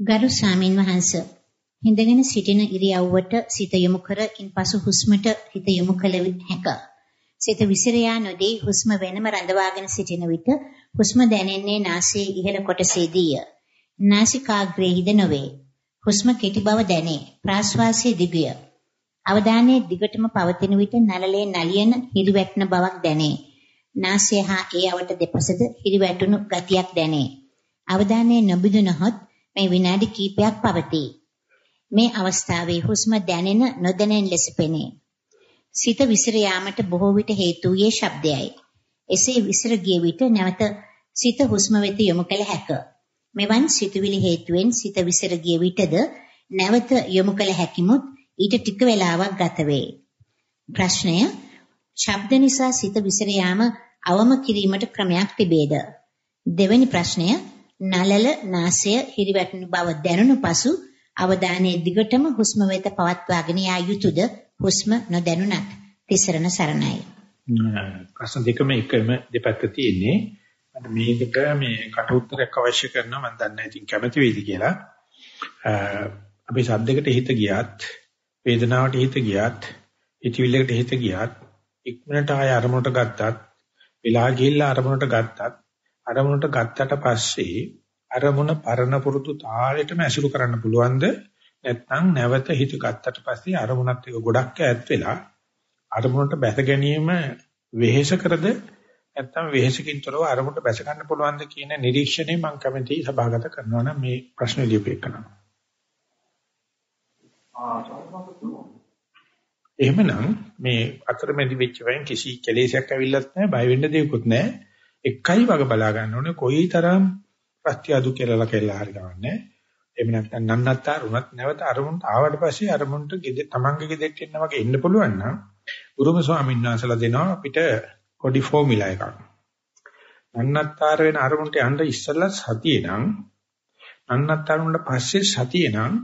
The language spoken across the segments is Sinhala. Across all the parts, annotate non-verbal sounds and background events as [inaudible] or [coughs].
ගරු ස්වාමින් වහන්සේ හිඳගෙන සිටින ඉරියව්වට සිත යොමු කර ඉන්පසු හුස්මට හිත යොමු කළ හැක. සිත විසිර යා නොදී හුස්ම වෙනම රඳවාගෙන සිටින විට හුස්ම දැනෙන්නේ නාසයේ ඉහළ කොටසේදීය. නාසිකාග්‍රේහිද නොවේ. හුස්ම කෙටි බව දැනේ. ප්‍රාශ්වාසයේ දිගය. අවධානයේ දිගටම පවතින විට නළලේ නලියන හිරිවැටෙන බවක් දැනේ. නාසය හා ඒ අවට දෙපසද හිරිවැටුණු ගතියක් දැනේ. අවධානයේ නොබිදුනහොත් මේ විනාඩි කිහිපයක් පවතී. මේ අවස්ථාවේ හුස්ම දැනෙන නොදැනෙන ලෙස පෙනේ. සිත විසිර යාමට බොහෝ විට හේතු වූයේ ශබ්දයයි. එසේ විසිර ගිය විට නැවත සිත හුස්ම වෙත යොමු කළ හැක. මෙවන් සිතුවිලි හේතුවෙන් සිත විසිර ගිය විටද නැවත යොමු කළ හැකිමුත් ඊට ටික වේලාවක් ගත වේ. ප්‍රශ්නය ශබ්ද නිසා සිත විසිර යාම අවම කිරීමට ක්‍රමයක් තිබේද? දෙවැනි ප්‍රශ්නය නලල නාසය හිරිවැටෙන බව දැනුණු පසු අවධානයේ දිගටම හුස්ම වෙත පවත්වාගෙන යා යුතුයද හුස්ම නොදැනුණත් තිසරණ සරණයි. ප්‍රශ්න දෙකම එකම දෙපැත්ත තියෙන්නේ. මට මේකට මේ කට උත්තරයක් අවශ්‍ය කරනවා මම දන්නේ නැහැ ඉතින් කැමති වෙයිද කියලා. අපි සද්දයකට හිත ගියත් වේදනාවට හිත ගියත් හිතවිල්ලකට හිත ගියත් ඉක්මනට ආය අරමුණට ගත්තත් වෙලා ගිහිල්ලා අරමුණට ගත්තත් අරමුණට ගත්තට පස්සේ අරමුණ පරණ පුරුදු තාලෙටම ඇසුරු කරන්න පුළුවන්ද? නැත්නම් නැවත හිත ගත්තට පස්සේ අරමුණත් එක්ක ගොඩක් ඈත් වෙලා අරමුණට බැස ගැනීම වෙහෙස කරද? නැත්නම් වෙහෙසකින් තොරව අරමුණට බැස ගන්න පුළුවන්ද කියන නිරීක්ෂණය මම කැමතියි සභාගත කරනවා නම් මේ ප්‍රශ්න ලියපෙන්නනවා එහෙමනම් මේ අතරමැදි වෙච්ච වෙන් කිසි කෙලෙසයක් ඇවිල්ලත් නැහැ බය වෙන්න දෙයක්වත් නැහැ එකයි වග බලා ගන්න ඕනේ කොයිතරම් ප්‍රත්‍යadu කියලා කියලා හරි ගන්නෑ එහෙම නැත්නම් නන්නත්තර උනත් නැවත අරමුණට ආවට පස්සේ අරමුණට ගෙද තමන්ගේ ගෙදෙට්ට එන්න වගේ එන්න පුළුවන් නම් ගුරුම ස්වාමීන් වහන්සේලා දෙනවා අපිට පොඩි ෆෝමියුලා එකක් නන්නත්තර වෙන අරමුණට යන්න ඉස්සෙල්ලා සතිය නම් නන්නත්තර වුණාට පස්සේ සතිය නම්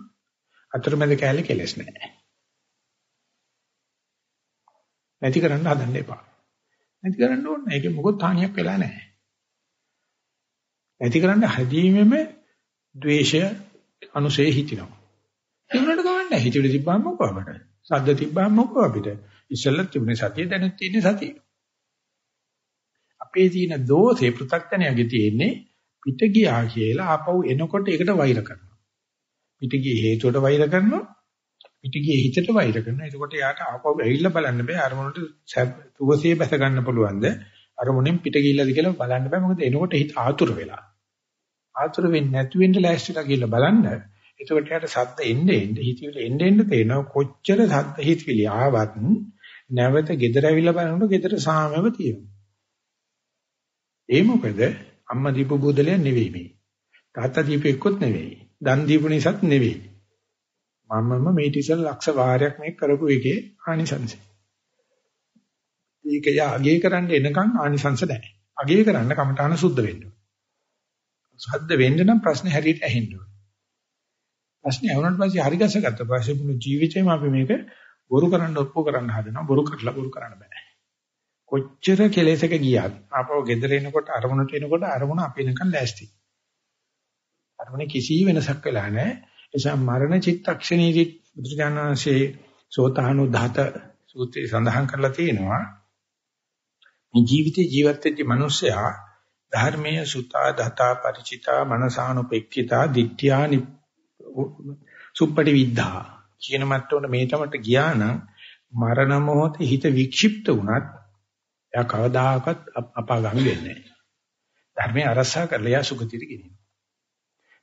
අතරමැද කැලේ කෙලස් නැහැ. නැති කරන්න හදන්න එපා. නැති කරන්න ඕනේ. ඒකේ මොකොත් හානියක් වෙලා නැහැ. නැති කරන්න හැදීමෙම ද්වේෂය අනුසේ හිතිනවා. ඒකට ගමන්නේ හිතවිලි තිබ්බම මොකෝ අපිට? සද්ද තිබ්බම මොකෝ අපිට? ඉස්සෙල්ලා තිබුණේ සතිය දැනුත් තියෙන්නේ සතිය. අපේ තියෙන දෝෂේ පෘථග්ජනයගේ තියෙන්නේ පිට ගියා කියලා ආපහු එනකොට ඒකට වෛර කරනවා. පිටිගියේ හේතුවට වෛර කරනවා පිටිගියේ හිතට වෛර කරනවා එතකොට යාට ආපහු ඇවිල්ලා බලන්න බෑ අරමුණට සුවසේ බැස ගන්න පුළුවන්ද? අරමුණෙන් පිට ගිහිල්ලාද කියලා බලන්න බෑ. මොකද එනකොට හිත ආතුර වෙලා. ආතුර වෙන්නේ නැති වෙන්න ලෑස්තිලා ගිහිල්ලා බලන්න. එතකොට යාට සද්ද එන්නේ එන්නේ හිතවිලි එන්නේ එන්නේ තේනවා කොච්චර සද්ද හිතවිලි ආවත් නැවත gedara ඇවිල්ලා බලනකොට gedara සාමව තියෙනවා. ඒ මොකද අම්මා දීපු බුදලයක් නෙවෙයි මේ. තාත්තා දීපු එක්කොත් නෙවෙයි. දන් දීපු නිසාත් නෙවෙයි. මමම මේ ටිසල් ලක්ෂ වාරයක් මේ කරපු එකේ ආනිසංසය. ඒක යගේ කරන්න එනකන් ආනිසංස නැහැ. අගේ කරන්න කමඨාන සුද්ධ වෙන්න ඕන. සද්ද වෙන්න නම් ප්‍රශ්නේ හැටියට ඇහෙන්න ඕන. ප්‍රශ්නේ ඇහුනට පස්සේ හරි ගැසගත්ත පස්සේ මුළු ජීවිතේම අපි මේක බොරු කරන්න ඔප්පු කරන්න හදනවා. බොරු කරලා බොරු කරන්න බෑ. කොච්චර කෙලෙසක ගියත් ආපහු ගෙදර එනකොට අරමුණට එනකොට අරමුණ අපේ නිකන් ලෑස්ති. අරමුණේ කිසි වෙනසක් වෙලා නැහැ. ඒ නිසා මරණ චිත්තක්ෂණීදී බුදුජානනාංශේ සෝතානු ධාත සූත්‍රයේ සඳහන් කරලා තියෙනවා. මේ ජීවිතේ ජීවත් වෙච්ච මිනිස්සයා ධර්මයේ සුතා දතා ಪರಿචිතා මනසානුපෙක්ඛිතා දිට්ඨ්‍යානි සුප්පටි විද්ධා කියන මට්ටමට මේ තමට ගියා නම් මරණ මොහොතේ හිත වික්ෂිප්ත වුණත් එයා කවදාකවත් අපාගාමි වෙන්නේ නැහැ. ධර්මයේ අරසා කරලා එයා සුගතියට ගෙනියනවා.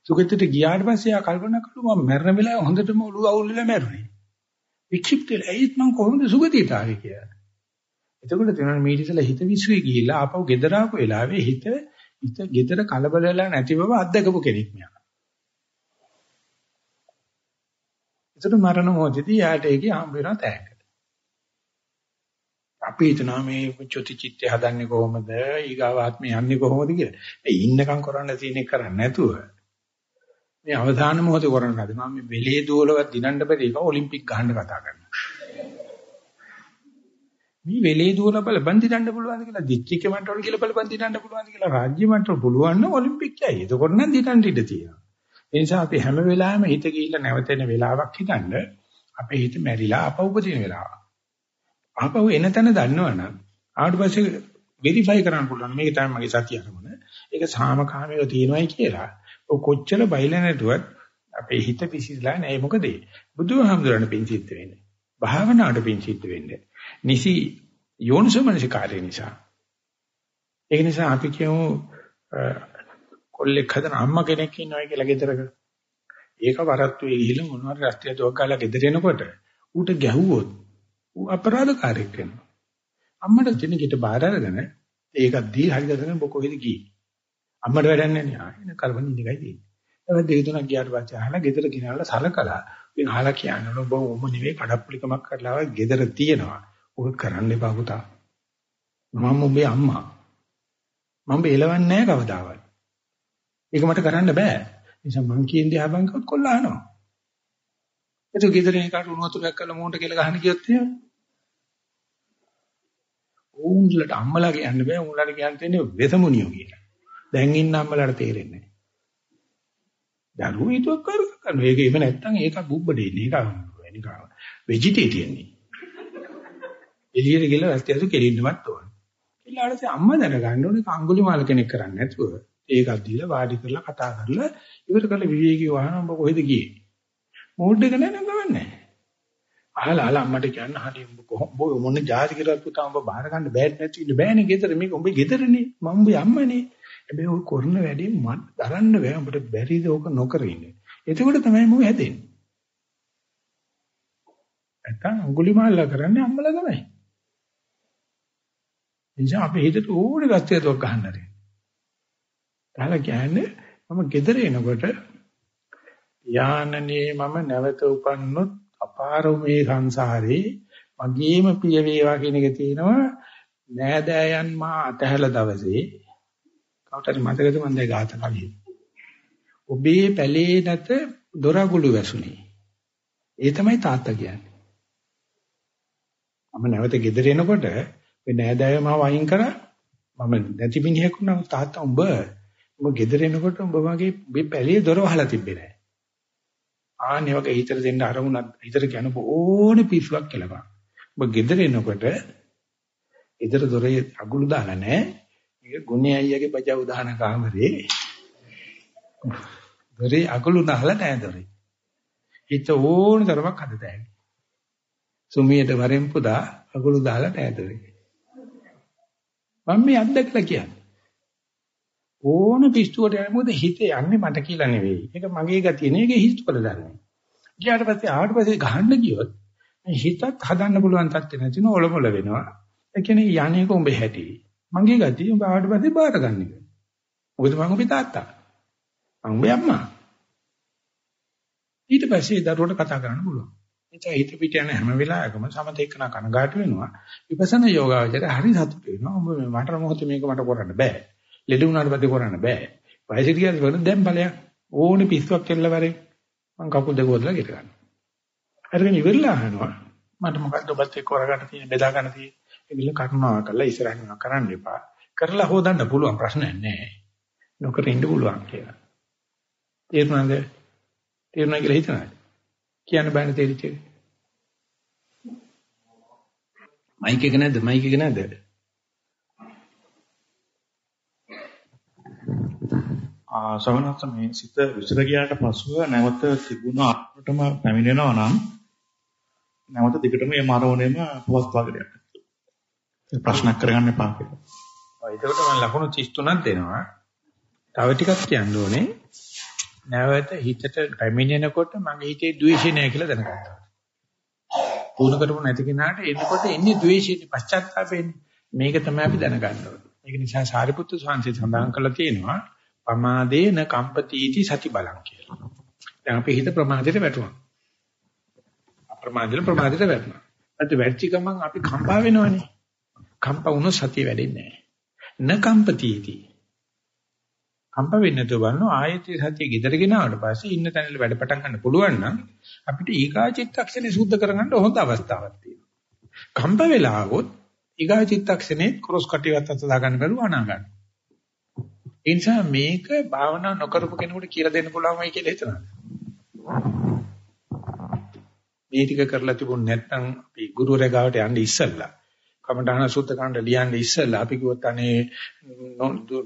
සුගතියට ගියාට පස්සේ ආ කල්පනා කළා මම මැරෙන වෙලාව හොඳටම ඔළුව අවුල් වෙලා මැරුණේ. වික්ෂිප්ත වෙලා ඒත් මම කොහොමද සුගතියට ආවේ කියලා. එතකොට තේරෙනවා මේ ඉතිසලා හිත විශ්වේ ගිහිල්ලා ආපහු ගෙදර ආපු වෙලාවේ හිත හිත ගෙදර කලබල වෙලා නැති බව අත්දකපු කෙනෙක් මෙයා. ඒතර මරණ මොහොතදී යාට ඒකේ හම්බ වෙනවා තෑග්ගට. අපි හිතනවා මේ චුති චිත්තය හදන්නේ කොහොමද ඊගාව ආත්මය යන්නේ කොහොමද කියලා. ඒ ඉන්නකම් කරන්න තියෙන එක කරන්නේ නැතුව මේ අවධාන මොහොතේ කරන්න හදනවා. මේ වෙලේ දුවලවත් දිනන්න බැරි එක ඔලිම්පික් ගහන්න කතා කරනවා. මේ වෙලේ දුවල බලපන් දිනන්න පුළුවන්ද කියලා දිස්ත්‍රික්ක මට්ටමට කියලා බලපන් දිනන්න පුළුවන්ද කියලා රාජ්‍ය මට්ටමට පුළුවන් නම් ඔලිම්පික් යයි. එතකොට නම් දිනන්න ඉඩ තියෙනවා. ඒ නිසා අපි හැම වෙලාවෙම හිත ගිහිල්ලා නැවතෙන වෙලාවක් හිතන්න අපේ හිත මැරිලා අප උපදින වෙලාව. ආපහු එන තැන දන්නවනම් ආවට පස්සේ වෙරිෆයි කරන්න පුළුවන් මේක තමයි මගේ සතිය අරමුණ. ඒක සාමකාමීව තියෙනවයි කියලා. ඔය කොච්චර බයිලා නැතුවත් අපේ හිත පිසිදලා නැහැ මොකද ඒ බුදුහාමුදුරණ පිංචිත් වෙන්නේ. භාවනාවට පිංචිත් වෙන්නේ. නිසි යෝනිසමනසිකාරය නිසා. ඒක නිසා අපි කියමු කොල්ලෙක් හදන අම්මා කෙනෙක් ඉන්නවා කියලා ගෙදරක. ඒක වරත්තුවේ ගිහිල්ලා මොනවාරි රස්තිය දුවක් ගාලා ගෙදර එනකොට ඌට ගැහුවොත් ඌ අපරාධකාරයෙක් වෙනවා. අම්මට කෙනෙක්ට බාර අරගෙන ඒකක් දී හරි ගන්න ඔබ කොහෙද ගියේ? අම්මට වැඩක් නැහැ නේ. ආයෙ කරවන්න ඉඳගයි තියෙන්නේ. ඒක දෙක තුනක් ගියාට පස්සේ අහලා ගෙදර ගෙනල්ලා සලකලා ඉතින් අහලා කියන්නේ ඔබ ඔම නෙවෙයි කඩප්පුලිකමක් කරලා ආවා ගෙදර තියෙනවා. ඔක කරන්න එපා පුතා. මම ඔබේ අම්මා. මම එලවන්නේ නැහැ කවදාවත්. ඒක මට කරන්න බෑ. නිසා මං කියන දේ ආවං කවුත් කොල්ල අහනවා. ඒක ගෙදර එනකට උණු වතුරක් කරලා මෝන්ට කියලා ගහන්න කියොත් එහෙම. උන්ලට අම්මලා කියන්න බෑ උන්ලට කියන්න තියෙන්නේ වෙසමුනියෝ කියලා. දැන් ඉන්න අම්මලාට තේරෙන්නේ නැහැ. දරුවෝ ඊටක් කර කරනවා. ඒක එහෙම නැත්තම් ඒක බුබ්බඩේ නේ ඒක නිකන් වෙජිටේරියන් නේ. එළියට ගිහලා වැස්තියසු කෙලින්නවත් ඕන. ඊළඟට අම්මා දැනගන්න ඕනේ කංගුලිමාල කෙනෙක් කරන්නේ නැතුව ඒකක් දීලා වාඩි කරලා කතා කරලා ඉවර කරලා විවේකී වහන ඔබ කොහෙද ගියේ? මෝඩ් එක නෑ නගවන්නේ. අහලා අහලා අම්මට කියන්න හරි උඹ කොහොම මොන જાති කරත් පුතා උඹ බාර ගන්න බෑඩ් නැති ඉන්න බෑනේ ගෙදර මේක උඹේ ගෙදරනේ මම උඹේ අම්මනේ. හැබැයි ඔය කරන වැඩේ මට දරන්න බෑ උඹට බැරිද ඕක නොකර ඉන්නේ. එතකොට තමයි මම හැදෙන්නේ. නැත්තම් අඟුලිමාල්ලා කරන්නේ අම්මලා තමයි. එනිසා අපේ හිතට ඕනේ ගස්තියක් ගහන්න හරි. කාලා කියන්නේ මම ගෙදර එනකොට යානනේ මම නැවත උපන්නොත් අපාරෝ මේ සංසාරේ මගේම පිය වේවා කියන එක තියෙනවා නෑදෑයන් මා අතහැල දවසේ කවුටරි මතකද මම දැන් ගාත කලින් ඔබේ පැලේ නැත දොරගුළු වැසුනේ. ඒ තමයි තාත්තා කියන්නේ. මම නැවත ගෙදර එනකොට මේ නෑදෑයෝ මාව අයින් කරා. මම නැති මිනිහෙක් වුණා. තාත්තා උඹ උඹ ගෙදර එනකොට උඹ වගේ මේ පැලේ දොර වහලා තිබ්බේ නෑ. ආන්නේ වගේ හිතට දෙන්න අරමුණක් හිතට කියන ඕනේ පිස්සුවක් කියලා ඔබ ගෙදර එනකොට ගෙදර දොරේ අගුළු දාලා නෑ. ඒක ගුණේ අයියාගේ බජව දාන කාමරේ දොරේ අගුළු දාලා නෑ දොරේ හිත ඕන තරමක් හදතයි සුමියට වරෙන් පුදා අගුළු දාලා නෑ දොරේ මම මේ අත්දැකලා කියන්නේ. ඕන පිස්සුවට යන්නේ මොකද හිතේ යන්නේ මට කියලා නෙවෙයි. ඒක මගේ ගතිය නෙවෙයි. ඒක හිස්කොල දන්නේ. ගියාට පස්සේ ආවට පස්සේ ගහන්න ගියොත් හිතත් හදන්න පුළුවන් තත්ත්වෙ නැතින ඔලොමල වෙනවා. ඒ කියන්නේ යන්නේක උඹේ හැටි. මගේ ගතිය උඹ ආවට පස්සේ බාර ගන්න එක. මොකද මම උඹේ තාත්තා. මම උඹේ අම්මා. ඊට පස්සේ දරුවට කතා කරන්න පුළුවන්. එතන හිත පිට යන හැම වෙලාවකම සමත එක්කන කනගාටු වෙනවා. විපස්සනා යෝගාවචර හරි සතුට වෙනවා. ඔබ මට මොහොතේ මේක මට කරන්න බෑ. ලෙඩ වුණාට පස්සේ කරන්න බෑ. වයසට ගියාට පස්සේ දැන් ඵලයක් ඕනේ පිස්සුවක් කෙල්ලවරේ මං කකුල් දෙක වදලා ගෙට ගන්නවා. අරගෙන ඉවරලා අහනවා මට මොකද්ද ඔබත් එක්ක කරගන්න තියෙන බෙදා ගන්න තියෙන. ඒගොල්ලෝ කරුණාව කරලා ඉස්සරහින් කරන්න එපා. කරලා හොදන්න පුළුවන් ප්‍රශ්නයක් නෑ. නොකර ඉන්න පුළුවන් කියලා. තේරුණාද? තේරුණා කියලා හිතනවා. කියන්න බෑනේ තේරිච්ච එක. මයික් එක නැද්ද? මයික් එක නැද්ද? ආ ශ්‍රවණත් මේ සිත විසර ගියාට පසුව නැවත තිබුණ අපටම පැමිණෙනවා නම් නැවත දිගටම මේ මරෝණයම පවත්වාගෙන යන්න. ප්‍රශ්නක් කරගන්න එපා කියලා. ඔය ඒකට මම ලකුණු 33ක් දෙනවා. තව ටිකක් කියන්න ඕනේ. නැවත හිතට පැමිණෙනකොට මගේ හිතේ ද්වේෂය නැහැ කියලා දැනගන්නවා. පුහුණු කරපො නැති කෙනාට එනකොට එන්නේ ද්වේෂයේ පශ්චාත්තාපෙන්නේ. මේක තමයි අපි දැනගන්න ඕනේ. ඒක නිසා සාරිපුත්තු සාංශය සඳහන් කරලා තියෙනවා පමාදේන කම්පතිටි සති බලං කියලා. දැන් අපි හිත ප්‍රමාදයට වැටුණා. අප්‍රමාදයට ප්‍රමාදයට වැටුණා. නැත්නම් වැච්චි ගමන් අපි කම්පා වෙනවනේ. කම්පා වුණොත් සතිය වැඩෙන්නේ නැහැ. න කම්පතිටි කම්ප වෙන්නේ නැතුව බලනවා ආයතී සතිය ගෙදර ගෙනාවට පස්සේ ඉන්න තැනල වැඩ පටන් ගන්න පුළුවන් නම් අපිට ඊගා චිත්තක්ෂණේ සුද්ධ කරගන්න හොඳ අවස්ථාවක් තියෙනවා. කම්ප වෙලා આવොත් ඊගා චිත්තක්ෂණේ ක්‍රොස් කටියවත් අත දාගන්න බැරුව අනා ගන්න. ඒ නිසා මේක භාවනා නොකරපු කෙනෙකුට කියලා දෙන්න පුළුවන්මයි කියලා හිතනවා. මේ ටික කරලා තිබුණ නැත්නම් අපි ගුරුවරයා ගාවට යන්න ඉස්සෙල්ලා කමඨාන සුද්ධ කණ්ඩ ලියන්න ඉස්සෙල්ලා අපි කිව්වොත් අනේ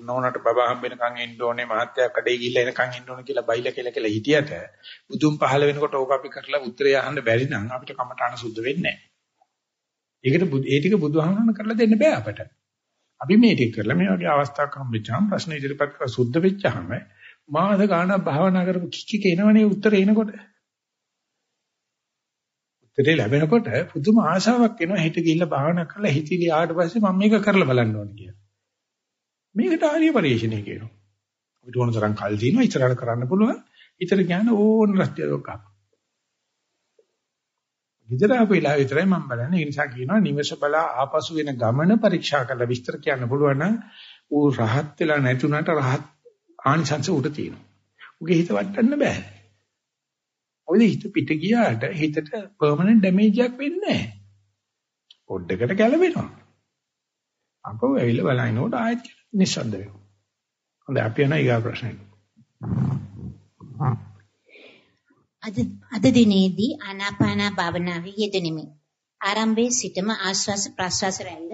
නෝනට බබා හම්බෙනකන් ඉන්න ඕනේ මහත්තයා කඩේ ගිහිල්ලා එනකන් ඉන්න ඕනේ කියලා බයිලා කියලා කියලා හිටියට බුදුන් පහල වෙනකොට ඕක අපි කරලා උත්තරය අහන්න බැරි නම් අපිට කමඨාන සුද්ධ වෙන්නේ නැහැ. ඒකට ඒ ටික බුදුහාමරණ කරලා දෙන්න බෑ අපට. අපි මේ ටික කරලා මේ වගේ අවස්ථාවක් හම්බෙච්චාම ප්‍රශ්න ඉදිරිපත් කරලා සුද්ධ වෙච්චාම මාස ගාණක් භාවනා කරපු කිචි කෙනවනේ උත්තරේ එනකොට. උත්තරේ ලැබෙනකොට පුදුම ආශාවක් එනවා හිත ගිහිල්ලා භාවනා කරලා හිතේ ආවට පස්සේ මම මේක කරලා බලන්න ඕනේ කියලා. මේකට ආර්ය පරිශ්‍රණය කියනවා. අපිට ඕන තරම් කල් දිනවා ඉතරකට කරන්න පුළුවන්. ඊතර ඥාන ඕන රස්තියක් ගන්න. ගෙදර ආපු වෙලාව විතරයි මම බලන්නේ. ඒ නිසා කියනවා නිවස බලා ආපසු වෙන ගමන පරීක්ෂා කරලා විස්තර කියන්න පුළුවන් නම් ඌ රහත් වෙලා නැතුණට රහත් ආනිසංස උඩ තියෙනවා. උගේ හිත වටන්න බෑ. ඔය හිත පිට ගියාට හිතට පර්මනන්ට් ඩැමේජ් එකක් වෙන්නේ නැහැ. පොඩ්ඩකට ගැලවෙනවා. අපෝ ඇවිල්ලා බලනකොට ආයෙත් නිස්සද්ද වෙනවා. හොඳයි අපි යනවා ඊගා ප්‍රශ්නෙට. අද අද දිනේදී ආනාපාන භාවනාවේ යෙදෙනිමි. ආරම්භයේ සිටම ආශ්වාස ප්‍රශ්වාස රැල්ල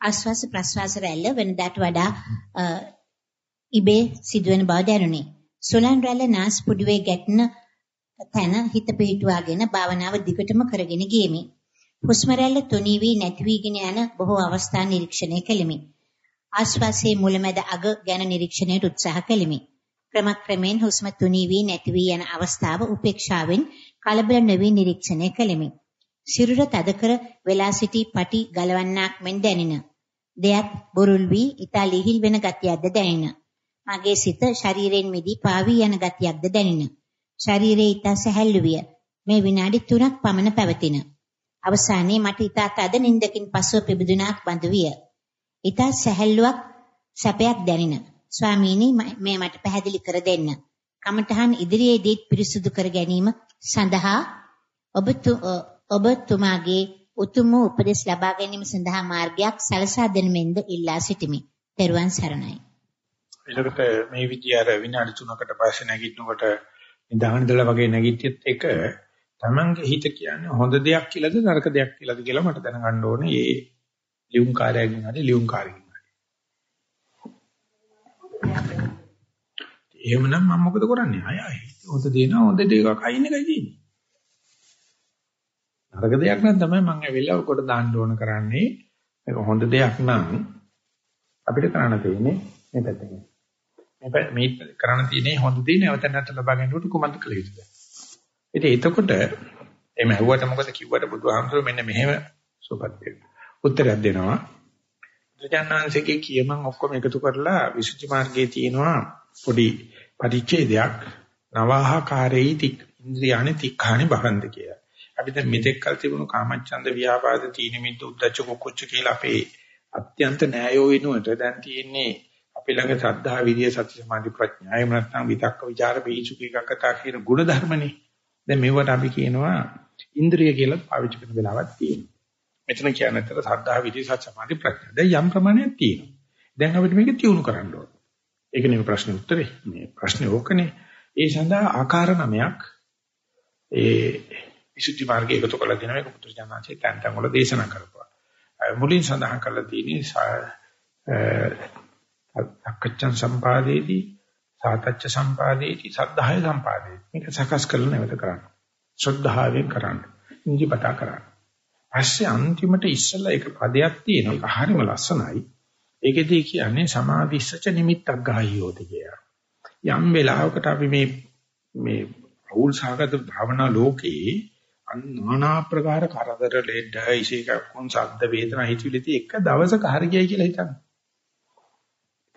ආශ්වාස ප්‍රශ්වාස රැල්ල වෙනදාට වඩා ඉබේ සිදුවෙන බව දැනුනි. සුලන් රැල්ල නාස් පුඩුවේ ගැටෙන තැන හිත පිහිටුවාගෙන භාවනාව දිගටම කරගෙන ගියෙමි. හුස්ම රැල්ල තුනී වී නැති වීගෙන යන බොහෝ අවස්ථා නිරීක්ෂණය කෙලිමි. ආශ්වාසයේ මුලැමැද අග ගැන නිරීක්ෂණයට උත්සාහ කෙලිමි. ක්‍රමක්‍රමයෙන් හුස්ම තුනී වී නැති වී යන අවස්ථාව උපේක්ෂාවෙන් කලබල නොවි නිරීක්ෂණය කෙලිමි. සිරුර තද කර වෙලා සිටි පටි ගලවන්නක් මෙන් දැනින. දෙයත් බුරුල් වී ඊතා ලිහිල් වෙන ගතියක්ද දැනින. මගේ සිත ශරීරයෙන් මිදී පාවී යන ගතියක්ද දැනින. ශරීරයේ ඊතා සැහැල්ලු විය. මේ විනාඩි 3ක් පමණ පැවතින. අවසානයේ මට ඊතා තද නින්දකින් පසුව පිබිදුනාක් බඳු විය. ඊතා සැහැල්ලුවක් සැපයක් දැනින. ස්වාමීනි මේ මට පැහැදිලි කර දෙන්න. කමඨහන් ඉදිරියේදීත් පිරිසුදු කර ගැනීම සඳහා ඔබ තුමාගේ උතුම් උපදෙස් ලබා ගැනීම සඳහා මාර්ගයක් සලසා දෙන මෙන්ද ඉල්ලා සිටිමි. ත්වන් සරණයි. ඊළඟට මේ විදිය අර විනාඩි 3කට පස්සේ නැගිටිනකොට නිදාගෙන ඉඳලා වගේ නැගිටියත් එක තමන්ගේ හිත කියන්නේ හොඳ දෙයක් කියලාද නරක දෙයක් කියලාද කියලා මට දැනගන්න ඕනේ. ඒ ලියුම් කාර්යයෙන් හරි ලියුම් කාර්යයෙන්. එහෙමනම් මම මොකද කරන්නේ? අය අය හොඳ දේනවා හොඳ දෙයක් අයින් එකයි තියෙන්නේ. නරක දෙයක් නම් තමයි මම ඇවිල්ලා කොට දාන්න ඕන කරන්නේ. මේක හොඳ දෙයක් නම් අපිට කරන්න තියෙන්නේ මේ පැත්තෙන්. මේ මේ කරන්න තියෙන්නේ හොඳ දේ නැවත නැවත ලබා ගැනීමට කුමන්ත කළ යුතුද? ඉතින් එතකොට එimhe ඇහුවට මොකද කිව්වට බුදුහාමුදුරුවෝ මෙන්න මෙහෙම සුපත් උත්තරයක් දෙනවා. බුදුජානනාංශයේ කියමන් ඔක්කොම එකතු කරලා විසුචි මාර්ගයේ තියෙනවා පොඩි පරිච්ඡේදයක් නවාහකාරේයි තික් ඉන්ද්‍රියානි තික්ඛානි භවන්ත කියලා. අපි දැන් මෙතෙක් කල් තිබුණු කාමච්ඡන්ද ව්‍යාපාද තීන මිද්ද උද්දච්ච කුච්ච කියලා අපේ අත්‍යන්ත න්‍යායෝ වෙනුවට දැන් තියෙන්නේ අපි ළඟ ශ්‍රද්ධා විරිය සති සමාධි ප්‍රඥා එහෙම නැත්නම් විතක්ක ਵਿਚාර බීසුකී කකතා කියන ගුණ ධර්මනේ. දැන් මේවට අපි කියනවා ඉන්ද්‍රිය කියලා පාවිච්චි කරන වෙලාවක් තියෙනවා. මෙතන කියන්නේ අතර ශ්‍රද්ධා විරිය සති සමාධි ප්‍රඥා. දැන් යම් ප්‍රමාණයක් තියෙනවා. දැන් අපිට මේක තියුණු කරන්න ඕන. ඒක නෙමෙයි ප්‍රශ්නේ උත්තරේ. මේ ප්‍රශ්නේ ඕකනේ. ඒ සඳහා ආකාර නමයක් ඒ විසුද්ධි මාර්ගය එකතු කරලා දෙනවා ඒක පුත්‍ර ජානනාචේ තැන් තැන් වල දේශනා කරපුවා. මුලින් සඳහන් කරලා තියෙන්නේ අක්කච්ඡන් සම්පාදේදී සාතච්ඡ සම්පාදේදී සද්ධාය සම්පාදේදී. මේක සකස් කරලා නැවත කරන්න. ශ්‍රද්ධාවෙන් කරන්න. ඉන්දිපතා කරන්න. පස්සේ අන්තිමට ඉස්සලා එක පදයක් තියෙනවා. ඒක හරිම ලස්සනයි. ඒකෙදී කියන්නේ සමාධිස්සච නිමිත්තක් ගායියෝද කියලා. යම් වෙලාවකට අපි මේ මේ රූල් සාගත භාවනා ලෝකේ নানা ප්‍රකාර කරදර ලෙඩ ඉසේකකුන් ශබ්ද වේදනා හිතවිලිති එක දවසක හරියයි කියලා හිතන්න.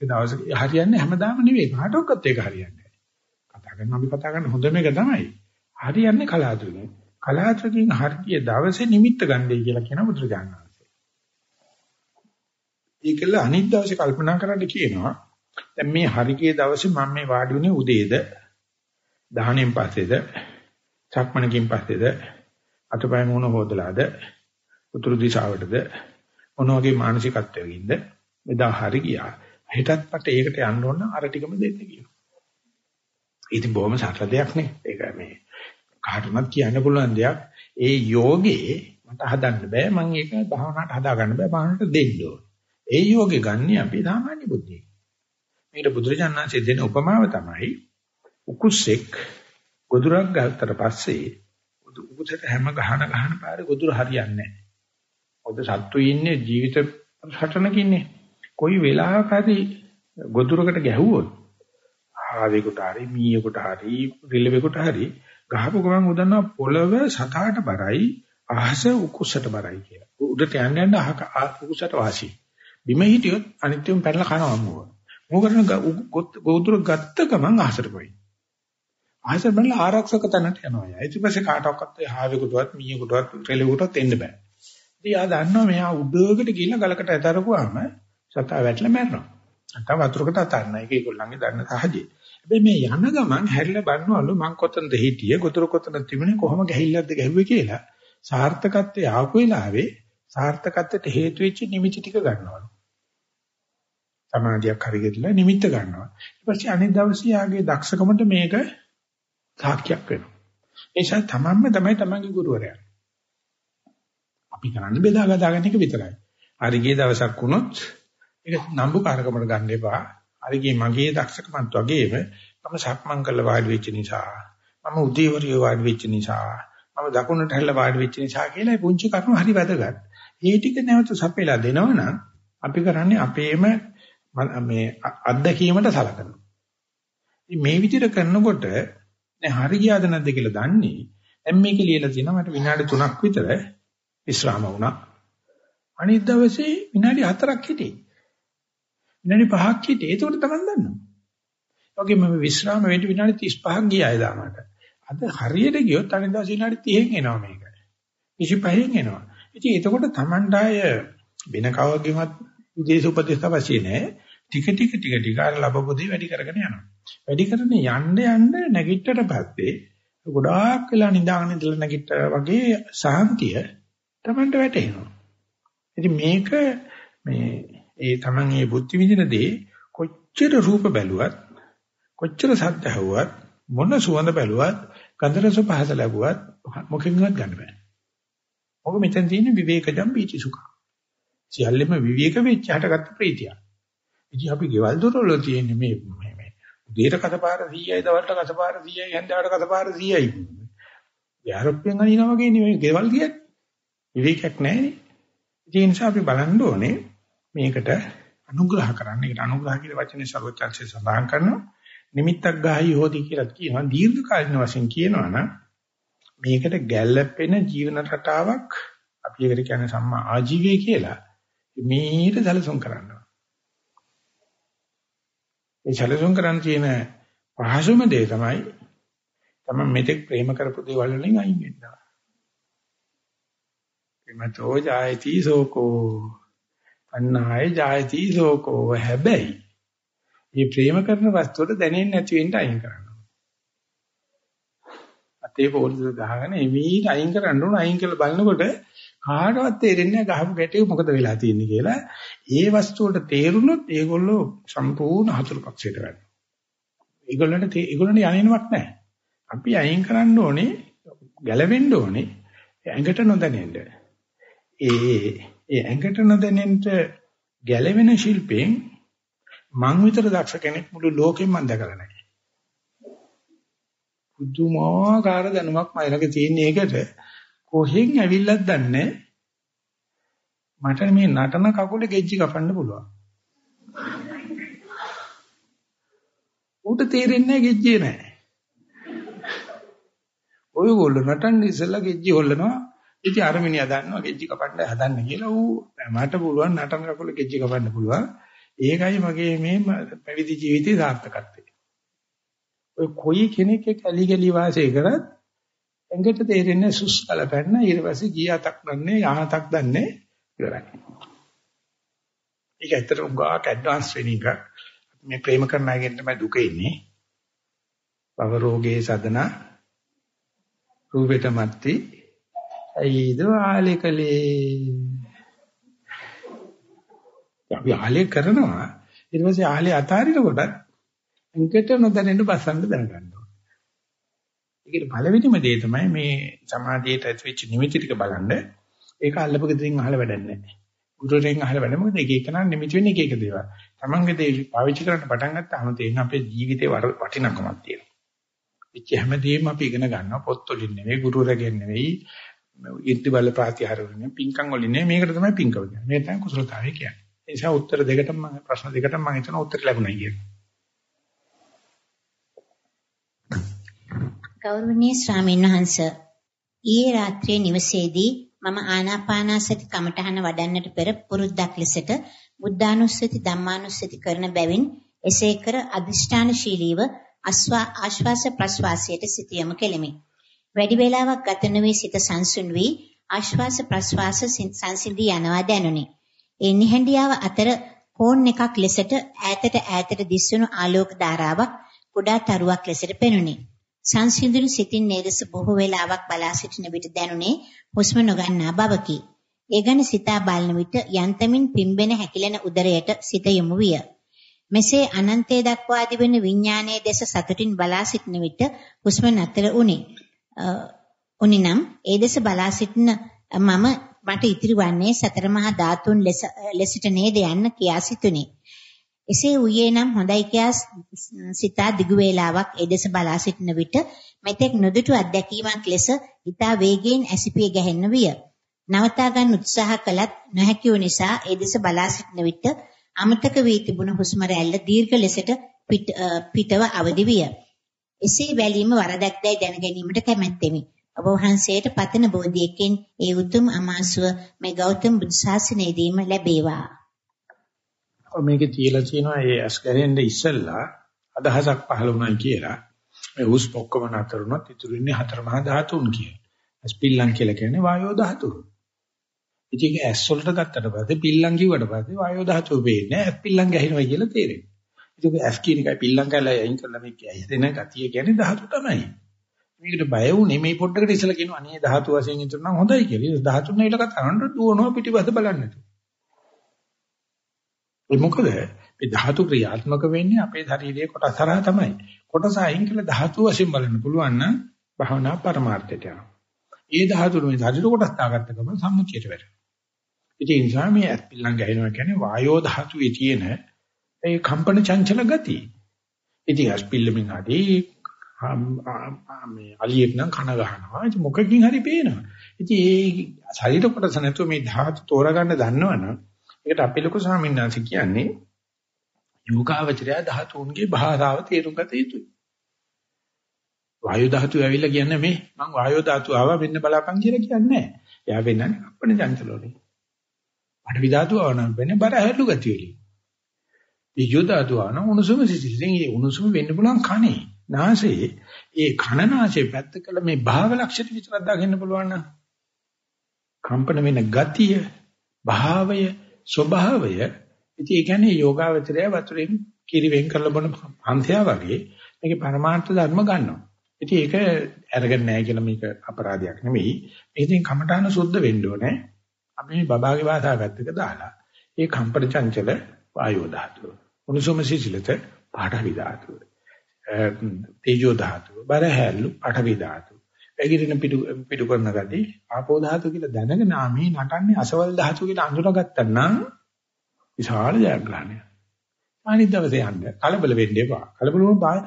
එක දවසක හරියන්නේ හැමදාම නෙවෙයි කාටවත් ඒක හරියන්නේ නැහැ. කතා කරන අපි කතා කරන හොඳම එක තමයි. හරියන්නේ කලාතුරකින්. කලාතුරකින් හරිය දවසේ නිමිත්ත ගන්නයි කියලා කියන බුදුරජාණන් ඒකල අනිත් දවසේ කල්පනා කරන්න කියනවා. දැන් මේ හරියේ දවසේ මම මේ වාඩි වුණේ උදේද? දහණෙන් පස්සේද? සක්මණකින් පස්සේද? අතපය මොන හොදලාද? උතුරු දිශාවටද? මොන වගේ මානසිකත්වයකින්ද? මෙදා හරි ගියා. හිතත් මට ඒකට යන්න ඕන අර ටිකම දෙන්න කියනවා. ඉතින් බොහොම සරල දෙයක් නේ. ඒක මේ කාටවත් කියන්න පුළුවන් දෙයක්. ඒ යෝගේ මට හදන්න බෑ. මම ඒක භාවනාවට හදා ගන්න බෑ. භාවනාවට දෙන්න ඕන. ඒ යෝගේ ගන්නේ අපි සාමාන්‍ය බුද්ධිය. මේකට බුදුරජාණන්සේ දෙන උපමාව තමයි උකුස්සෙක් ගොදුරක් ගත්තට පස්සේ උකුසට හැම ගහන ගහන පාරේ ගොදුර හරියන්නේ නැහැ. ඔද සත්තු ඉන්නේ ජීවිත සටනකින්නේ. කොයි වෙලාවක හරි ගොදුරකට ගැහුවොත් ආවෙකට හරි මීයකට හරි රිලෙවෙකට හරි ගහපු ගමන් උදන්නා පොළව සතාට බරයි අහස උකුසට බරයි කියලා. උඩට යන්න යන්න අහක උකුසට වාසි. බිම හිටියොත් අනිත්‍යම පැනලා කනවා මොකද? මොකද ගොදුර ගත්ත ගමන් අහසට පොයි. අහස බැලලා ආරක්ෂක තැනට යනවා. ඊට පස්සේ කාටවත් ආවෙකටවත් මීයකටවත් රිලෙවෙකටවත් එන්න බෑ. ඉතින් ආ දන්නවා මෙහා උඩකට ගිහිල්ලා ගලකට ඇතරපුවාම සතා වැටලා මැරෙනවා. නැත්නම් වතුරකට අතන්න. ඒක ඒගොල්ලන්ගේ දන්න සහජය. හැබැයි මේ යන ගමන් හැරිලා බලනවලු මං කොතනද හිටියේ, ගොතුර කොතනද තිබුණේ, කොහොම ගහිල්ලක්ද ගැහුවේ කියලා. සාර්ථකත්වයේ ආපු වෙලාවේ සාර්ථකත්වයට හේතු වෙච්ච නිමිති ටික ගන්නවලු. සමාධියක් හරියටලා නිමිත්ත ගන්නවා. ඊට පස්සේ අනිත් දවසේ යාගේ දක්ෂකමට මේක සාක්ෂියක් වෙනවා. ඒ නිසා තමන්ම තමයි තමන්ගේ ගුරුවරයා. අපි කරන්නේ බෙදා ගදාගන්න එක විතරයි. හරි ගිය දවසක් වුණොත් ඒක නම්බුකාරකමට ගන්න එපා. හරි ගියේ මගේ දක්ෂකමත් වගේම මම සක්මන් කරලා වාඩි වෙච්ච නිසා මම උදේවරිය වාඩි වෙච්ච නිසා මම දකුණට හැරිලා වාඩි වෙච්ච නිසා කියලා පුංචි කරුණු හරි වැදගත්. මේ ටික නැවත සපයලා දෙනවනම් අපි කරන්නේ අපේම මේ අත්දැකීමට සලකනවා. මේ විදිහට කරනකොට දැන් හරි ගියාද නැද්ද කියලා දන්නේ. දැන් මේක ලියලා තියෙනවා මට විනාඩි 3ක් විතර විශ්‍රාම වුණා. අනිත් දවසේ විනාඩි 4ක් හිටියේ. විනාඩි 5ක් හිටියේ. ඒක උඩ තමයි දන්නවා. ඔගේ මම විශ්‍රාම වෙන්න විනාඩි 35ක් ගියා එදා මට. අද හරියට ගියොත් අනිත් දවසේ විනාඩි 30න් එනවා මේක. 25න් එනවා. ඉතින් එතකොට Tamanට අය වෙන කවගෙමත් විදේශ උපදේශ අවශ්‍ය නැහැ. ටික ටික ටික ටික අර ලැබපොදී වැඩි කරගෙන යනවා. වැඩි කරගෙන යන්න යන්න නැගිට්ටට පස්සේ ගොඩාක් වෙලා නිදාගෙන ඉඳලා නැගිට්ට වගේ සාන්තිය Tamanට වැටෙනවා. ඉතින් මේක මේ ඒ Taman මේ බුද්ධ විදින දේ කොච්චර රූප බැලුවත් කොච්චර සද්ද ඇහුවත් මොන සුවඳ බැලුවත් ගන්ධ රස පහස ලැබුවත් මොකෙන්වත් ගන්න බෑ. මොකද මෙතන තියෙන විවේකජම් පීචි සුඛ. සියල්ලම විවේක වෙච්ච හටගත්ත ප්‍රීතිය. ඉතින් අපි ගෙවල් දොරවල තියෙන මේ මේ මේ උදේට කතපාර 100යි දවල්ට කතපාර 100යි හන්දාට කතපාර 100යි. යාරොප්පෙන් අනිනා වගේ නෙමෙයි ගෙවල් කියන්නේ. විවේකයක් නැහැ. ඒ නිසා අපි බලන්න ඕනේ මේකට අනුග්‍රහ කරන්න. ඒකට අනුග්‍රහ කියන වචනේ සර්වචන්සේ සඳහන් කරනවා. නිමිත්තක් ගහයි හොදි කියලා කියනවා. දීර්ඝ කාලින වශයෙන් කියනවා නම් මේකට ගැළපෙන ජීවන රටාවක් අපි ඒකට කියන්නේ සම්මා ආජීවය කියලා. මේකට සැලසුම් කරනවා. ඒ සැලසුම් කරන්න තියෙන පහසුම දේ තමයි තමයි මෙතෙක් ප්‍රේම කරපු දේවල් වලින් අයින් වෙන්න. එමතෝ ජායති සෝකෝ අන්නාය ජායති සෝකෝ හැබැයි. මේ ප්‍රේම කරන වස්තුවට දැනෙන්නේ නැති වෙන්න අයින් කරනවා. අතේ පොලිස ගහගෙන එමීට අයින් කරන්න ඕන. අයින් කියලා බලනකොට කාටවත් තේරෙන්නේ නැහැ ගහපු ගැටේ මොකද වෙලා තියෙන්නේ කියලා. ඒ වස්තුවට තේරුනොත් ඒගොල්ලෝ සම්පූර්ණ හතුරු පක්ෂයට ගන්නවා ඒගොල්ලන්ට ඒගොල්ලන්ට යන්නේවත් නැහැ. අපි අයින් කරන්න ඕනේ ගැලවෙන්න ඕනේ ඇඟට නොදැනෙන්න. ඒ ඒ ඇඟට නොදැනෙන්න ගැලවෙන ශිල්පයෙන් මං විතර දක්ෂ කෙනෙක් මුළු ලෝකෙම මම දැකලා නැහැ. පුදුමාකාර දැනුමක් මයිලක තියෙන එකට කොහෙන් ඇවිල්ලත් දන්නේ මට මේ නටන කකුලේ ගෙජ්ජි කපන්න පුළුවන්. ඌට තේරෙන්නේ ගෙජ්ජේ නැහැ. ඔයගොල්ලෝ නටන්නේ ඉස්සෙල්ලා ගෙජ්ජි හොල්ලනවා ඉතින් අර මිනිහා දන්නවා ගෙජ්ජි කපන්න හදන්න කියලා ඌ මට පුළුවන් නටන කකුල ගෙජ්ජි කපන්න පුළුවන්. ඒකයි මගේ මේ පැවිදි ජීවිතේ සාර්ථකත්වය. ඔය කොයි කෙනෙක් එක්ක ඇලි ගලි වාසය කරත් එංගට තේරෙන්නේ සුස් කලපැන්න ඊට පස්සේ ගියාතක් දන්නේ යහතක් දන්නේ ඉවරයි. ඒක ඇත්තට උගාට ඇඩ්වාන්ස් ට්‍රේනින්ග් එකක්. මේ ප්‍රේම කරන අයගෙන් තමයි දුක ඉන්නේ. භව රෝගේ සදනා රූපෙට මැත්ති ඇයිද ආලේකලේ අපි ආලේ කරනවා ඊට පස්සේ ආලේ අතාරිනකොට එංකට නොදැනෙන්න බස්සන්න දැනගන්න ඕනේ. ඒකේ පළවෙනිම දේ තමයි මේ සමාධියට ඇතිවෙච්ච නිමිති ටික බලන්න. ඒක අල්ලපු ගෙදරින් අහලා වැඩක් නැහැ. ගුරුවරයෙන් අහලා වැඩ මොකද එක එක නම් නිමිති වෙන්නේ එක එක දේවල්. Tamange දේ පාවිච්චි කරන්න පටන් ගත්තාම තේරෙන අපේ ජීවිතේ වටිනකමක් තියෙනවා. එච්ච හැමදේම අපි ඉගෙන ගන්නවා පොත් වලින් නෙවෙයි ගුරුවරගෙන් නෙවෙයි ඉර්ධි බල ප්‍රාතිහාර වලින් පිංකම් වලින් නෙවෙයි මේකට තමයි පිංකම කියන්නේ. මේ තමයි කුසලතාවය කියන්නේ. ඒ නිසා උත්තර දෙකටම මම ප්‍රශ්න දෙකටම මම හිතන උත්තර ලැබුණා කියලා. ගෞරවනීය ස්වාමීන් වහන්ස ඊයේ රාත්‍රියේ නිවසේදී මම ආනාපානසති කමඨහන වඩන්නට පෙර පුරුද්දක් ලෙසට බුද්ධානුස්සති ධම්මානුස්සති කරන බැවින් එසේ කර අදිෂ්ඨානශීලීව ආශ්වාස ප්‍රශ්වාසයට සිත යොමු කෙලිමි. වැඩි වේලාවක් ගත නොවේ සිත සංසුන් වී ආශ්වාස ප්‍රශ්වාස සංසිඳී යනවා දැනුනි. ඒ නිහඬියාව අතර කෝන් එකක් ලෙසට ඈතට ඈතට දිස්වුණු ආලෝක ධාරාවක් කුඩා තරුවක් ලෙසට පෙනුනි. සංසිඳුණු සිතින් නේදස බොහෝ වේලාවක් බලා සිටින විට දැනුනේ හුස්ම නොගන්නා බවකි. ඒ ගැන සිතා බලන විට යන්තමින් පිම්බෙන හැකිලෙන උදරයට සිත යොමු විය. මෙසේ අනන්තයේ දක්වා තිබෙන විඥානයේ දෙස සතුටින් බලා සිටින විට හුස්ම නතර වුණේ. උනිනම් ඒ දෙස බලා සිටින මම මට ඉතිරි වන්නේ සතර මහා ධාතුන් ලෙස ලෙසට නේද යන්න කියා සිතුනේ. එසේ වූයේ නම් හොඳයි කියා සිතා දිගු වේලාවක් එදෙස බලා සිටින විට මෙතෙක් නොදුටු අත්දැකීමක් ලෙස ඊතා වේගයෙන් ඇසිපිය ගැහෙන්න විය. නවතා ගන්න උත්සාහ කළත් නොහැකි වූ නිසා එදෙස බලා සිටින විට අමතක වී තිබුණු හුස්ම රැල්ල දීර්ඝ ලෙසට පිටව අවදි විය. එසේ වැලීම වරදක්දයි දැන ගැනීමට කැමැත්තෙමි. ඔබ වහන්සේට පතන බෝධියකින් ඒ උතුම් අමාසුව මේ ගෞතම බුදු සාසනයේදීම ලැබේවා. මේකේ තියලා තියෙනවා ඒ ඇස් ගැරෙන්න ඉස්සෙල්ලා අදහසක් පහළ වුණා කියලා. මේ උස් ඔක්කොම නතර වුණොත් ඉතුරු ඉන්නේ හතර මහා ධාතුන් කියන. ඇස් පිල්ලම් කියලා කියන්නේ වායෝ ධාතුව. ඉතින් ඇස් වලට ගත්තට පස්සේ පිල්ලම් කිව්වට පස්සේ වායෝ ධාතුව වෙන්නේ ඇස් පිල්ලම් ගහිනවා කියලා තේරෙනවා. ඉතින් ඇස් කියන එකයි පිල්ලම් කරලා අයින් කරලා මේක ඇහිදෙන ගතිය කියන්නේ ධාතු තමයි. මේකට බය වුනේ මේ පොඩ්ඩකට ඉස්සලා කියනවා අනේ ධාතු වශයෙන් ඉතුරු නම් හොඳයි කියලා. ධාතුන් වල කතා කරනකොට දුවනවා පිටිපස්ස බලන්නට. ඒ මොකද මේ ධාතු ක්‍රියාත්මක වෙන්නේ අපේ ශරීරයේ කොටස් හරහා තමයි. කොටස අයින් කළ ධාතු වශයෙන් බලන්න පුළුවන් නම් භවනා පරමාර්ථයට යනවා. ඒ ධාතු මේ ශරීර කොටස් දාගත්ත ගමන් සම්මුතියට වැටෙනවා. ඉතින් ඒ නිසා මේ ඇස්පිල්ලම් ගහනවා කියන්නේ වායෝ ධාතුවේ තියෙන ඒ කම්පන චංචල ගතිය. ඉතින් ඇස්පිල්ලමින් හරි මේ අලියෙක් නම් කන ගහනවා. ඉතින් මොකකින් හරි පේනවා. ඉතින් ඒ ශරීර කොටස නැතුව මේ ධාතු තෝරගන්න දන්නවනම් ඒකට අපේ ලොකු ස්වාමීන් වහන්සේ කියන්නේ යෝගාවචරය ධාතුන්ගේ භාෂාව තේරුම් ගත යුතුයි. වායු ධාතුව ඇවිල්ලා කියන්නේ මේ මං වායෝ ධාතුව ආවා වෙන්න බලාපන් කියලා කියන්නේ නැහැ. එයා වෙන්නන්නේ අපේ චංචලෝනේ. පඩවි ධාතුව ආවනම් වෙන්නේ බර හැලු ගතිය වලින්. විජෝ ධාතුව ආන උණුසුම සිසිලෙන් ඒ උණුසුම වෙන්න පුළුවන් කනේ. නාසයේ ඒ කන නාසයේ පැත්ත කළ මේ භාව ලක්ෂණ විතරක් දාගන්න පුළුවන් නම් කම්පන වෙන ගතිය භාවය ස්වභාවය ඉතින් ඒ කියන්නේ යෝගාවචරය වතුරෙන් කිරි වෙන් කරලා බොන අන්තයා වගේ මේකේ පරමාර්ථ ධර්ම ගන්නවා. ඉතින් ඒක අරගෙන නැහැ කියලා මේක අපරාධයක් නෙමෙයි. මේකෙන් කමඨාන සුද්ධ වෙන්න ඕනේ. අපි මේ බබාගේ භාෂාව පැත්තක දාලා ඒ කම්පන චංචල වායෝ ධාතුව. උණුසුම සිසිලත පාඨවි ධාතුව. තේජෝ ධාතුව. බරහැල්ලු පාඨවි ධාතුව. ඇගිරින පිටු පිටු කරන ගති ආපෝ ධාතු කියලා දැනගෙන ආමි නටන්නේ අසවල් ධාතු කියලා අඳුනගත්තා නම් විශාල ජයග්‍රහණයක්. අනිත් දවසේ යන්න කලබල වෙන්න එපා. කලබල වුණොත් ආය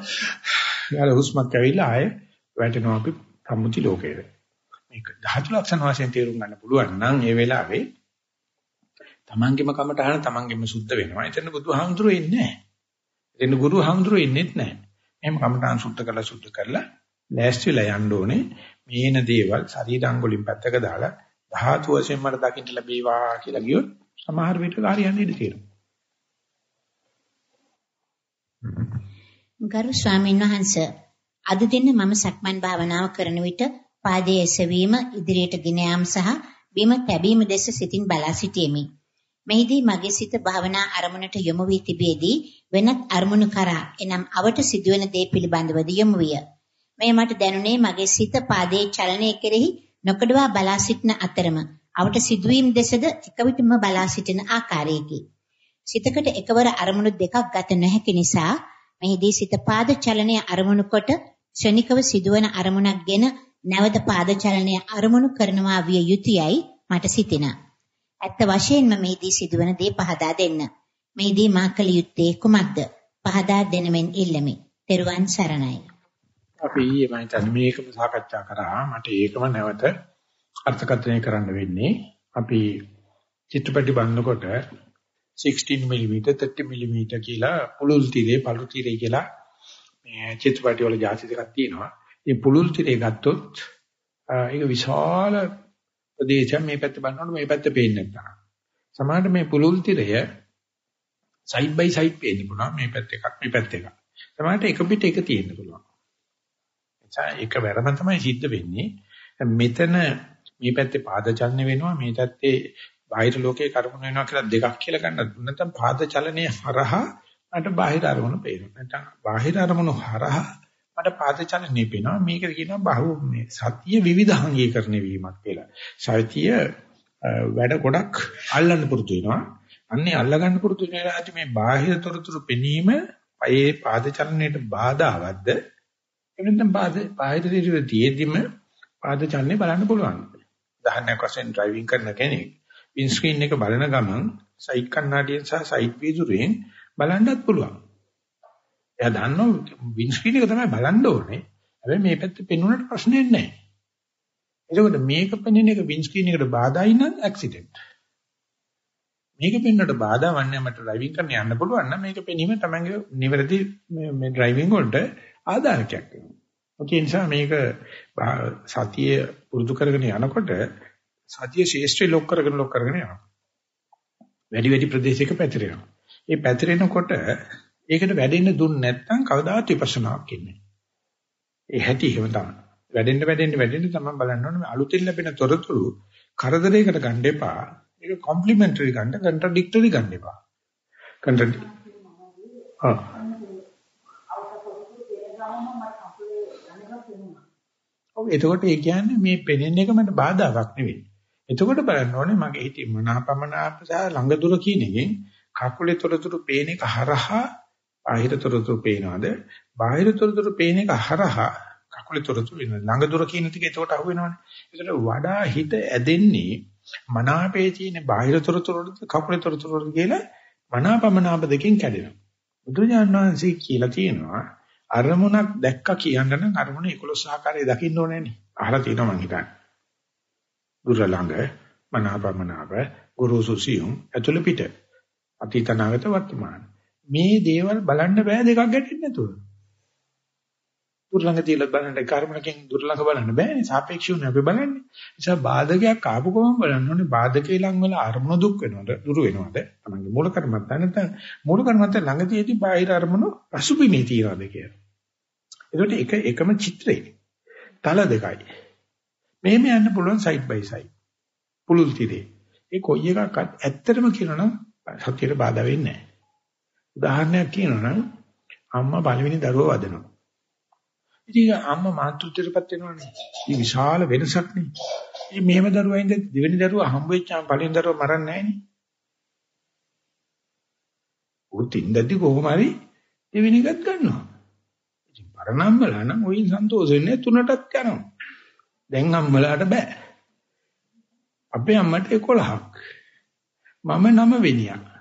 යාල හුස්මක් ඇවිල්ලා ආය වැටෙනවා අපි සම්මුති ලෝකේට. මේක ධාතු ලක්ෂණ වශයෙන් තේරුම් ගන්න පුළුවන් නම් ඒ වෙලාවේ තමන්ගෙම කමටහන තමන්ගෙම සුද්ධ වෙනවා. එතන බුදුහාමුදුරුවෝ ඉන්නේ නැහැ. එතන ගුරුහාමුදුරුවෝ ඉන්නේත් නැහැ. එහෙම කමටහන් සුද්ධ කරලා සුද්ධ කරලා ලෑස්තිලා යන්න ඕනේ මේන දේවල් ශරීරාංග වලින් පැත්තක දාලා ධාතු වශයෙන් මට දකින්න ලැබේවා කියලා ගියොත් සමහර විට කාර්යයන් ඉඳී තියෙනවා. ගරු ස්වාමීන් වහන්සේ අද දින මම සක්මන් භාවනාව කරන විට පාදයේ එසවීම ඉදිරියට ගෙන යාම සහ බිම තැබීම දෙස සිතින් බලා සිටීමි. මෙහිදී මගේ සිත භාවනා අරමුණට යොමු වී තිබෙදී වෙනත් අරමුණු කරා එනම් අවට සිදුවෙන දේ පිළිබඳවද යොමු විය. මේ මට දැනුනේ මගේ සිත පාදයේ චලනය කෙරෙහි නොකඩවා බලා සිටින අතරම අවට සිදුවීම් දෙසද එක විටම බලා සිටින ආකාරයකි. සිතකට එකවර අරමුණු දෙකක් ගත නොහැකි නිසා මෙහිදී සිත පාද චලනය අරමුණු කොට ක්ෂණිකව සිදුවන අරමුණක්ගෙන නැවත පාද චලනය අරමුණු කරනවා විය යුතුයයි මට සිතිනා. ඇත්ත වශයෙන්ම මෙහිදී සිදුවන දේ පහදා දෙන්න. මෙහිදී මා කළ යුත්තේ කුමක්ද? පහදා දෙනමෙන් ඉල්ලමි. තෙරුවන් සරණයි. අපි ඊයේ මම හිතන්නේ මේකම සාකච්ඡා කරා. මට ඒකම නැවත අර්ථකථනය කරන්න වෙන්නේ. අපි චිත්‍රපටි බලනකොට 16 mm 30 mm කියලා පුළුල් තිරේ පළු තිරේ කියලා මේ චිත්‍රපටි වල જાති දෙකක් තියෙනවා. මේ පුළුල් තිරේ ගත්තොත් ඒක විශාල ප්‍රදේශයක් මේ පැත්ත බලනකොට මේ පැත්ත පේන්නේ නැහැ. සමහරවිට මේ පුළුල් තිරය සයිඩ් බයි සයිඩ් පේන්න පුළුවන් මේ පැත්ත එකක් මේ පැත්ත එකක්. සමහරවිට එක පිට එක තියෙන්න පුළුවන්. ඒක වැරම තමයි සිද්ධ වෙන්නේ. මෙතන මේ පැත්තේ පාද චලන වෙනවා මේ පැත්තේ බාහිර ලෝකයේ කර්මන වෙනවා කියලා දෙකක් කියලා ගන්නත් නැත්නම් පාද චලනයේ හරහා මට බාහිර අරමුණු පේනවා. නැත්නම් බාහිර අරමුණු හරහා මට පාද චලනය පේනවා. මේකට කියනවා බහුව මේ සතිය විවිධාංගීකරණය වීමක් කියලා. සතිය වැඩ ගොඩක් අල්ලන්න පුරුදු වෙනවා. අන්නේ අල්ලගන්න පුරුදු වෙලාදී මේ බාහිර තොරතුරු පෙනීම පයේ පාද චලනයට බාධාවත්ද? එවෙනම් පාද බාහිර දිවිදීම පාද චලනය බලන්න පුළුවන්. උදාහරණයක් වශයෙන් ඩ්‍රයිවිං කරන කෙනෙක් වින් ස්ක්‍රීන් එක බලන ගමන් සයිඩ් කණ්ණාඩියෙන් සහ සයිඩ් වීදුරෙන් බලන්නත් පුළුවන්. එයා දන්නවා වින් ස්ක්‍රීන් එක තමයි බලන්න ඕනේ. හැබැයි මේ පැත්තේ පෙන්වන්නට ප්‍රශ්නයක් නැහැ. එතකොට මේක පෙන්වන එක වින් ස්ක්‍රීන් එකට බාධායි නම් ඇක්සිඩන්ට්. මේක පෙන්වන්නට බාධා වන්නේ මට ඩ්‍රයිවිං කරන්න යන්න පුළුවන් නම් මේක පෙනීම තමයි නිවැරදි මේ ඩ්‍රයිවිං වලට ආධාරකයක් වෙනවා. ඒ නිසා මේක සතිය පුරුදු කරගෙන යනකොට සතිය ශේෂ්ත්‍රය ලොක් කරගෙන ලොක් කරගෙන යනවා. වැඩි වැඩි ප්‍රදේශයක පැතිරෙනවා. ඒ පැතිරෙනකොට ඒකට වැඩෙන්න දුන්නේ නැත්නම් කවදාවත් විපස්සනාවක් ඉන්නේ. ඒ හැටි එහෙම තමයි. වැඩෙන්න වැඩෙන්න වැඩෙන්න තමයි බලන්න ඕනේ අලුතින් ලැබෙන තොරතුරු කරදරයකට ගන්න එපා. ඒක කොම්ප්ලිමන්ටරි ගන්න, කන්ට්‍රඩික්ටරි ගන්න එපා. කන්ට්‍රඩි ආ ඔව් එතකොට ඒ කියන්නේ මේ පෙනෙන එක මට බාධාවක් නෙවෙයි. එතකොට බලන්න ඕනේ මගේ හිතේ මනාපමනාප සහ ළඟ දුර කියන එකෙන් කකුලේ තොරතුරු පේන එක හරහා බාහිර තොරතුරු පේනවද? බාහිර තොරතුරු පේන එක හරහා කකුලේ තොරතුරු වෙනවද? ළඟ දුර කියන ටික එතකොට අහු වෙනවනේ. ඒකට වඩා හිත ඇදෙන්නේ මනාපේ තියෙන බාහිර තොරතුරුද කකුලේ තොරතුරුද කියලා මනාපමනාප දෙකෙන් කැඩෙනවා. බුදුරජාණන් වහන්සේ කියලා තියෙනවා අරමුණක් දැක්කා කියන්න නම් අරමුණ 11 ආකාරයේ දකින්න ඕනේ නේ. අහලා තියෙනවා මං හිතන්නේ. දුර ළඟ මනාපමනාප ගුරුසු සියුම් ඇතුළ පිට අතීත නාගත වර්තමාන මේ දේවල් බලන්න බෑ දෙකක් ගැටෙන්නේ නැතුව දුර ළඟ තියලා බලන්න කර්මණකින් දුර ළඟ බලන්න බෑනේ සාපේක්ෂව නේ අපි බලන්නේ නිසා බාධකයක් ආපු ගමන් බලන්න ඕනේ බාධකේ ළඟ වල අරමුණු දුක් වෙනවද දුර වෙනවද තමන්ගේ මූල කර්මත්ත නැත්නම් මූල කර්මත්ත ළඟ තියෙදි බාහිර අරමුණු අසුබිමේ තියනවාද කියලා ඒකට එක එකම චිත්‍රේ තල දෙකයි මෙහෙම යන්න පුළුවන් සයිඩ් බයි සයිඩ්. පුළුල් තිරේ. ඒ කොයි එකක්වත් ඇත්තටම කියනනම් සත්‍යයට බාධා වෙන්නේ නැහැ. උදාහරණයක් කියනනම් අම්මා පළවෙනි දරුවා වදනවා. ඉතින් අම්මා මාතෘත්වයටපත් වෙනවනේ. මේ විශාල වෙනසක් නේ. ඉතින් මෙහෙම දරුවා ඉඳ දෙවෙනි දරුවා හම්බ වෙච්චාම පළවෙනි දරුවා මරන්නේ නැහනේ. උත් ඉඳද්දි කොහොම හරි දෙවෙනි එකත් ගන්නවා. ඉතින් පරණම්මලා නම් ඔයින් සන්තෝෂ වෙන්නේ තුනටත් යනවා. දැන් අම්මලාට බෑ. අපේ අම්මට 11ක්. මම 9 වෙනියා.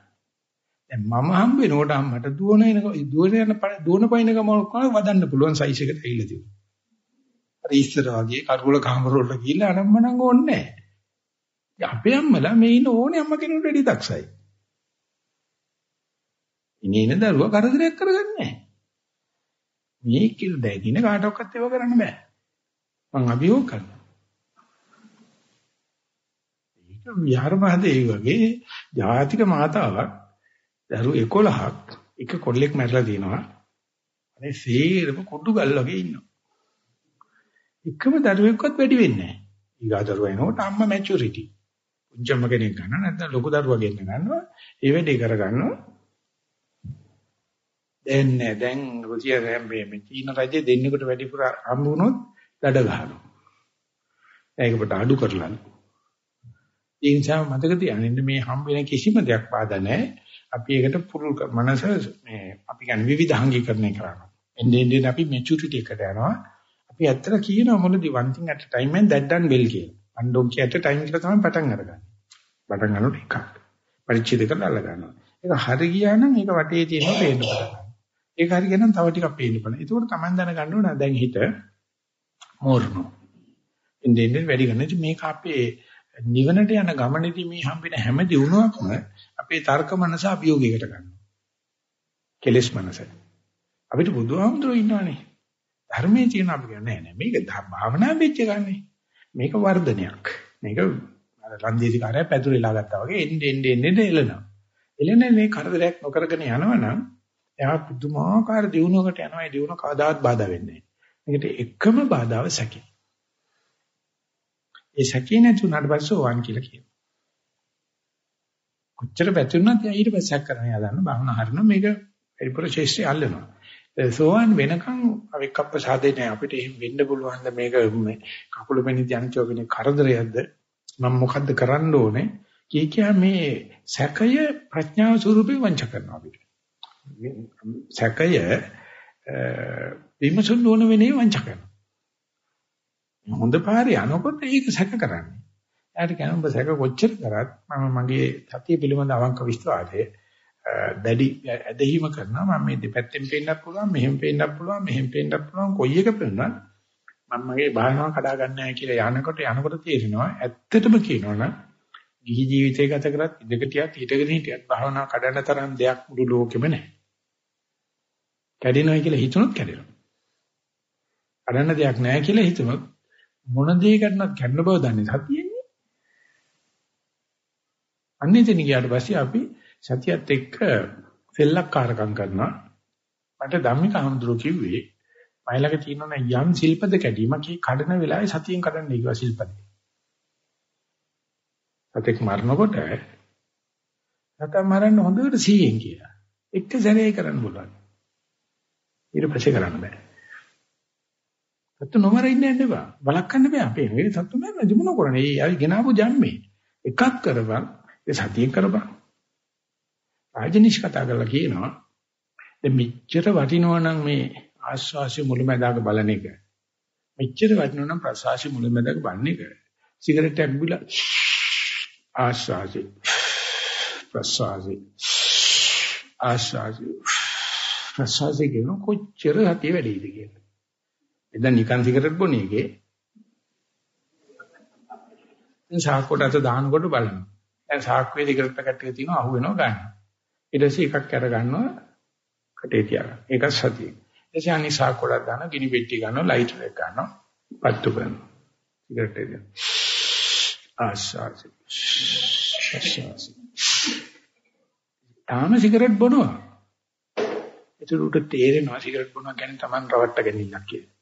දැන් මම හම්බ වෙනකොට අම්මට දුවන එන දුවන යන දුවන පයින් ගම වදන්න පුළුවන් සයිස් එකට ඇවිල්ලා තියෙනවා. අර ඉස්සර වගේ කරුවල කාමර වලට ගිහිල්ලා අනම්මනම් ඕනේ නැහැ. අපේ අම්මලා මේ ඉන්න ඕනේ අම්ම කෙනෙකුට වැඩි දක්ෂයි. ඉනේන දරුවා කරදරයක් කරගන්නේ නැහැ. මේ කිල් දැකින කාටවත් ඒව කරන්න බෑ. මං අභියෝග කරනවා. ඒක විහාර මහදේ වගේ ජාතික මාතාවක් දරුවෝ 11ක් එක කොල්ලෙක් මැරලා දිනවා. අනේ සේරම කුඩු ගල් වගේ ඉන්නවා. එකම දරුවෙක්වත් වැඩි වෙන්නේ නැහැ. ඊගා දරුවා එනකොට අම්මා මැචියුරිටි. උන්ජම්ම කෙනෙක් ගන්න නැත්නම් ලොකු දරුවා ගෙන්න ගන්නවා. ඒ වැඩේ කරගන්නවා. දැන් නෑ දැන් රුසියා මේ චීන රජේ දෙන්නෙකුට වැඩිපුර හම්බ වුණොත් දඩ ගහනවා. ඒක පොඩ අඩු කරලා. ඒ නිසා මතක තියාගන්න මේ හම් වෙන කිසිම දෙයක් බාධා නැහැ. අපි ඒකට පුරුල් මනස මේ අපි කියන්නේ විවිධාංගීකරණය කරනවා. එන්නේ එන්නේ අපි මෙචුරිටි එකට යනවා. අපි ඇත්තට කියනවා මොනදි one thing at a time and that done well කියලා. one donkey at a time කියලා තමයි පටන් අරගන්නේ. පටන් ගන්නකොට එකක්. පරිච්ඡේද කරලා අල්ල ගන්නවා. ඒක හරි ගියා නම් ඒක වටේ තියෙනවා පේන්න පටන් ගන්නවා. ඒක හරි ගියා නම් තව ටිකක් පේන්න පටන්. ඒකෝට තමයි දැනගන්න ඕන දැන් හිත මෝරනවා. ඉන්නේ ඉන්නේ වැඩි කරන මේක අපේ නිවනට යන ගමනේදී මේ හම්බෙන හැම දිනුවක්ම අපේ තර්ක මනස අභියෝගයකට ගන්නවා. කෙලෙස් මනස. අපිට බුදුහාමුදුරුවෝ ඉන්නවනේ. ධර්මයේ තියෙන අපි කියන්නේ නෑ මේක භාවනා වෙච්ච ගන්නේ. මේක වර්ධනයක්. මේක රන්දේසිකාරය පැතුරලා ගත්තා වගේ එන්නේ එන්නේ එන්නේ එළනවා. එළෙන්නේ මේ කරදරයක් නොකරගෙන යනවනම් එයා පුදුමාකාර දියුණුවකට යනවා. ඒ දියුණුව කවදාවත් බාධා වෙන්නේ නෑ. මේකට එකම බාධාව සැකේ. ඒ සැකේ නැති වුණාට පස්සේ ඕවන් කියලා කියනවා. කොච්චර පැතුරුණත් ඊට පස්සේ සැක කරන්න යදන්න බාහන හරිනවා මේක පරිපූර්ණ ශේෂ්ත්‍රය අල්ලනවා. සෝවන් වෙනකන් අවික්කප්ප සාදේ නෑ අපිට එහෙම වෙන්න පුළුවන් ද මේක මේ කකුල මෙනි ජනිතව වෙන කරදරයක්ද මම මොකද්ද කරන්න ඕනේ කිය කියා මේ සැකය ප්‍රඥාව ස්වරූපේ වංච කරනවා අපිට. සැකය විමසුන් ඕන වෙනේ වංච කරනවා. හොඳ පාරේ යනකොට ඒක සැක කරන්නේ. එයාට කියනවා ඔබ සැක කොච්චර කරත් මම මගේ සතිය පිළිබඳ අවංක විශ්වාසය දැඩි ඇදහිම කරනවා. මම මේ දෙපැත්තෙන් පේන්නත් පුළුවන් මෙහෙම පේන්නත් පුළුවන් මෙහෙම පේන්නත් පුළුවන්. කොයි එක පේන්නත් මම මගේ භාවනාව කඩා ගන්න නැහැ කියලා යනකොට යනකොට තේරෙනවා. ඇත්තටම කියනවනම් ගිහි ජීවිතය ගත කරත් ඉඳකටියත් හිටගෙන හිටියත් භාවනාව කඩන්න තරම් දෙයක් මුළු ලෝකෙම නැහැ. කැඩෙනවා කියලා හිතුනොත් කැඩෙනවා. කඩන්න දෙයක් නැහැ කියලා හිතුනොත් මොන දේ කරනත් කැඩෙන බව දන්නේ සතියෙන්නේ අන්නේ තැන ගියාට පස්සේ අපි සතියත් එක්ක සෙල්ලක්කාරකම් කරනවා. මට ධම්මික හඳුරු කිව්වේ මයිලක තියෙනවනේ යම් ශිල්පද කැඩීමක් ඒ කඩන වෙලාවේ සතියෙන් කඩන්නේ කිව්වා ශිල්පදේ. සතෙක් මරනකොට නැත්නම් මරන්න හොඳට සීයෙන් කියලා. එක සැරේ කරන්න පුළුවන්. ඊට පස්සේ කරන්න බෑ. සත්තු නොමර ඉන්න යන්න බෑ. බලක්කන්න බෑ අපේ. මේ සත්තු මරන්න දිමුන කරන්නේ. ඒ ආයි ගෙනාවු ජම්මේ. එකක් කරපන්. ඒ සතියෙන් කරපන්. රාජනිෂ් කතා කරලා කියනවා දැන් මෙච්චර වටිනවා නම් මේ ආස්වාසිය මුලැමැදාක බලන එක. මෙච්චර වටිනවා නම් ප්‍රසවාසිය මුලැමැදාක බලන එක. සිගරට් එකක් බිලා ආස්වාසිය ප්‍රසවාසිය ආස්වාසිය ප්‍රසවාසිය කියන කොච්චර හතිය වැඩිද කියලා. එදා නිකන් සිගරට් බොන එකේ දැන් සාක්කුවට අත දානකොට බලනවා. දැන් සාක්කුවේ සිගරට් පැකට් එක තියෙනවා අහු වෙනවා ගන්නවා. ඊට පස්සේ එකක් අර ගන්නවා කටේ තියාගන්න. ඒක සතිය. ඊට පස්සේ අනිසා කොටක් ගන්නවා, ගිනි පෙට්ටිය ගන්නවා, ලයිටර් එක ගන්නවා, පත්තු කරනවා. සිගරට් එක. ආශාසි. ආශාසි. තාම සිගරට් බොනවා. ඒකට තේරෙනවා සිගරට් බොනවා කියන්නේ Taman රවට්ට ගැනීමක් කියලා.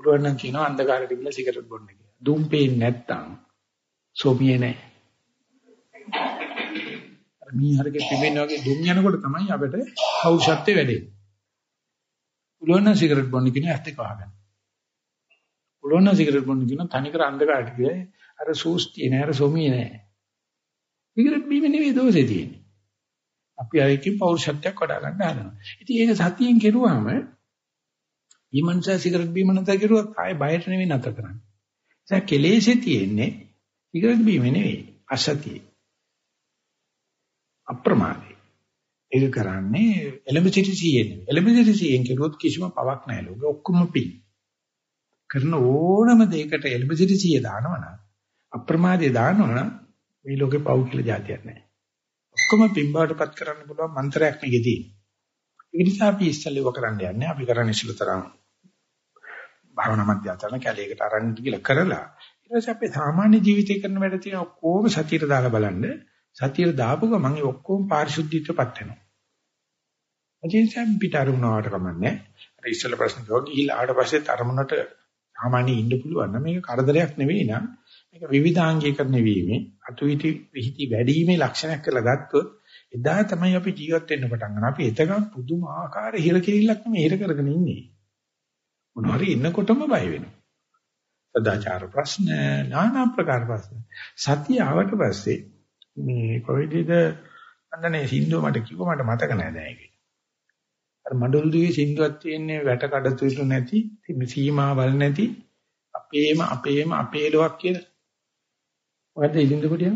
පුළුවන් නම් කියනවා අන්ධකාරයට ගිහලා සිගරට් බොන්න කියලා. දුම් පේන්නේ නැත්තම් සෝමියේ නැහැ. මීහරකේ පිමෙන්න වගේ දුම් යනකොට තමයි අපිට පෞරුෂත්වය වැඩෙන්නේ. පුළුවන් නම් සිගරට් බොන්න කියන ඇත්ත එක වහගන්න. පුළුවන් නම් සිගරට් බොන්න කියන තනිකර අන්ධකාරට කියලා අර සූස්තිය නෑ අර සොමිය නෑ. සිගරට් බීම නෙවෙයි දෝෂේ තියෙන්නේ. අපි අයකින් පෞරුෂත්වයක් වඩා ගන්න හදනවා. ඉතින් ඒක සතියෙන් කෙරුවාම ඊමණ්ස සිගරට් බීම නැතර කෙරුවත් ආයේ බයට නෙවෙයි නැතර කරන්නේ. ඒක කෙලෙසේ තියෙන්නේ සිගරට් බීම නෙවෙයි අසතියේ. අප්‍රමාදී. ඒක කරන්නේ එලඹ සිටි සීයෙන්. එලඹ සිටි සීයෙන් කෙරුවොත් කිසිම පවක් නැහැ ලෝකෙ ඔක්කොම පිං. කරන ඕනම දෙයකට එලඹ සිටි සීය දානවනම් අප්‍රමාදයේ දානවනම් මේ ලෝකෙ පව් කියලා જાතියක් නැහැ. ඔක්කොම පිං බවටපත් කරන්න පුළුවන් මන්ත්‍රයක් මේකේ තියෙනවා. ඒ නිසා අපි ඉස්සෙල්ලව කරන්න යන්නේ අපි කරන්නේ ඉස්සෙල්තරම් භාවනා මධ්‍යස්ථාන කැලේකට අරන් ගිහලා කරලා ඊට පස්සේ අපි සාමාන්‍ය ජීවිතය කරන වැඩ තියෙන ඔක්කොම සතියට දාලා බලන්න සතියට දාපු ගමන් ඒ ඔක්කොම පාරිශුද්ධීත්වපත් වෙනවා. අජීසම් පිට අරුණාවට කමන්නේ. අර ඉස්සෙල්ලා ප්‍රශ්න කව ගිහිල්ලා ආවට පස්සේ තරමුණට සාමාන්‍ය ඉන්න පුළුවන් නම් මේක කරදරයක් නෙවෙයි නම් මේක විවිධාංගීකරණය වීමේ අතුවිති විහිති වැඩිීමේ ලක්ෂණයක් කියලා ගත්තොත් එදා තමයි අපි ජීවත් වෙන්න පටන් ගන්න. අපි එතකන් පුදුමාකාර හිර කිරිල්ලක් නෙමෙයි හිර කරගෙන ඉන්නේ. මොනවාරි ඉන්නකොටම බය වෙනවා. සදාචාර ප්‍රශ්න, নানা ආකාර ප්‍රශ්න. සතිය ආවට පස්සේ මේ කොයිදද අන්නනේ සින්දුව මට කිව්ව මට මතක නෑ දැන් ඒක. අර මඩුල් දුවේ සින්දුවක් තියෙන්නේ වැට කඩතුරු නැති සීමාවල් නැති අපේම අපේම අපේලොක් කියලා. මොකද්ද ඉලින්ද කොටිය?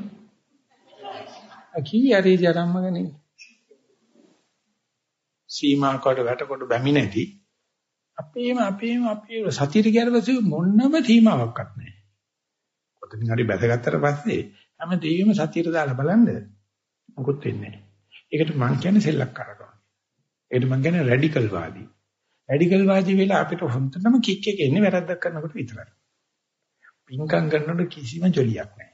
අකී අරේ ජරම්මගනේ. සීමා කොට වැට කොට බැමි නැති අපේම අපේම අපේ සතියට ගියරපස්සේ මොන්නම සීමාවක්වත් නැහැ. කොතනින් හරි බැසගත්තට පස්සේ හැමදේම සතියට දාලා බලන්න මොකුත් වෙන්නේ නැහැ. ඒකට මම කියන්නේ සෙල්ලක්කාරකම. ඒකට මම කියන්නේ රැඩිකල් වාදී. රැඩිකල් වාදී වෙලා අපිට හොඳටම කික් එක එන්නේ වැරද්දක් කරනකොට විතරයි. පින්කම් කරනකොට කිසිම ජොලියක් නැහැ.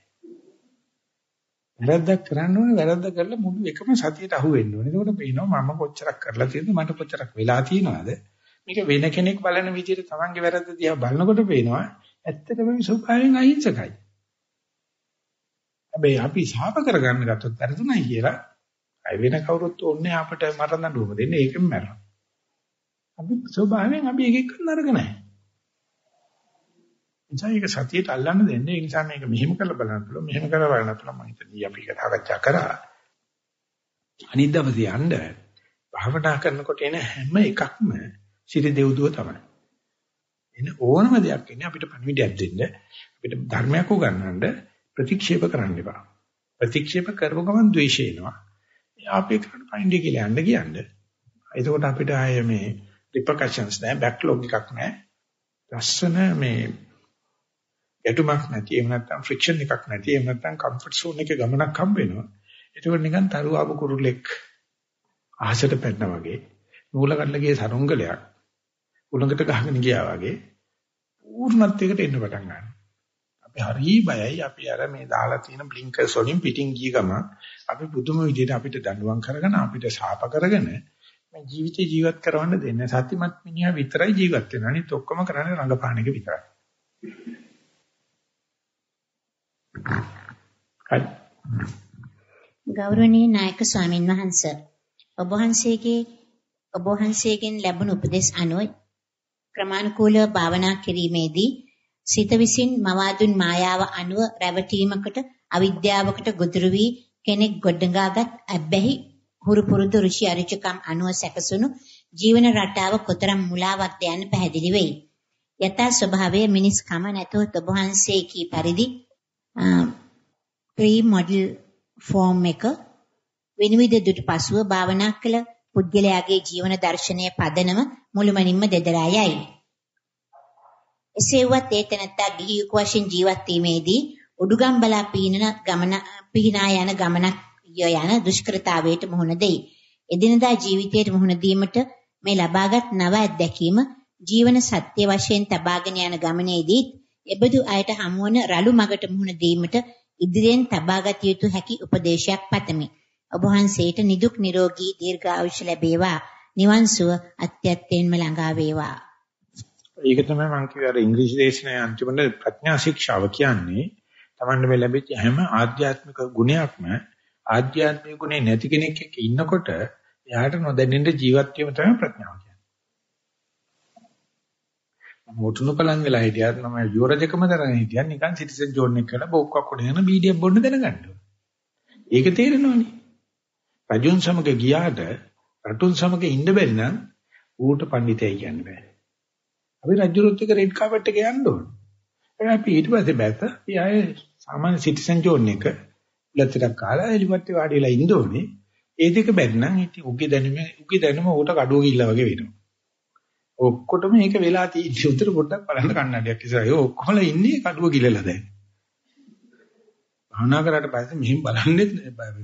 වැරද්දක් කරන්න ඕනේ වැරද්ද කරලා මුළු එකම සතියට අහු වෙන්න ඕනේ. එතකොට පේනවා මම කොච්චරක් කරලා තියෙනවද මට කොච්චරක් වෙලා තියෙනවද මේක වෙන කෙනෙක් බලන විදිහට තමන්ගේ වැරද්ද දිහා බලනකොට පේනවා ඇත්තටම මේ ස්වභාවයෙන් අහිංසකයි. හැබැයි අපි ශාප කරගන්න ගත්තොත් වැරදුණයි කියලා අය වෙන කවුරුත් ඕනේ අපිට මරණ දඬුවම දෙන්නේ ඒකෙන් මැරෙනවා. අපි ස්වභාවයෙන් අපි එක එක නරක නැහැ. නිසා ඒක සතියට අල්ලන්න දෙන්නේ ඒ නිසා මේක මෙහෙම කරලා බලන්න පුළුවන් මෙහෙම කරලා බලන්න පුළුවන් මම හිතන්නේ අපි කතා කරා අනිත් දවසේ යන්න භාවනා කරනකොට එන හැම එකක්ම සිරි දෙව්දුව තමයි. එන ඕනම දෙයක් ඉන්නේ අපිට පණිවිඩයක් දෙන්න අපිට ධර්මයක් උගන්වන්න ප්‍රතික්ෂේප කරන්න එපා. ප්‍රතික්ෂේප කරව ගමන් ද්වේෂය එනවා. අපි කරන පණිවිඩය කියලා යන්න කියන්නේ එතකොට අපිට ආයේ මේ රිපර්කෂන්ස් නැහැ බෑක්ලොග් එකක් නැහැ. ලස්සන මේ ගැටුමක් නැති එහෙම නැත්නම් ෆ්‍රික්ෂන් එකක් නැති එහෙම නැත්නම් කම්ෆර්ට් සෝන් එකේ ගමනක් හම්බ වෙනවා. ඒකෝට නිකන් තරු ආපු කුරුල්ලෙක් අහසට පැනනා වගේ නූල කඩලා ගිය සරුංගලයක් උලඟට ගහගෙන ගියා වගේ පූර්ණත්වයකට එන්න පටන් ගන්නවා. අපි හරි බයයි අපි අර මේ දාලා තියෙන බ්ලින්කර්ස් වලින් පිටින් ගිය ගම අපි පුදුම විදිහට අපිට දඬුවම් කරගෙන අපිට ශාප කරගෙන මේ ජීවිතේ ජීවත් කරවන්න දෙන්නේ සත්‍යමත් මිනිහා විතරයි ජීවත් වෙන්නේ. අනිත් ඔක්කොම කරන්නේ රංගපාන එක විතරයි. හරි. ගෞරවනීය නායක ස්වාමින් වහන්සේ ඔබ වහන්සේගේ ඔබ වහන්සේගෙන් ලැබුණු උපදෙස් අනුව ක්‍රමානුකූලව භාවනා කිරීමේදී සිත විසින් මවාදුන් මායාව අනුව රැවටීමකට අවිද්‍යාවකට ගොදුරු වී කෙනෙක් ගොඩනගාගත් අබ්බැහි හුරු පුරුදු ඍෂි අරුචිකම් අනුව සැකසුණු ජීවන රටාව කොතරම් මුලාවක්ද යන්න පැහැදිලි වෙයි. යථා ස්වභාවය මිනිස් කම නැතොත් ඔබ වහන්සේ කී පරිදි ප්‍රී මොඩල් ෆෝම් එක විනිවිද දුටු පසුව භාවනා කළ පුද්ගලයාගේ ජීවන දර්ශනය පදනම මුළුමනින්ම දෙදරා යයි. එසේ වුවත් ඒ තැනත්තා ගිහියෙකු වශයෙන් ජීවත් වීමේදී උඩුගම් බලා පීනන ගමන පිහිනා යන ගමනක් යන දුෂ්කරතාවයට මුහුණ දෙයි. එදිනදා ජීවිතයට මුහුණ දීමට මේ ලබාගත් නව අත්දැකීම ජීවන සත්‍ය වශයෙන් තබාගෙන යන ගමනේදී එබඳු අයට හමුවන රළු මගට මුහුණ දීමට ඉදිරියෙන් තබාගත යුතු හැකි උපදේශයක් පතමි. ඔබ වහන්සේට නිදුක් නිරෝගී දීර්ඝායුෂ ලැබේවා. නිවන් සුව අත්‍යත්යෙන්ම ළඟා වේවා. ඒක තමයි මම කිව්වේ අර ඉංග්‍රීසි දේශනාවේ අන්තිමට ප්‍රඥා ශික්ෂාව කියන්නේ. Tamand මේ ලැබිච්ච හැම ආධ්‍යාත්මික ගුණයක්ම ආධ්‍යාත්මික ගුණේ නැති කෙනෙක් එක්ක ඉන්නකොට එයාට නොදැනෙන ජීවත් වීම තමයි ප්‍රඥාව කියන්නේ. මොටුනු පලන් වෙලා හිටියත් මම යුවරජකම දරන හිටියත් නිකන් සිටිසන් ජෝන් එක කරලා බොක්කක් කොටගෙන බීඩියක් බොන්න දැනගන්න ඕනේ. ඒක තේරෙනවනේ. රජුන් සමග ගියාට රටුන් සමග ඉන්න බැරි නම් ඌට පඬිතයි කියන්න බෑ. අපි රජුරුත් එක්ක රෙඩ් කාපට් එක යන්න ඕනේ. ඒ අපි ඊට පස්සේ බැස්ස අපි ආයේ සාමාන්‍ය සිටිසන් ජෝන් එක ලැත්තට කාලා එලිපට්ටේ වාඩි වෙලා ඉන්න ඕනේ. ඒ දෙක බැරි නම් ඉතින් උගේ දැනුම උගේ දැනුම ඌට කඩුව ගිල්ලා වගේ වෙනවා. ඔක්කොටම මේක වෙලා තියෙන්නේ උතර පොඩ්ඩක් බලන්න කන්නඩියක් ඉස්සරහ. ඒ ඔක්කොම ඉන්නේ කඩුව ගිලලා දැන්. භාවනා කරාට පස්සේ මෙහෙම බලන්නෙත්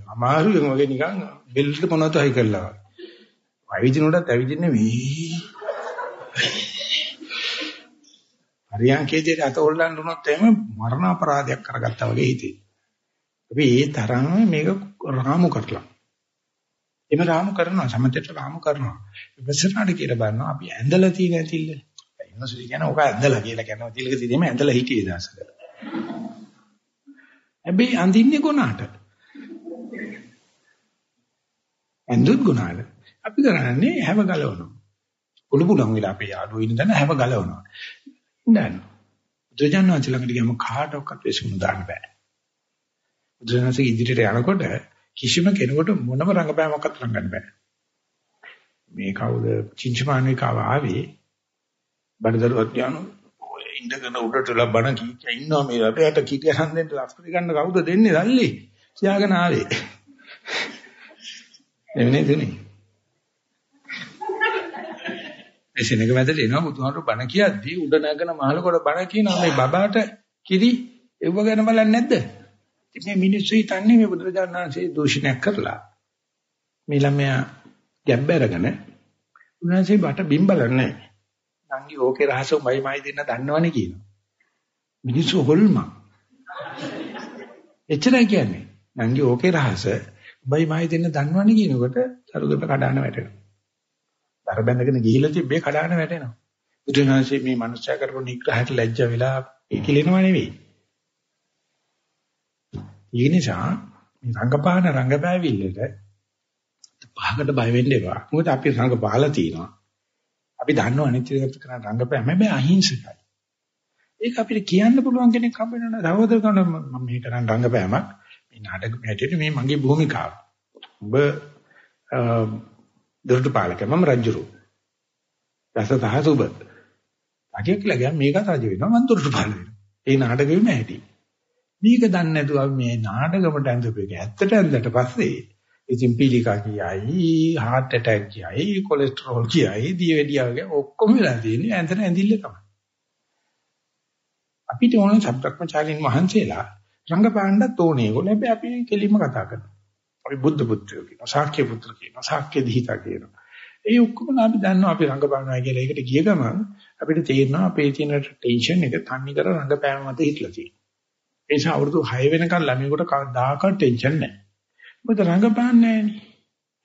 අමාරුවෙන් වගේ නිකන් බෙල්ලට මොනවද හයි කරලා වගේ. වයිදිනුටත් ඇවිදින්නේ මේ. හරියන්කේදී අත හොල්ලන්න උනොත් එහෙම මරණ අපරාධයක් කරගත්තා වගේ හිතේ. අපි ඒ තරම් මේක රාමු කරලා. එම රාමු කරනවා සමතේට රාමු කරනවා. විපස්සනාට කියලා බලනවා අපි ඇඳලා තියෙන ඇතිල්ල. ඉන්නසුලි කියන ඔක ඇඳලා කියලා කියනවා. තිලක තියෙදීම ඇඳලා හිටියේ දාසක. හැබැයි අඳින්නේ ගුණාට. ඇඳුත් ගුණාට. අපි කරන්නේ හැව ගලවනවා. කුළු පුලම් වෙලා අපි ආඩුව ඉන්න දන හැව ගලවනවා. ඉන්නන්න. බුදුජානනාංශ ළඟට ගියම කාටවත් වෙසුණු දාන්න බෑ. බුදුජානනාංශ ඉදිරියට යනකොට කිසිම කෙනෙකුට මොනම රංගපෑමක්වත් රංගන්න බෑ. මේ කවුද චින්චමානිකාව ආවේ බඩදරුවත් යano ඉඳගෙන උඩට ලබන කී කිය ඉන්නවා මේ රටට කී කියන් දෙන්න ලස්කරි ගන්න කවුද දෙන්නේ දැල්ලි තියාගෙන ආවේ. එන්නේ දුනේ එසෙනක මැදට එනවා බුදුහාමුදුරු බණ කියද්දී උඩ නැගන මහලකොට බණ කියනවා මේ බබාට කිරි එව්ව ගැන බලන්නේ නැද්ද? ඉතින් මේ මිනිස්සු හිතන්නේ මේ බුදුරජාණන් වහන්සේ දූෂණයක් කරලා. මේ ළමයා ගැබ් අරගෙන උන්වහන්සේ බට බිම් බලන්නේ. නංගි ඕකේ රහස උඹයි මයි දෙන්න දන්නවනේ කියනවා. මිනිස්සු හොල්මන්. එච්චරයි කියන්නේ. නංගි ඕකේ රහස උඹයි මයි දෙන්න දන්නවනේ කියනකොට තරුගත කඩාන වැටෙනවා. දර බැඳගෙන ගිහිල්ලා තිබ්බේ කඩාන වැටෙනවා. බුදුනාංශයේ මේ මනුස්සයා කරපු නිග්‍රහයට ලැජ්ජ වෙලා ඒකිලෙනව නෙවෙයි. ඒ නිසා මේ රංගපාන රංගපෑවිල්ලට පහකට බය වෙන්න එපා. මොකද අපි රංගපාලා තිනවා. අපි දන්නවා අනිත්‍යගත කරන රංගපෑම හැබැයි අහිංසකයි. ඒක අපිට කියන්න පුළුවන් කෙනෙක් හම්බ වෙනවා. දවදර කරන මම මේ කරන් රංගපෑමක් මේ නාටක හැටියට මේ මගේ භූමිකාව. ඔබ දොරටු පාලක මම රජුරු. රස තහසුබ. අගය කියලා ගියා මේක රජ වෙනවා මම දොරටු පාලක වෙනවා. ඒ නාටකෙම ඇති. මේක දන්නේ නැතුව මේ නාටකමට ඇඳපු එක ඇත්තට ඇඳලා පස්සේ ඉතින් පීලිකා කියයි, heart attack කියයි, cholesterol කියයි, දියවැඩියා වගේ ඔක්කොම වෙලා තියෙන්නේ ඇඳන ඇඳිල්ල තමයි. අපිට ඕනේ සබ්‍රක්‍මචාරින් වහන්සේලා රංගපාණ්ඩත් ඕනේ. ඒගොල්ලෝ හැබැයි අපි කෙලින්ම කතා කරනවා. අපි බුද්ධ පුත්‍රයෝ කියනවා, ශාක්‍ය පුත්‍ර කියනවා, ශාක්‍ය දිහිතා කියනවා. ඒ ඔක්කොම අපි දන්නවා අපි රංගපානවා කියලා. ඒකට ගිය ගමන් අපිට තේරෙනවා අපේ තියෙන ටෙන්ෂන් එක තන්නේ කර රංගපෑම මත හිටලා තියෙනවා. ඒ නිසා අවුරුදු 6 වෙනකන් ළමයෙකුට කවදාකවත් ටෙන්ෂන් නැහැ. මොකද රංගපාන්නේ නැහනේ.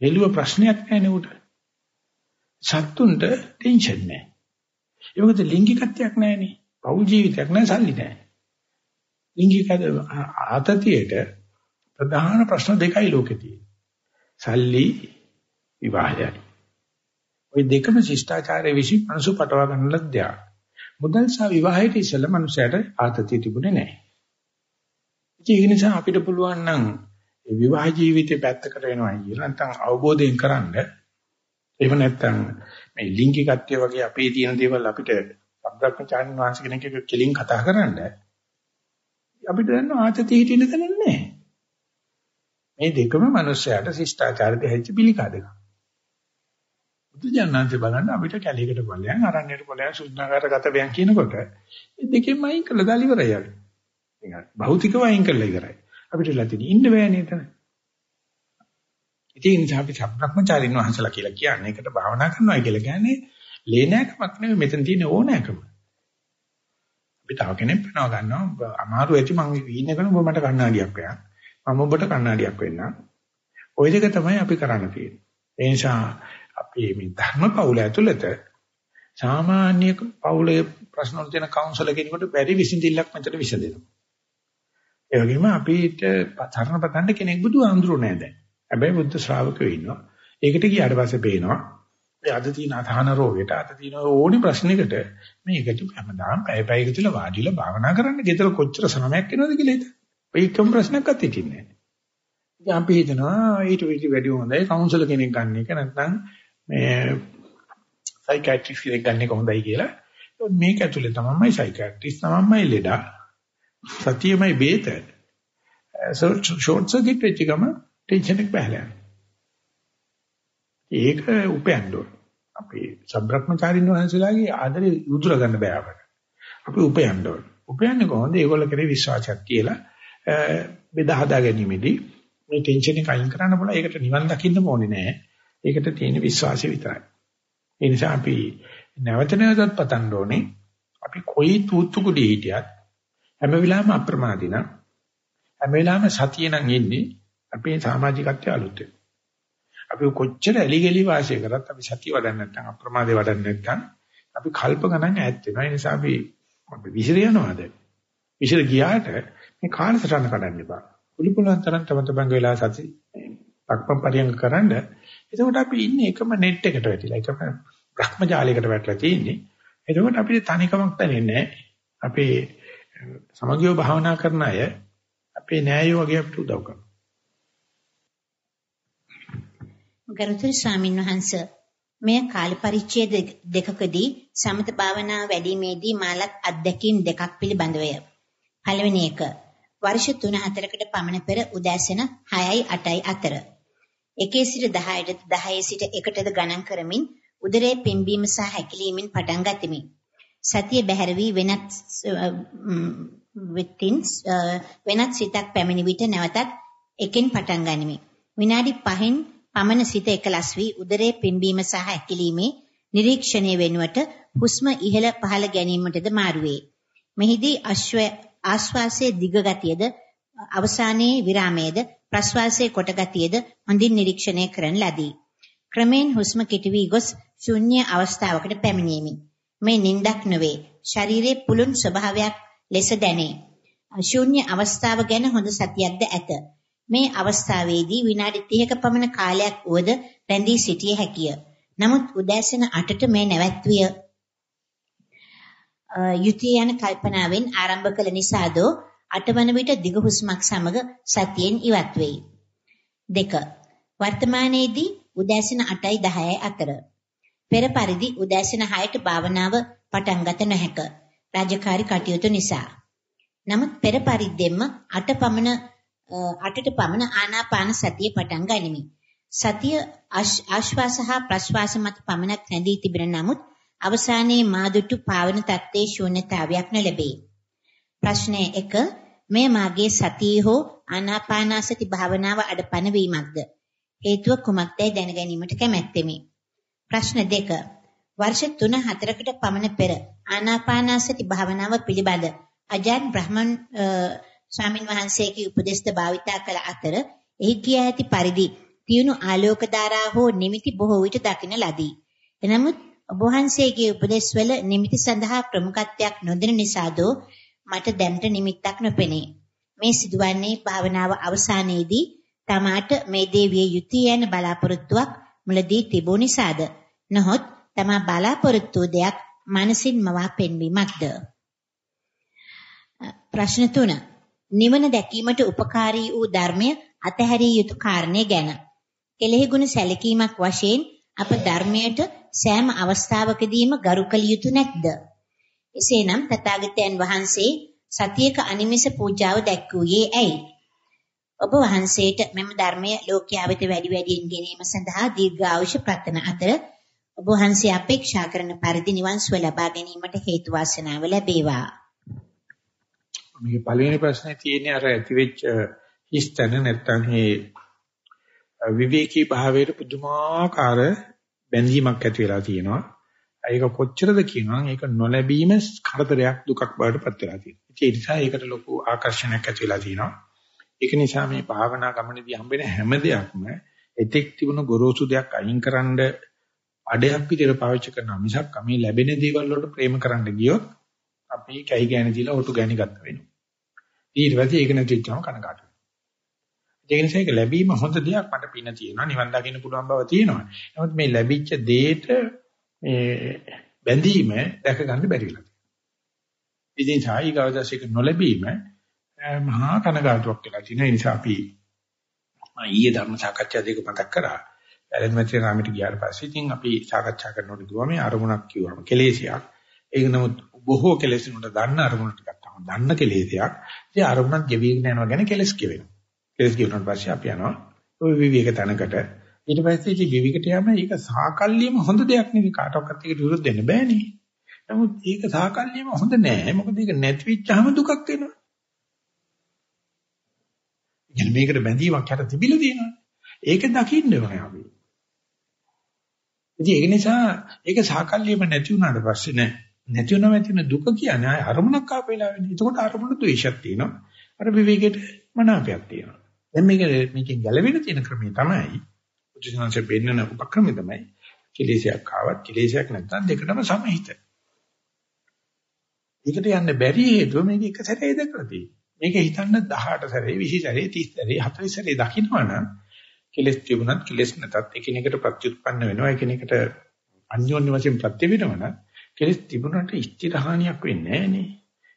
හෙළුව ප්‍රශ්නයක් නැහනේ උට. සත්තුන්ට ටෙන්ෂන් නැහැ. ඒ මොකද ලිංගිකත්වයක් නැහනේ. පෞල් ජීවිතයක් නැහැ සල්ලි නැහැ. ලිංගික ආතතියට ප්‍රධාන ප්‍රශ්න දෙකයි ලෝකේ තියෙන්නේ. සල්ලි විවාහයයි. ওই දෙකම ශිෂ්ටාචාරයේ විශ්ි මනසු පටව ගන්න ලද්දා. මුදල් සහ විවාහයට ඉස්සෙල්ලා මනුස්සයට ආතතිය තිබුණේ නැහැ. ඒ නිසා අපිට පුළුවන් නම් ඒ විවාහ ජීවිතේ පැත්තකට වෙනවා කියලා නැත්නම් අවබෝධයෙන් කරන්න. එහෙම නැත්නම් මේ ලිංගිකත්වය වගේ අපේ තියෙන දේවල් අපිට සම්බ්‍රක්‍මචාරින් වහන්සේ කෙනෙක් එක්ක කෙලින් කතා කරන්න අපිට දන්න ආතතිය හිටින්න තැන නැහැ. මේ දෙකම මනුස්සයාට ශිෂ්ටාචාරයට හැච්ච පිළිකා දෙක බුදුජානනාංශ බලන්න අපිට කැලේකට ඵලයන් අරණ්‍යයට ඵලයන් සුද්ධාකාරගත වයන් කියනකොට මේ දෙකෙන්ම අයින් කළා දාලි ඉවරයි අපි නිකන් භෞතිකව අයින් කළා ඉවරයි. අපිට ලැබෙන්නේ ඉන්න බෑනේ එතන. ඉතින් අපි සම්බ්‍රහ්මචාරින් වහන්සලා කියලා කියන්නේ ඒකට භාවනා කරනවා කියලා කියන්නේ ලේනෑකමක් නෙවෙයි මෙතන තියෙන ඕනෑකම. අපි තව කෙනෙක් පනව ගන්නවා අමාරු ඇති මම වීනගෙන ඔබ මට කණ්ණාඩියක් වෙනවා. මම ඔබට කණ්ණාඩියක් වෙන්නම්. ওই දෙක තමයි අපි කරන්න තියෙන්නේ. ඒ නිසා අපි මේ ධර්ම පවුල ඇතුළත සාමාන්‍ය පවුලේ ප්‍රශ්න වල තියෙන කවුන්සලර් කෙනෙකුට බැරි විසඳිල්ලක් මෙතන විසඳෙනවා. ඒ වගේම අපිට තරණ පතන්න කෙනෙක් බුදු ආඳුර නැහැ දැන්. හැබැයි බුද්ධ ශ්‍රාවකයෝ ඉන්නවා. ඒකට ගියාට පස්සේ පේනවා මේ අද තියෙන අධහන රෝගයට අද තියෙන ඕනි ප්‍රශ්නයකට මේකට හැමදාම පැය පැයක තුල වාඩිලා භාවනා කරන්න ගෙදර කොච්චර සමයක් වෙනවද කියලා හිත. ඔය එකම ප්‍රශ්නයක්වත් හිටින්නේ නැහැ. ඉතින් අපි හිතනවා ඊට වැඩි හොඳයි කවුන්සලර් කෙනෙක් ගන්න එක නැත්නම් මේ සයිකියාට්‍රිස්ට් කෙනෙක් ගන්න එක හොඳයි කියලා. මේක ඇතුලේ තමයිමයි සයිකියාට්‍රිස්ට් තමයිමයි ලෙඩා සතියමයි බේත. ෂෝට් සර්කිට් වෙච්ච ගම ටෙන්ෂන් එක බහලා ඒක උපයන්න ඕන. අපි සබ්‍රක්‍මචාරින් වහන්සේලාගේ ආදරේ උදුර ගන්න බෑ අපට. අපි උපයන්න ඕන. උපයන්නේ කොහොමද? ඒගොල්ල කරේ විශ්වාසයක් කියලා බෙදා හදා ගැනීමේදී මේ ටෙන්ෂන් එක අයින් කරන්න බල ඒකට නිවන් දකින්න ඕනේ නෑ. ඒකට තියෙන විශ්වාසය විතරයි. ඒ නිසා අපි නැවත නැවතත් පතන්න ඕනේ. අපි කොයි තූත්තු කුඩේ හිටියත් හැම වෙලාවෙම අප්‍රමාදී නම් හැම වෙලාවෙම සතිය නම් ඉන්නේ අපේ සමාජිකත්වය අලුත් අපි කොච්චර ඇලි ගලි වාසය කරත් අපි සතිය වඩන්න නැත්නම් අප්‍රමාදේ වඩන්න නැත්නම් අපි කල්ප ගණන් ඈත් වෙනවා. ඒ නිසා අපි අපි විසිර යනවාද? විසිර ගියාට මේ කාලසටහන කඩන්න එපා. කුලි පුලුවන් තරම් තම තමන්ගේ වෙලා සති පක්පම් පරියන්ක කරන්න. එතකොට අපි ඉන්නේ එකම net එකට වැටිලා එකම භ්‍රමජාලයකට වැටලා තියෙන්නේ. එතකොට අපිට තනිකමක් දැනෙන්නේ නැහැ. අපේ සමගියව භාවනා කරන අය අපේ නෑයෝ වගේ අපිට උදව් කරනවා. ගරුතර ස්වාමින් වහන්සේ මෙය කාල පරිච්ඡේද දෙකකදී සමත භාවනාව වැඩිීමේදී මාලත් අත්දැකීම් දෙකක් පිළිබඳවය. පළවෙනි එක වර්ෂ 3-4කට පමණ පෙර උදෑසන 6යි 8යි අතර. 1 සිට 10ට 10 සිට 1ටද ගණන් කරමින් උදරයේ පිම්බීම සහ හැකිලීමෙන් පටන් ගතිමි. සතිය බැහැර වී වෙනත් විත්ින් වෙනත් සිතක් පැමිණි විට නැවතත් එකෙන් පටන් ගනිමි. විනාඩි 5න් පමණ සිත එකලස් වී උදරයේ පිම්බීම සහ හැකිලීමේ නිරීක්ෂණය වෙනුවට හුස්ම ඉහළ පහළ ගැනීමටද මාරුවේ. මෙහිදී ආශ්වාසයේ දිග ගතියද අවසානයේ විරාමයේද ප්‍රශ්වාසයේ කොට ගතියද හොඳින් නිරීක්ෂණය කරන ලදී. ක්‍රමෙන් හුස්ම කෙටි වී ගොස් ශුන්‍ය අවස්ථාවකට පැමිණීමේ මේ නිින්දක් නොවේ. ශරීරයේ පුළුන් ස්වභාවයක් ලෙස දැනේ. ශුන්‍ය අවස්ථාව ගැන හොඳ සතියක්ද ඇත. මේ අවස්ථාවේදී විනාඩි 30ක පමණ කාලයක් වුවද රැඳී සිටිය හැකිය. නමුත් උදෑසන 8ට මේ නැවැත්විය යුතිය යන කල්පනාවෙන් ආරම්භ කළ නිසාදෝ අටවන විට දිග හුස්මක් සමග සතියෙන් ඉවත් වෙයි. දෙක වර්තමානයේදී උදෑසන 8යි 10යි අතර පෙර පරිදි උදෑසන 6ට භාවනාව පටන් ගත නොහැක. රාජකාරී කටයුතු නිසා. නමුත් පෙර පරිද්දෙන්ම 8 පමණ 8ට පමණ ආනාපාන සතිය පටන් ගනිමි. සතිය ආශ්වාස හා ප්‍රශ්වාස මත පමණක් රැඳී තිබෙන නමුත් අවසානයේ මාදුට්ටු පාවන තත්ත්වයේ ශූන්‍යතාවයක් නොලැබේ. ප්‍රශ්නය 1 මේ මාගේ සතියේ හෝ ආනාපානසති භාවනාව අඩපණ වීමක්ද? හේතුව කුමක්දයි දැන ගැනීමට කැමැත්තෙමි. ප්‍රශ්න 2 වර්ෂ 3-4කට පමණ පෙර ආනාපානසති භාවනාව පිළිබඳ අජාන් බ්‍රහ්මන් ස්වාමින් වහන්සේගේ උපදේශද භාවිතා කළ අතර එහි කියා ඇති පරිදි තියුණු ආලෝක ධාරා හෝ නිමිති බොහෝ විට දකින ලදී. එනමුත් ඔබ වහන්සේගේ උපදේශවල නිමිති සඳහා ප්‍රමුඛත්වයක් නොදෙන නිසාදෝ මට දැනට නිමිත්තක් නොපෙනේ. මේ සිදුවන්නේ භාවනාව අවසානයේදී තමාට මේ දේවිය යුතුය යන බලාපොරොත්තුවක් මුලදී තිබු නිසාද නොහොත් තමා බලාපොරොත්තු දෙයක් මනසින් මවා පෙන්වීමක්ද? ප්‍රශ්න 3 නිවන දැකීමට උපකාරී වූ ධර්මය අතහැරිය යුතු කාරණේ ගැන. කෙලෙහි ගුණ සැලකීමක් වශයෙන් අප ධර්මයට සෑම අවස්ථාවකදීම ගරු කළ යුතු නැද්ද? එසේනම් තථාගතයන් වහන්සේ සතියක අනිමිස පූජාව දැක්වුවේ ඇයි? ඔබ වහන්සේට මෙම ධර්මය ලෝකයා වෙත වැඩි වැඩියෙන් ගෙනීම සඳහා දීර්ඝායුෂ ප්‍රාර්ථන අතර ඔබ වහන්සේ අපේක්ෂා කරන පරිදි නිවන් සුව ලබා ගැනීමට හේතු වාසනාව ලැබේවා. මේකේ පළවෙනි ප්‍රශ්නේ තියෙන්නේ අර ඇතිවෙච්ච හිස්තන නැත්තම් මේ විවේකී භාවයට පුදුමාකාර බැඳීමක් ඇති වෙලා තියෙනවා. ඒක කොච්චරද කියනවා ඒක නොලැබීම කරදරයක් දුකක් බවට පත් වෙලා තියෙනවා. ඒ නිසා ඒකට ලොකු ආකර්ෂණයක් ඇති වෙලා තියෙනවා. ඒක නිසා මේ භාවනා ගමනේදී හම්බෙන හැම දෙයක්ම එතෙක් තිබුණු ගොරෝසු දෙයක් අයින්කරනද අඩයක් විදිහට පාවිච්චි කරනවා මිසක් මේ ලැබෙන දේවල් වලට ප්‍රේම කරන්න ගියොත් අපි කැහි ගෑන දීලා ඔටු ගෑණි ගන්න වෙනවා. ඊට පස්සේ ඒක නැතිවම කනකාට වෙනවා. ඒ නිසා ඒක ලැබීම හොඳ දෙයක් මට පින තියෙනවා නිවන් දකින්න පුළුවන් බව තියෙනවා. නමුත් මේ ලැබිච්ච දෙයට මේ බැඳීම දැක ගන්න බැරි වෙලා තියෙනවා. ඉතින් සායි ගවදසික නොලැබීම මහා කනගාටුවක් වෙලා තියෙනවා. ඒ නිසා අපි මම ඊයේ ධර්ම සාකච්ඡා දෙක මතක් කරා. ඇලෙමැති රාමිට ගියාට පස්සේ ඉතින් අපි සාකච්ඡා කරනකොට කිව්වා මේ අරමුණක් කිව්වම කෙලෙසියක්. ඒක නමුත් බොහෝ කෙලෙස් වලට දන්න අරමුණ ටිකක් තමයි. දන්න කෙලෙසියක්. ඉතින් අරමුණක් ගෙවිගෙන යනවා ගැන කෙලස් කියවෙනවා. කෙලස් කියනකොට පස්සේ අපි යනවා ওই විවිධක තැනකට. ඊට පස්සේ ඉතින් විවිධකට යම ඒක සාකල්ලියම හොඳ දෙයක් නෙවෙයි කාටවත් එකට විරුද්ධ වෙන්න බෑනේ. නමුත් ඒක සාකල්ලියම හොඳ නෑ. මොකද ඒක නැති වෙච්චාම දුකක් වෙනවා. ඉතින් මේකට බැඳීමක් යට තිබිලා තියෙනවා. ඒක දකින්න ඕනේ අපි. ඉතින් ඒක නිසා ඒක සාකල්යෙම නැති වුණාට පස්සේ නෑ. නැති වුණම ඇති වෙන දුක කියන්නේ ආය අරමුණක් ආපු වෙලාවෙනේ. එතකොට අරමුණ ද්වේෂයක් තියෙනවා. අර විවේකයට මනාපයක් තියෙනවා. දැන් මේක මේකෙන් ගැලවෙන්න තියෙන ක්‍රමය තමයි උචිතංශයෙන් බෙන්නන උපක්‍රමය තමයි කෙලෙසයක් ආවත් කෙලෙසයක් නැත්නම් දෙකටම සමහිත. ඒකට යන්න බැරි හේතුව මේක එක සැරේ දැකලා තියෙනවා. මේක හිතන්න 18 සැරේ 20 සැරේ 30 සැරේ 40 සැරේ දකින්නවනම් කෙලස් තිබුණත් කෙලස් නැතත් එකිනෙකට ප්‍රත්‍යুৎපන්න වෙනවා එකිනෙකට අන්‍යෝන්‍ය වශයෙන් ප්‍රත්‍ය වෙනවනම් කෙලස් තිබුණට ස්ථිරහානියක් වෙන්නේ නැහනේ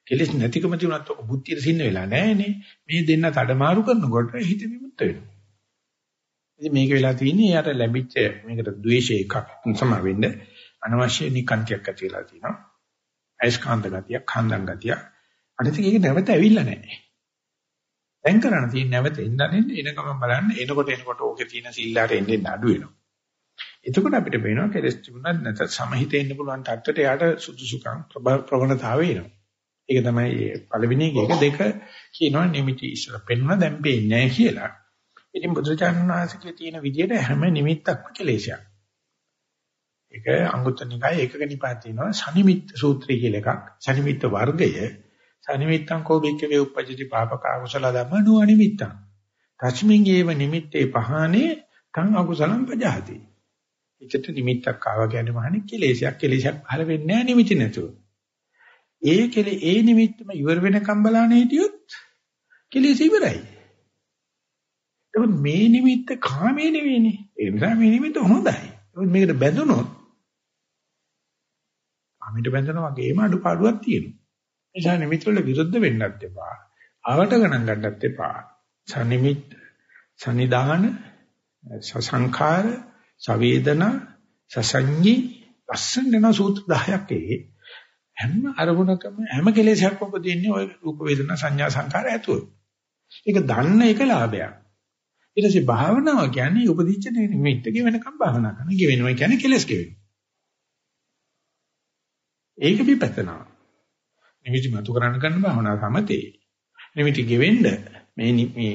කෙලස් නැතිකම තිබුණත් ඔක බුද්ධියට සින්න වෙලා නැහනේ මේ දෙන්න තඩමාරු කරනකොට හිත විමුක්ත වෙනවා ඉතින් මේක වෙලා තියෙන්නේ යාට ලැබිච්ච මේකට ද්වේෂය එකක් සම වෙන්න අනවශ්‍ය නිකාන්තියක් ඇති වෙලා තියෙනවා. අයස්කාන්ත ගතිය, කාන්දන් ගතිය. අනිත් එක නැවත ඇවිල්ලා නැහැ. දැන් කරණ තියෙන නැවත එන්නනේ එන ගමන් බලන්න එනකොට එනකොට ඕකේ තියෙන සිල්ලාට එන්නේ අඩු වෙනවා. එතකොට අපිට පේනවා කෙලස් තිබුණත් නැත්නම් සමහිතේ ඉන්න පුළුවන් තත්ත්වයට යාට සුදුසුකම් ප්‍රවණතාවය එනවා. ඒක තමයි පළවෙනි එක දෙක කියනවා නිමිටි ඉස්සර පෙන්වන දැන් පේන්නේ නැහැ කියලා. ඉතින් බුදුචානන් වහන්සේගේ තියෙන විදිහට හැම නිමිත්තක්ම කෙලෙසයක්. ඒක අංගුත්තර නිකායේ ඒකක නිපාත තියෙනවා සනිමිත්ත සූත්‍රය කියලා එකක්. සනිමිත්ත වර්ගය සනිමිත්තං කෝ බික්කවේ උපජ්ජති පාපක අකුසල ධම්ම නොඅනිමිත්තං. තස්මින් ඒව නිමිත්තේ පහනේ තං අකුසලං පජහති. එකට නිමිත්තක් ආවා කියන්නේ මහණේ කෙලෙසයක් කෙලෙසයක් පහල වෙන්නේ නැහැ නිමිති නැතුව. ඒ කෙලේ ඒ නිමිත්තම ඉවර වෙනකම් බලන්න හිටියොත් කෙලෙස ඉවරයි. ඒක මේ නිමිත්ත කාමයේ නෙවෙයිනේ. ඒ නිසා මේ නිමිත්ත හොඳයි. මේකට බැඳුනොත් කාමයට බැඳෙනා වගේම අඩුපාඩුවක් තියෙනවා. ඒ නිසා නිමිත්ත වල විරුද්ධ වෙන්නත් එපා. ආවට ගණන් ගන්නත් එපා. සනිමිත් සනිදාන සසංඛාර සවේදනා සසඤ්ඤී ලස්සන සූත්‍ර 10ක් ඒ හැම අරමුණකම හැම කෙලෙසයක් උපදින්නේ ওই රූප වේදනා සංඥා සංකාර ඇතුව. ඒක දන්න එක ලාභයක්. ඊට පස්සේ භාවනාව කියන්නේ උපදිච්ච නිමිත්ත ගෙවෙනකම් භාවනා කරන. ගෙවෙනවා කියන්නේ කෙලස් ගෙවෙනවා. ඒක විපස්සනා. නිමිති මතු කරන්න ගන්න භාවනාව සමතේ. නිමිති ගෙවෙන්න මේ මේ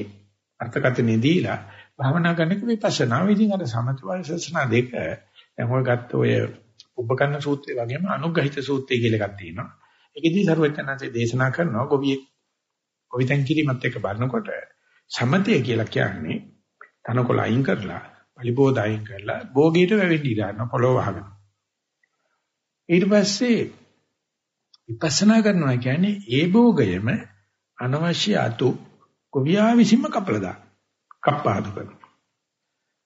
අර්ථකථනෙ දීලා භාවනා කරනක විපස්සනා. ඉතින් අර සමත වර්ෂසනා දෙක දැන් ඔය ගත්ත ඔය උපකරණ සූත්‍රය වගේම අනුග්‍රහිත සූත්‍රය කියලා එකක් තියෙනවා. ඒකෙදී සරුවචනන්සේ දේශනා කරනවා ගොවියෙ ගොවිතැන් කිරීමත් එක්ක බලනකොට සමතය කියලා කියන්නේ තනකොළ අයින් කරලා, පලිබෝධ අයින් කරලා භෝගීට වැවෙන්න ඉඩ ගන්න පොළොව වහගෙන. ඊට පස්සේ විපස්සනා කරනවා කියන්නේ ඒ භෝගයම අනවශ්‍ය අතු ගොවියා විසින්ම කපලා දාන. කප්පාදු කරනවා.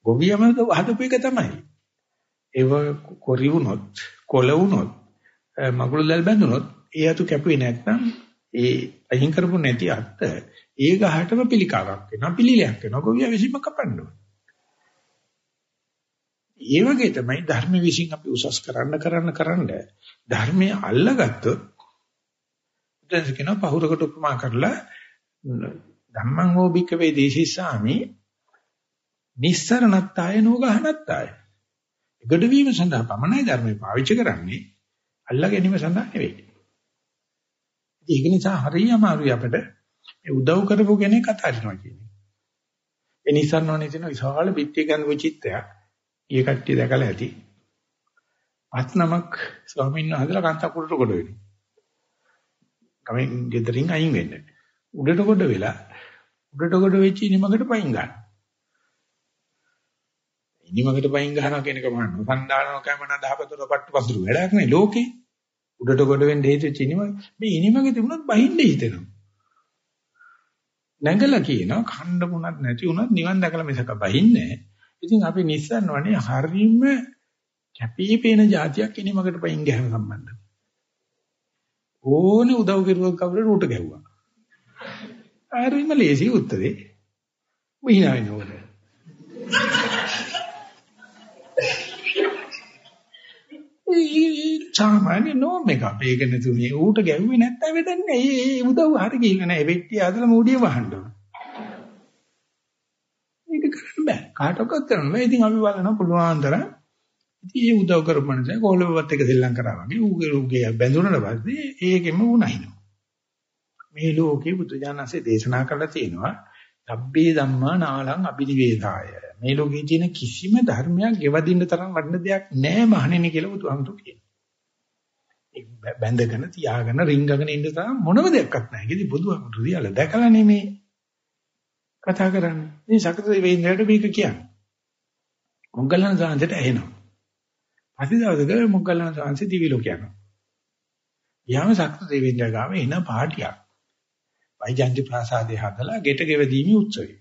ගොවියම හදපු එක තමයි. ඒව කොරි වුණොත්, කොළ වුණොත්, මගුල් දැල් බැඳුනොත්, ඒ අතු කැපුවේ නැත්නම් ඒ අයින් කරපු නැති අත්ත ඒ ගහටම පිළිකාවක් වෙනවා, පිළිලයක් වෙනවා. ගොවියා විසින්ම කපන්න ඕනේ. ඒ වගේ තමයි ධර්ම විශ්ින් අපි උසස් කරන්න කරන්න කරන්න ධර්මයේ අල්ලගත්තොත් දැන් කියන පහුරකට උපමා කරලා ධම්මං හෝ බිකවේ දේශිසාමි නිස්සරණත්තාය නෝගහනත්තාය එගොඩ වීම සඳහා පමණයි ධර්මයේ පාවිච්චි කරන්නේ අල්ලා ගැනීම සඳහා නෙවෙයි. ඒක නිසා හරිය අමාරුයි අපිට ඒ උදව් කරපු කෙනෙක් අතාරිනවා කියන්නේ. ඒ නිසන්වනේ තියෙන විශාල පිටිය ගන්න චිත්තයක් ඊය කට්ටිය දැකලා ඇති. පස් නමක් ස්වාමීන් වහන්සේලා කාන්තාකුරට කොට වෙනවා. ගමෙන් ගෙදරින් අයින් වෙන්නේ. උඩට කොට වෙලා උඩට කොට වෙච්ච නිමකට පයින් ගන්න. ඉනිමකට පයින් ගහනවා කියන එක මම නොසන්ඩානව කැමන දහපතර පට්ටු පසුරු වැඩක් නේ ලෝකේ. උඩට කොට වෙන්න හේතු වෙච්ච ඉනිම මේ ඉනිමගේ තිබුණොත් බහින්න හිතෙනවා. නැගලා කියනවා ඛණ්ඩ මුණක් නැති වුණත් නිවන් දැකලා මිසක බහින්නේ නැහැ. ඉතින් අපි නිස්සන්නවනේ හරීම කැපිපේන જાතියක් ඉනිමකට පයින් ගහන සම්බන්ධ. ඕනේ උදව් කෙරුවක් කවුරුර රූට ගැහුවා. හරීම ලේසි උත්තරේ. වහිනා වෙනවද? සාමාන්‍ය නෝම් එකක්. ඒක නැතු මේ ඌට ගැහුවේ නැත්තම් වෙදන්නේ. ඒ උදව් හරි ගිහිල්ලා නැහැ. වෙට්ටිය ඇදලා මූඩිය වහන්න ඕන. ඒක කරන්න බෑ. කාටවත් කරන්න බෑ. ඉතින් අපි බලනවා පුළුවන් තරම්. ඉතින් ඒ උදව් කරපමණ දැන් කොළඹවත් එක සෙල්ලම් කරා වගේ ඌගේ ඌගේ බැඳුනට පස්සේ ඒකෙම උණහිනවා. මේ ලෝකේ බුදුජානසේ දේශනා කරලා තියෙනවා. සබ්බේ ධම්මා නාලං අබිනිවේදාය. මේ ලෝකේ තියෙන කිසිම ධර්මයක් ගෙවදින්න තරම් වටින දෙයක් නැහැ මහණෙනි කියලා බුදුහාමුදුරු කියනවා. ඒ බැඳගෙන තියාගෙන රිංගගෙන ඉන්න තරම් මොනම දෙයක්වත් නැහැ. ඉතින් බුදුහාමුදුරු දිහා දැකලා නෙමේ කතා කරන්නේ. මේ සකත වේන්ද්‍රයට මේක කියන්නේ. මොග්ගලණ සාංශයට ඇහෙනවා. පස්සේ දවසක මොග්ගලණ සාංශය දිවි ලෝක යනවා. යාම සකත දෙවියන්ගේ ගාම එන පාටියක්. වෛජන්ති ප්‍රාසාදේ හදලා ගෙට ගෙවදීමේ උත්සවය.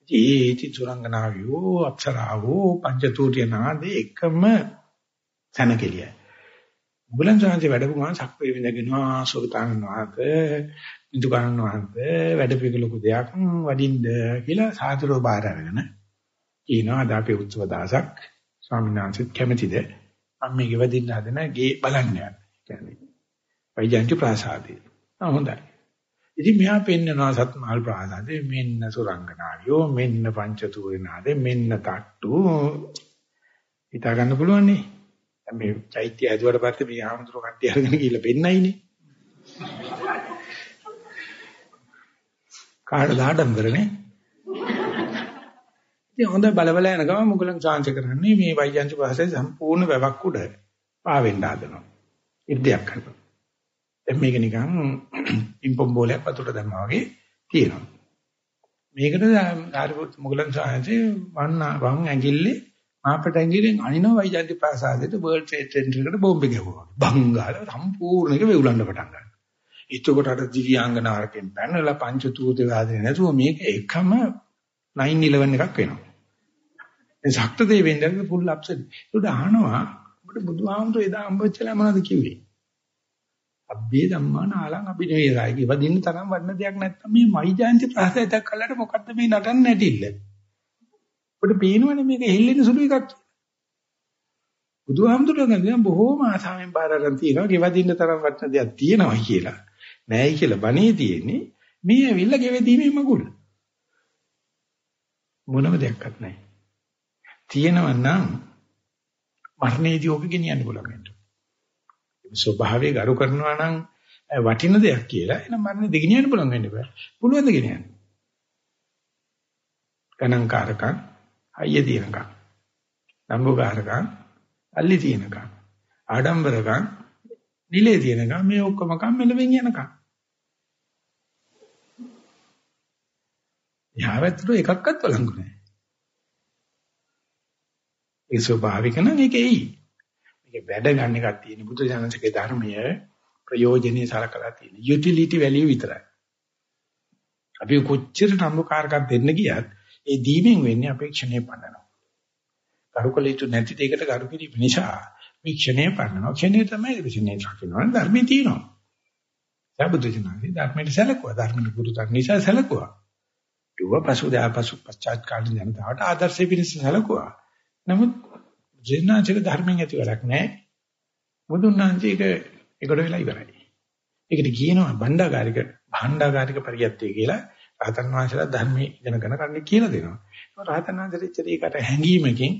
ඉතින් ඒටි සුරංගනාවියෝ අප්සරාවෝ පංචතූර්ය නාදේ එකම සනකෙලියයි. බුලන් සාන්ති වැඩපු ගමන් සක්‍රිය විඳගෙනවා සෝතාන වහන්සේ නිදුකාන වහන්සේ වැඩ පිළිලොකු දෙයක් වඩින්න කියලා සාතරෝ බාර අරගෙන කියනවා අද අපේ උත්සව දාසක් ස්වාමීන් වහන්සේත් කැමතිද මම මේ ගෙවදින්න හදන ගේ බලන්න යන්න. කියන්නේ වෛජන්ති ප්‍රාසාදේ. ආ හොඳයි. ඉතින් මෙහා පෙන්නනවා සත්මාල් ප්‍රාසාදේ මෙන්න සුරංගනාවියෝ මෙන්න පංචතුරිනාදේ මෙන්න තට්ටු හිතා ගන්න පුළුවන් නේ. මේ චෛත්‍ය ඇදුවට පස්සේ මේ ආමතුරු කට්ටිය අරගෙන ගිහලා පෙන්නයිනේ. කාටද ආඩම්බරනේ? ඉතින් හොඳ බල බල යන ගම මුගලන් chance කරන්නේ මේ වෛජයන්ති පස්සේ සම්පූර්ණ වැවක් උඩ පාවෙන්න හදනවා. ඉර්ධයක් කරනවා. දැන් මේක නිකන් [clears throat] පිම්පොම් බෝලයක් වතුරට දැම්මා වගේ තියෙනවා. මේකට ආරිපුත් මුගලන් chance වන්න වම් ඇඟිල්ලේ මාපට ඇඟිල්ලෙන් අනිනව වෛජයන්ති ප්‍රාසාදයට වර්ල්ඩ් ට්‍රේඩ් සෙන්ටර් එකට බෝම්බ ගැහුවා. බංගාල සම්පූර්ණ එක වෙවුලන්න පටන් ගන්නවා. එතකොට අර දිව්‍යාංගනාවකින් පැනලා පංචතූත වාදනේ නැතුව මේක එකම 911 එකක් වෙනවා. ඒ ශක්ත දෙවෙන්දට පුල් අප්සෙට්. ඒකට අහනවා ඔබට බුදුහාමුදුරේ එදා අම්බච්චලා මොනවද කිව්වේ? අබ්බේ ධම්මා නාලං අභිනවේසයි කිවදින්න තරම් වඩන දෙයක් නැත්තම් මේ මයිජාන්ති ප්‍රාසයතක් කළාට මොකද්ද මේ නටන්න නැටිල්ල? ඔබට පේනවනේ මේක හෙල්ලෙන සුළු එකක් කියලා. බුදුහාමුදුරුවෝ කියන්නේ බොහෝම ආසාවෙන් බාර ගන්න තියෙනවා ගෙවදින්න තරම් වටන දෙයක් තියෙනවා කියලා. නෑයි කියලා බණේ තියෙන්නේ මේ ඇවිල්ලා ගෙවෙදීමේ මගුල. මොනම දෙයක්වත් නැහැ. තියෙනවා නම් මරණයේදී ඔබ ගෙනියන්න පුළුවන් වෙනවා. ස්වභාවය ගරු කරනවා නම් වටින දෙයක් කියලා එහෙනම් මරණය දෙගෙනියන්න පුළුවන් වෙන්න බෑ. පුළුවන් ද ගෙනියන්න. ගණන්කාරකම් අයිය දිනකම්. නම්බුකාරකම් අල්ලි තියෙනකම්. ආඩම්බරකම් නිලේ තියෙනකම් මේ ඔක්කොම කම් මෙලෙමින් යනකම්. යාවත්තු එකක්වත් බලංගු නැහැ. ඒ ස්වභාවික නම් ඒක එයි. මේක වැඩ ගන්න එකක් තියෙන බුදු දහමේ ධර්මය ප්‍රයෝජනෙයි සලකලා තියෙන. යුටිලිටි වැලියු විතරයි. අපි කොච්චර නම්බුකාරකම් දෙන්න ගියත් ඒ දීමෙන් වෙන්නේ අපේක්ෂණය පන්නනවා. කරුකලිතු නැති දෙයකට කරු කිරීම නිසා මේ ක්ෂණය පන්නනවා. ක්ෂණය තමයි ක්ෂණය දකින්නවා. ධර්මයේ තියෙනවා. සබුදු ජනනි ධර්මයේ සැලකුවා. ධර්මයේ පුරුතක් නිසා සැලකුවා. යුව පසුදා පසු පශ්චාත් කාලීන ජනතාවට ආදර්ශය පිණිස සැලකුවා. නමුත් ජීනාචක ධර්මයෙන් ඇති වැඩක් නැහැ. බුදුන්වහන්සේක ඒකට වෙලා ඉවරයි. ඒකට කියනවා භණ්ඩාගාරික භණ්ඩාගාරික පරියත්තය කියලා රහතන් වහන්සේලා ධර්මයේ ඉගෙන ගන්න කන්නේ කියලා දෙනවා. රහතන් වහන්සේට ඉච්චරයකට හැංගීමකින්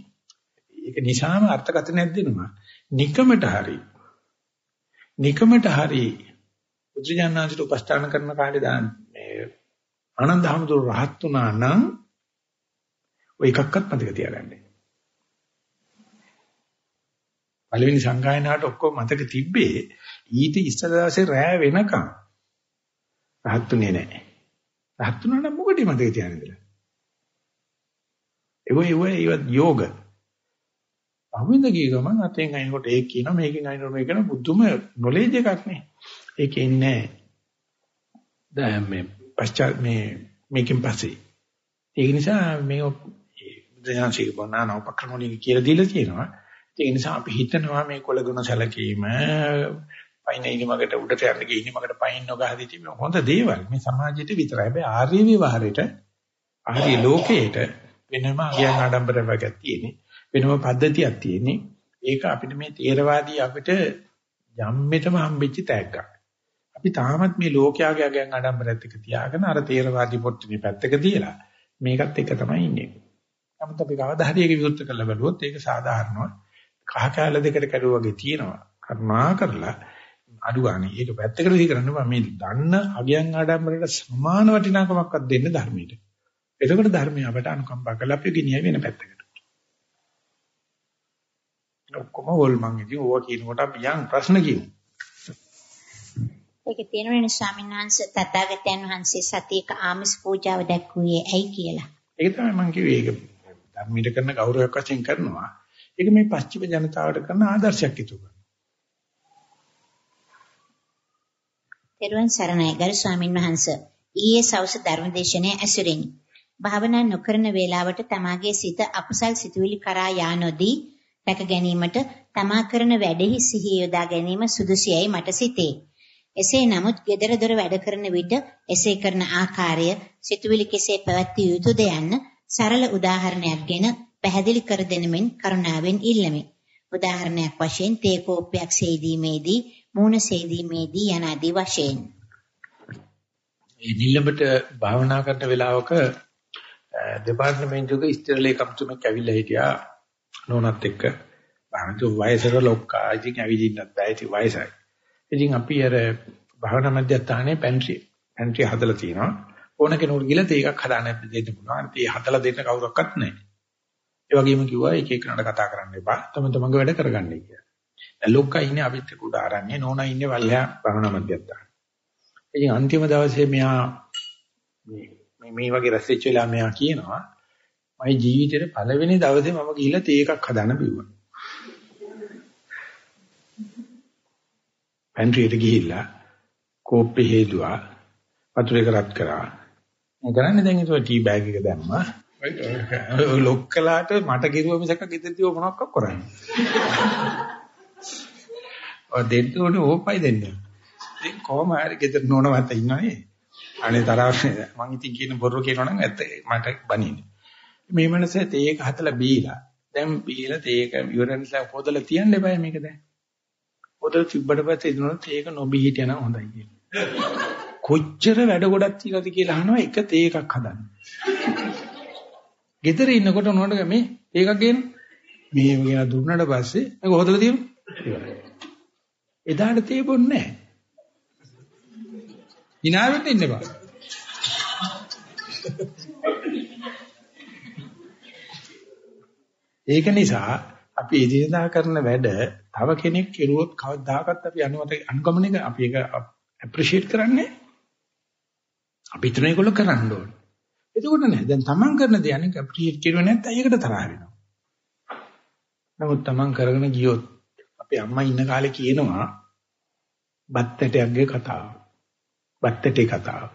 ඒක නිසාම අර්ථකථනයක් දෙනවා. නිකමට හරි නිකමට හරි බුදුජානනාංශට උපස්ථාන කරන කාලේ දාන මේ ආනන්ද හැමතුරු රහත් වුණා නම් ඔය එකක්වත් මතක තියාගන්න. පළවෙනි සංගායනාවට ඔක්කොම මතක තිබ්බේ ඊට ඉස්සර දවසේ රෑ වෙනකම් රහත්ුනේ නැහැ. රහත්ුනා නම් මොකටද මතක තියාගන්නද? ඒව ඒව ඒව යෝග. අහුවෙන්ද ගිය ගමන් අතෙන් අයින්කොට ඒක කියනවා මේකෙන් අයින්කොට මේක කරන බුදුම නොලෙජ් එකක් නේ. ඒකේ ඉන්නේ දැන් මේ පශ්චාත් මේ මේකෙන් පස්සේ. ඒක නිසා මේ බුදුසසුන බොනාන උපක්‍රමණික කියලා දීලා තියෙනවා. ඒ නිසා අපි හිතනවා මේ කොළගුණ සැලකීම පයින් ඉනිමකට උඩට යන්න ගිය ඉනිමකට පයින් නොගහදී තිබෙන හොඳ දේවල් මේ සමාජයට විතරයි. හැබැයි ආර්ය විවහරයට ආර්ය ලෝකයට වෙනම අගයන් ආඩම්බරයක් තියෙන්නේ. වෙනම පද්ධතියක් තියෙන්නේ. ඒක අපිට මේ තේරවාදී අපිට යම්මෙතම හම්බෙච්ච තෑග්ගක්. අපි තාමත් මේ ලෝකයාගේ අගයන් ආඩම්බරයත් එක්ක තියාගෙන අර තේරවාදී පොට්ටනේ පැත්තක තියලා මේකත් එක තමයි ඉන්නේ. නමුත් අපි කවදා හරි ඒක විරුද්ධ කරලා බලුවොත් ඒක සාධාරණව කහ කැල දෙකට කැඩුවා වගේ තියෙනවා. කර්මා කරලා අඩු ගන්න. ඒක පැත්තකට විහි කරන්න බෑ. මේ දන්න අගයන් ආඩම්බරයට සමාන වටිනාකමක්වත් දෙන්න ධර්මයට. එතකොට ධර්මය අපට අනුකම්පා කරලා අපි ගෙනියයි වෙන පැත්තකට. ඔක්කොම වොල්මන් ඉතින් ඕවා කියනකොට අපි යන් ප්‍රශ්න කියමු. ඒකේ තියෙනවනේ ස්වාමීන් වහන්සේ තථාගතයන් වහන්සේ සතියක ආමිස් පූජාව දැක්ුවේ ඇයි කියලා. ඒක තමයි මම කිව්වේ ඒක ධර්මීට කරන ගෞරවයක් වශයෙන් කරනවා. ඒක මේ පස්චිම ජනතාවට කරන ආදර්ශයක් ඉතුරු කරනවා. තෙරුවන් සරණයි ගරු ස්වාමින් වහන්සේ. ඊයේ සවස් ධර්මදේශනයේ ඇසුරින් භාවනා නොකරන වේලාවට තමාගේ සිත අකුසල් සිතුවිලි කරා යා නොදී රැක ගැනීමට තමා කරන වැඩෙහි සිහිය යොදා ගැනීම සුදුසියයි මට සිතේ. එසේ නමුත් gedara dora වැඩ කරන විට එසේ කරන ආකාරය සිතුවිලි කෙසේ පැවැත්විය යුතුද යන්න සරල උදාහරණයක් ගෙන පැහැදිලි කර දෙනමින් කරුණාවෙන් ඉල්ලමි. උදාහරණයක් වශයෙන් තේ කෝප්පයක් සේදීමේදී මූණ සේදීමේදී යන ආදී වශයෙන්. මේ නිල්ලඹට භාවනා කරන වෙලාවක දෙපාර්තමේන්තුවක ස්ථිර ලේකම්තුමෙක් ඇවිල්ලා හිටියා නෝනත් එක්ක. බාහතු වයසක ලොක්කා ඉතින් ඇවිදින්නත් බෑ ඉතින් වයසයි. ඉතින් අපි අර භාවනා මධ්‍යස්ථානයේ පැන්ට්‍රි පැන්ට්‍රි හදලා තිනවා. ඕන කෙනෙකුට ගිහලා තේකක් හදාන්න දෙන්න පුළුවන්. ඒ හදලා දෙන්න කවුරක්වත් නැහැ. ඒ වගේම කිව්වා එක එකනට කතා කරන්න එපා. තම තමන්ගේ වැඩ කරගන්නයි කියලා. දැන් ලොක්කා ඉන්නේ අපිත් එක්ක උඩ ආරන්නේ නෝනා ඉන්නේ වල්ලා භාවනා මධ්‍යස්ථාන. ඉතින් අන්තිම දවසේ මෙයා මේ මේ වගේ රැස්වෙච්ච වෙලා මෙයා කියනවා මගේ ජීවිතේට පළවෙනි දවසේ මම ගිහිල්ලා තේ එකක් හදාන්න බිව්වා. පැන්ට්‍රියට ගිහිල්ලා කෝප්පේ හේදුවා වතුර එක රත් කරා. මම කරන්නේ දැන් ඒක ටී බෑග් එක දැම්මා. ඔය ලොක්කලාට මට කිරුව මිසක ගෙදරදී මොනවක් කරන්නේ. ඔය දෙන්න ඕනේ ඕපයි දෙන්න. ඉතින් කොහොම හරි ගෙදර නෝනවත් ඉන්නවනේ. අනේ තරහ මං ඉතින් කියන බොරු කියනවනම් ඇත්ත මට බනින්නේ. මේ මනසේ තේක හතලා බීලා. දැන් බීලා තේක ඉවරනලා පොදලා තියන්න එපා මේක දැන්. පොදලා තිබ්බට පස්සේ ඉදනොත් තේක නොබී හිටියනම් හොඳයි කියලා. කොච්චර වැඩ ගොඩක් තියලාද කියලා අහනවා එක තේකක් හදන්න. ගෙදර ඉන්නකොට නෝනට මේ ඒකක් ගේන මේ කියන දුන්නාට පස්සේ මේක හොදලා තියෙනවා. එදාට තේ බොන්නේ නැහැ. hinaවෙන්න ඉන්න බා. ඒක නිසා අපි එදිනදා කරන වැඩ තව කෙනෙක් කෙරුවොත් කවදාකවත් අපි අනුමත අනුගමනය අපි ඒක ඇප්‍රීෂিয়েට් කරන්නේ අපි හිතන ඒගොල්ලෝ කරන්න ඕනේ. එතකොට නෑ දැන් තමන් කරන දේ අනික ඇප්‍රීෂিয়েට් කරුවේ නැත්නම් ඒකට තරහ වෙනවා. නමුත් තමන් කරගෙන ගියොත් අපේ අම්මා ඉන්න කාලේ කියනවා බත්තටයක්ගේ කතාව. බත්තටේ කතාව.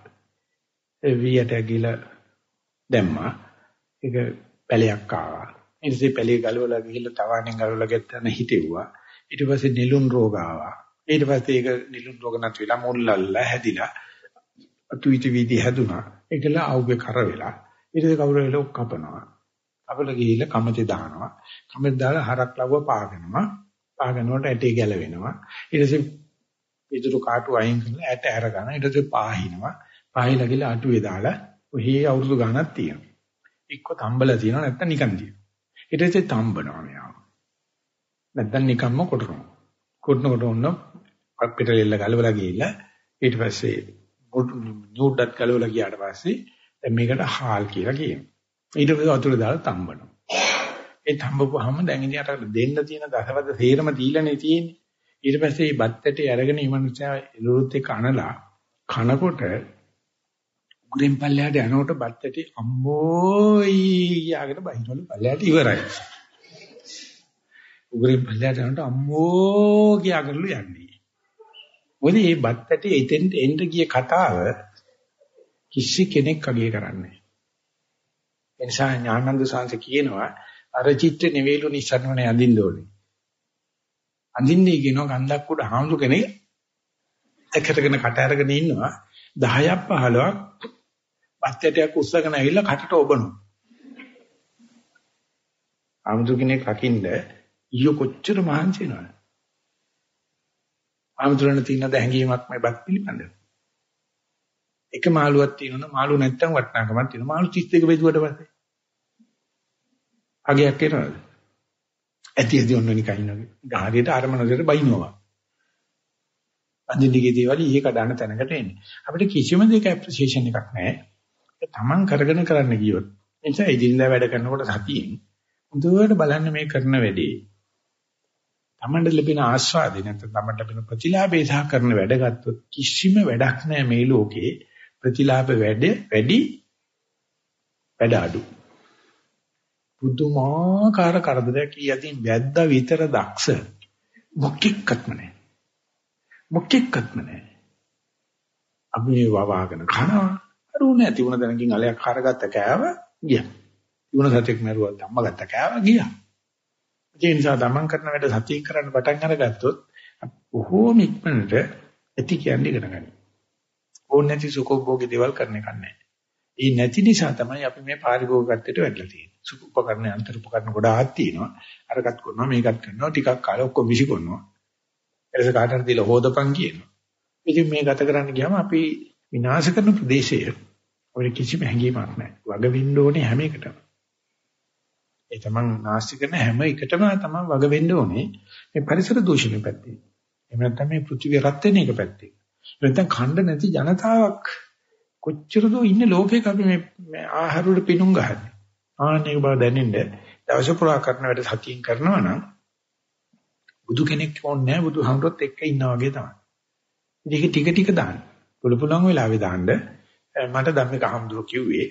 ඒ වියට ගිල දැම්මා. ඒක පැලයක් ආවා. ඊට පස්සේ පැලේ ගලවලා ගිහිල්ලා තවාණෙන් ගලවලා ගත්තන හිටෙව්වා. ඊට පස්සේ නිලුන් රෝග ආවා. ඊට පස්සේ ඒක නිලුන් රෝග නැති වෙලා මුල්ලල්ලා හැදිලා අතුවිති වීදි හැදුනා. ඒකල ආවුගේ කර වෙලා. ඊට පස්සේ කවුරු වෙලා කපනවා. අපල ගිහිල්ලා කමතේ දානවා. කමතේ දාලා හරක් ලව්ව පාගනවා. පාගනකොට ඇටේ ගැලවෙනවා. ඊට පස්සේ විදුරු කාටු අයින් කරලා ඇට අරගෙන ඊට පස්සේ පාහිනවා. පාහිලා ගිහලා අටුවේ දාලා ඔහි අවුරුදු ගණනක් තියෙනවා. එක්ක තම්බලා තියෙනවා නැත්නම් නිකන් තියෙනවා. ඊට පස්සේ තම්බනවා මෙයාව. නැත්නම් නිකම්ම කොටනවා. කොටනකොට ඔන්න පිටලෙල්ල ගලවලා ගිහිල්ලා ඊට පස්සේ නූඩ්ඩත් ගලවලා ගියාට පස්සේ දැන් මේකට හාල් කියලා කියනවා. ඊට පස්සේ වතුර දාලා තම්බනවා. ඒ තම්බපුවාම දැන් ඉතින් අර දෙන්න තියෙන දසවද තේරම දීලානේ තියෙන්නේ. ඊට පස්සේ මේ බත්තටේ අරගෙන ඊමණුසයා එළුරුත් එක්ක අනලා කනකොට උගුරෙන් පල්ලයට යනකොට බත්තටේ අම්මෝයි යාගෙන බහිනවලු පල්ලයට ඉවරයි. උගුරෙන් පල්ලයට යනකොට අම්මෝ කියාගලු යන්නේ. මොකද මේ බත්තටේ එතෙන්ට එන්න ගිය කතාව කිසි කෙනෙක් අගය කරන්නේ නැහැ. එනිසා ඥානන්ද සාංශ කියනවා අර චිත්‍ර නෙවෙයිලු නිසරණවනේ අඳින්න ඕනේ. අඳින්නේ කියනවා ගන්ධක් උඩ හාමුදුර කෙනෙක් එකටගෙන කට අරගෙන ඉන්නවා 10ක් 15ක් බත්තටයක් උස්සගෙන ඇවිල්ලා කටට ඔබනවා. හාමුදුර කෙනෙක් රකින්න ඊයෝ කොච්චර මහන්සි වෙනවද? හාමුදුරන තියෙන දැහැඟීමක් මේ බත් පිළිබඳව. එක මාළුවක් තියෙනවනේ මාළු නැත්තම් වටිනාකමක් තියෙනවා. මාළු 32 බෙදුවට පස්සේ. අගයක් එනවද? ඇති ඇති ඔන්න නිකන් ඉන්නගේ. ගහරියට අරමනසට බයින්නවා. අන්දිනිගේ දේවල් ඊයේ කඩන තැනකට එන්නේ. අපිට කිසිම දෙයක ඇප්‍රීසියේෂන් එකක් නැහැ. තමන් කරගෙන කරන්න ගියොත්. ඒ නිසා ඉදින්දා වැඩ කරනකොට සතියෙන් හොඳට බලන්න මේ කරන වැඩේ. තමන්ට ලැබෙන ආස්වාදේ නැත්නම් තමන්ට ලැබෙන ප්‍රතිලාභේ සහ කරන වැඩ ගත්තොත් කිසිම වැඩක් නැහැ මේ ලෝකේ. ප්‍රතිලාභ වැඩ වැඩි වැඩ අඩු. පුදුමාකාර කරදරයක් ඊයදින් වැද්දා විතර දක්ෂ මොකෙක්වත්ම නැහැ. මොකෙක්වත්ම නැහැ. අපි මේ වවාගෙන කනවා. අරුණ නැති වුණ දැනකින් අලයක් හරගත්ත කෑව ගියා. ඉවුණ සතෙක් මරුවා ධම්ම ගත්ත කෑව ගියා. ඒ නිසා තමන් කරන වැඩ සතිය කරන්න පටන් අරගත්තොත් බොහෝම ඉක්මනට ඇති කියන්නේ ඉගෙන ගන්න. ඕන නැති සුඛෝභෝගී දේවල් කරන්න එක නැහැ. ඒ නැති නිසා තමයි අපි මේ පාරිභෝගිකත්වයට වැටලා තියෙන්නේ. සුඛ උපකරණ අන්තර උපකරණ ගොඩාක් තියෙනවා. අරකට කරනවා මේකත් කරනවා ටිකක් කාලේ ඔක්කොම විසි කරනවා. ඊට පස්සේ කාටට දීලා හොදපන් කියනවා. ඉතින් මේ ගත කරන්න ගියාම අපි විනාශ කරන ප්‍රදේශය අපිට කිසිම හැඟීමක් නැහැ. වග වෙන්න ඕනේ හැම එකටම. ඒ තමන් නාස්ති කරන හැම එකටම තමන් වග වෙන්න ඕනේ මේ පරිසර දූෂණය පැත්තේ. එහෙම නැත්නම් මේ පෘථිවිය රත් වෙන එක පැත්තේ. නැත්නම් ඛණ්ඩ නැති ජනතාවක් කොච්චරද ඉන්නේ ලෝකේක අපි මේ ආහාර වල පිණුම් ගහන්නේ. ආන්නේක බව දැනෙන්න දවස පුරා කරන වැඩ සතියෙන් කරනවා නම් බුදු කෙනෙක් ඕනේ නැහැ බුදුහමරොත් එක්ක ඉන්නා වගේ තමයි. ඉතින් ටික ටික දාන්න. පුළු පුළුවන් වෙලාවෙ දාන්න මට ධම්මික හම්දුර කිව්වේ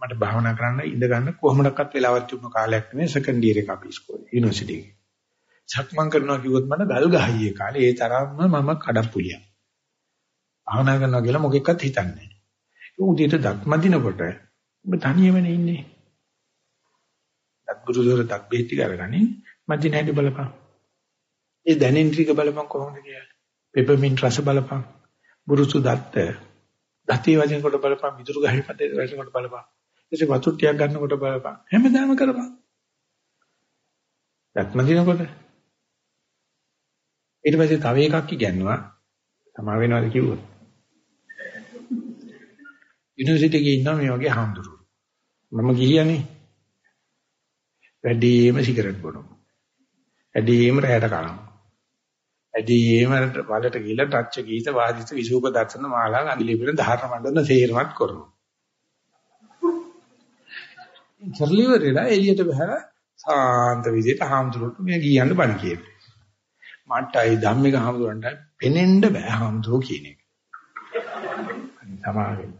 මට භාවනා කරන්න ඉඳ ගන්න කොහොමඩක්වත් වෙලාවක් තිබුණ කාලයක් නෙමෙයි සෙකන්ඩ් ඉයර් එක අපි ඉස්කෝලේ යුනිවර්සිටි එකේ. සක්මන් කරනවා කිව්වොත් මට ගල් ගහයියේ කාලේ ඒ තරම්ම මම කඩප්පුලියක්. භාවනා කරනවා කියලා මොකෙක්වත් හිතන්නේ නැහැ. උදේට දක්ම දිනකොට ඔබ තනියමනේ ඉන්නේ. දත්ගුරුදොර දත් බෙහෙත් අරගනි මදින හැටි බලපන්. ඒ දැනෙන ටික බලපන් කොහොමද කියලා. පෙපර්මින්ට් රස බලපන්. බුරුසු දත්ත දතේ වදින කොට බලපන් මිදුරු ගහේ පදේ වදින කොට බලපන්. ඊට වතුර ටිකක් ගන්නකොට බලපන්. හැමදාම කරපන්. දත්ම දිනකොට ඊට පස්සේ තව එකක් ඉගෙනුවා. තමා වෙනවද කිව්වොත්. යුනිවර්සිටි එකේ ඉන්නවා මේ වගේ හාමුදුරුවෝ. මම ගිහියනේ. වැඩිම සිගරට් බොනවා. වැඩිම රැයට කනවා. වැඩිම වලට ගිහලා ටච්ච ගීත වාදිත විසූප දර්ශන මාලා අනිලිපින ධාරණ මණ්ඩන සේරමත් කරනවා. චර්ලිවරේලා එළියට බහලා සාන්ත විදිහට හාමුදුරුවෝ මේ ගියන්න බණ කියනවා. මටයි ධම්මික හාමුදුරන්ට පෙනෙන්න බෑ හාමුදුරුවෝ කියන එක. සමාවෙන්න.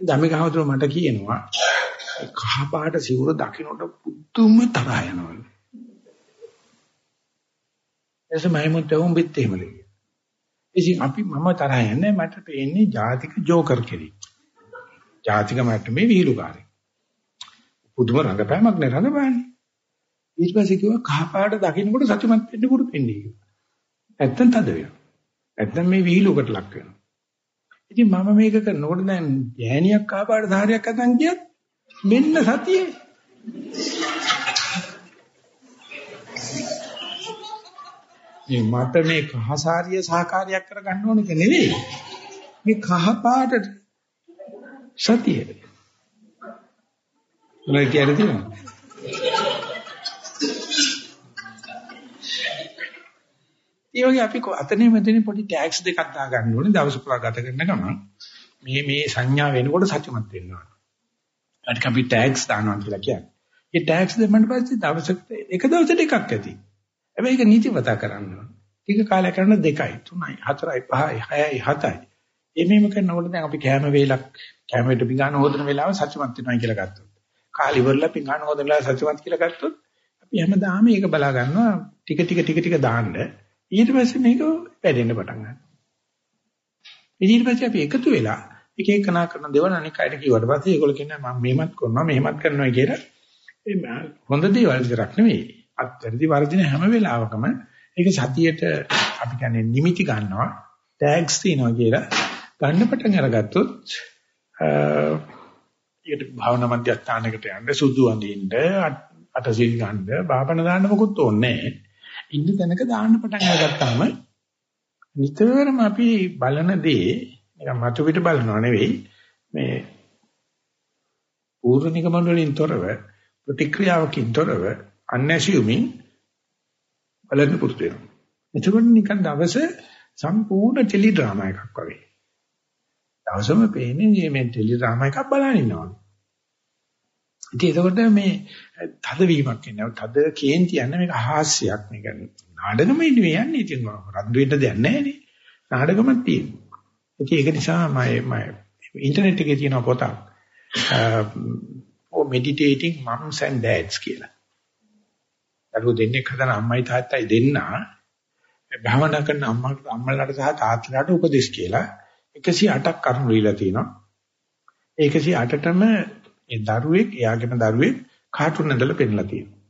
ධම්මික හාමුදුරුවෝ මට කියනවා කහ පාට සිවුර දකින්නට පුදුම තරහ යනවා. එසේ මයිමුත් උඹිත් එහෙමලු. ඉතින් අපි මම තරහ යන්නේ මට පේන්නේ ජාතික ජෝකර් කෙනෙක්. ජාතික මට්ටමේ විහිළුකාරයෙක්. පුදුම රංගපෑමක් නේ රංගපෑන්නේ. ඊට පස්සේ කිව්වා කහපාට දකින්නකොට සතුටුමත් වෙන්න පුරුදු වෙන්නේ කියලා. නැත්තම් තද වෙනවා. නැත්තම් මේ විහිළුවකට ලක් වෙනවා. ඉතින් මම මේක කරනකොට දැන් ගෑණියක් කහපාට ධාරියක් අතන් ගියත් මෙන්න සතියේ. මේ මට මේ කහසාරිය සහකාරයක් කරගන්න ඕනක නෙවෙයි. මේ කහපාටට සතිය. මොනවද කියන්නේ තියෙනවද? ඒ වගේ අපි අතනේ මෙතන පොඩි ටැග්ස් දෙකක් දා ගන්න ඕනේ දවස පුරා ගත කරන ගමන් මේ මේ සංඥා වෙනකොට සත්‍යමත් වෙනවා. ඒකට අපි ටැග්ස් දානවා කියලා කියන්නේ. මේ ටැග්ස් දෙන්න පස්සේ දවසකට එක දවසට එකක් ඇති. හැබැයි ඒක නීතිවතා කරන්න ඕනේ. ටික කාලයක් කරන 2යි 3යි 4යි 5යි 6යි 7යි. එමෙම කරනකොට දැන් අපි කැම වේලක් කැමරේට පිඟාන හොදන වෙලාව සත්‍යමත් වෙනවා කියලා ගත්තොත්. කාලි ඉවරලා පිඟාන හොදන වෙලාව සත්‍යමත් කියලා ගත්තොත් අපි හැමදාම මේක බලා ගන්නවා ටික ටික ටික ටික දාන්න. ඊට පස්සේ මේක වැඩෙන්න පටන් ගන්නවා. ඊට පස්සේ අපි එකතු වෙලා එක එක නා කරන දේවල් අනික් අයට කිව්වට පස්සේ ඒගොල්ලෝ කියනවා මම මෙහෙමත් කරනවා මෙහෙමත් කරනවා කියලා ඒ හොඳ දේවල් විතරක් නෙවෙයි අත්‍යවශ්‍ය වර්ධින හැම වෙලාවකම ඒක සතියේට අපි කියන්නේ නිමිති ගන්නවා ටැග්ස් තියනවා කියලා ගන්න පටන් අරගත්තොත් ඊට භාවනා මධ්‍යස්ථානයකට යන්න සුදු අඳින්න අටසිල් ගන්න බාපණ දාන්න මොකුත් ඕනේ නැහැ. ඉන්න තැනක දාන්න පටන් අරගත්තාම නිතරම අපි බලන දේ නිකන් මතු පිට බලනව නෙවෙයි මේ පූර්ව නිගමන වලින් තොරව ප්‍රතික්‍රියාවකින් තොරව unassuming බලන්න පුරුදු වෙනවා. එතකොට නිකන් දවස සම්පූර්ණ ටෙලි ඩ්‍රාමා එකක් වගේ. දවසම පේන්නේ මේ ටෙලි ඩ්‍රාමා එකක් බලන ඉන්නවා. ඉතින් එතකොට මේ තද වීමක් එනවා. තද කේන්ති යන මේක හාස්‍යයක් මේක නාඩගම ඉන්නේ යන්නේ ඉතින් රද්ද වෙන්න දෙයක් නැහැ නේ. නාඩගමක් තියෙනවා. ඉතින් ඒක නිසා මම මම ඉන්ටර්නෙට් එකේ තියෙන පොතක් ඔ meditating moms and dads කියලා. දරුවෝ දෙන්නේ හදන අම්මයි තාත්තයි දෙන්නා භාවනා කරන අම්මාට අම්මලාට සහ තාත්තලාට උපදෙස් කියලා 108ක් කරුණු දීලා තිනවා. ඒ 108ටම ඒ දරුවෙක් එයාගේම දරුවෙක් කාටුන් ඇඳලා පෙන්නලා තියෙනවා.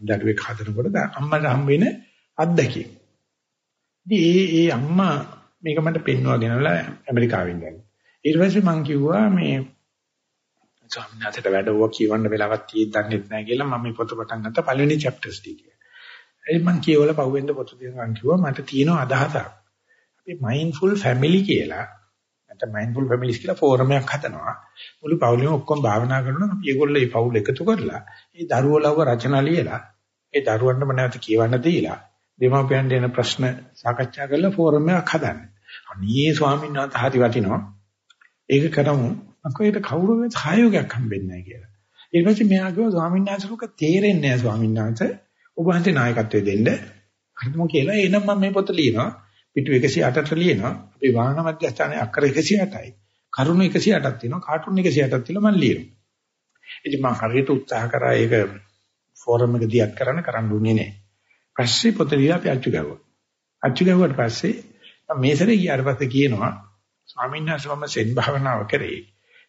දරුවෙක් හදනකොට අම්මට හම් වෙන අත්දැකීම්. ඉතින් ඒ ඒ අම්මා මේක මට පෙන්වා ගෙනලා ඇමරිකාවෙන් ගන්න. ඊට පස්සේ මම කිව්වා මේ ස්වාමීන් වහන්සේට වැඩවුවා කියවන්න වෙලාවක් තියෙද්දි දන්නේ නැහැ කියලා මම මේ පොත පටන් ගත්ත පළවෙනි chapters ටික. ඒ මම කියවල පහුවෙන්ද පොත දිහා කිව්වා මට තියෙන අදහසක්. අපි mindful family කියලා නැත්නම් mindful families කියලා ෆෝරම් එකක් හදනවා. මුළු පවුලෙම ඔක්කොම භාවනා කරනවා. අපි ඒගොල්ලෝ මේ පවුල එකතු කරලා ඒ දරුවෝ ලව රචනා ලියලා ඒ දරුවන්ටම නැවත කියවන්න දීලා දෙමාපියන්ට එන ප්‍රශ්න සාකච්ඡා කරලා ෆෝරම් එකක් හදන්නේ. අනේ ස්වාමීන් වහන්සේ හරි වටිනවා. ඒක කරමු. අකෝයට කවුරුවේ සහයෝගයක් හම්බෙන්නේ නැහැ කියලා. ඊට පස්සේ මෙයා කිව්වා ස්වාමීන් වහන්සේලුක තේරෙන්නේ නැහැ ස්වාමීන් වහන්සේ. ඔබ වහන්සේ නායකත්වයේ දෙන්න. හරිදම කියලා එනම් මම මේ පොත ලියනවා. පිටු 108ට ලියනවා. අපේ වාහන මධ්‍යස්ථානයේ අක්කර 108යි. කරුණු 108ක් තියෙනවා. කාටුන් 108ක් තියෙනවා මම ලියනවා. ඉතින් මම හරියට උත්සාහ කරා ඒක ෆෝරම් එක දියත් කරන්න කරන්න දුන්නේ නැහැ. පස්සේ පොත ලියලා අපි අච්චු ගැව්වා. අච්චු ගැව්වට පස්සේ මම මේ සැරේ ගියාට පස්සේ කියනවා ස්වාමීන් වහන්සේ මම සෙන් භාවනාව කරේ.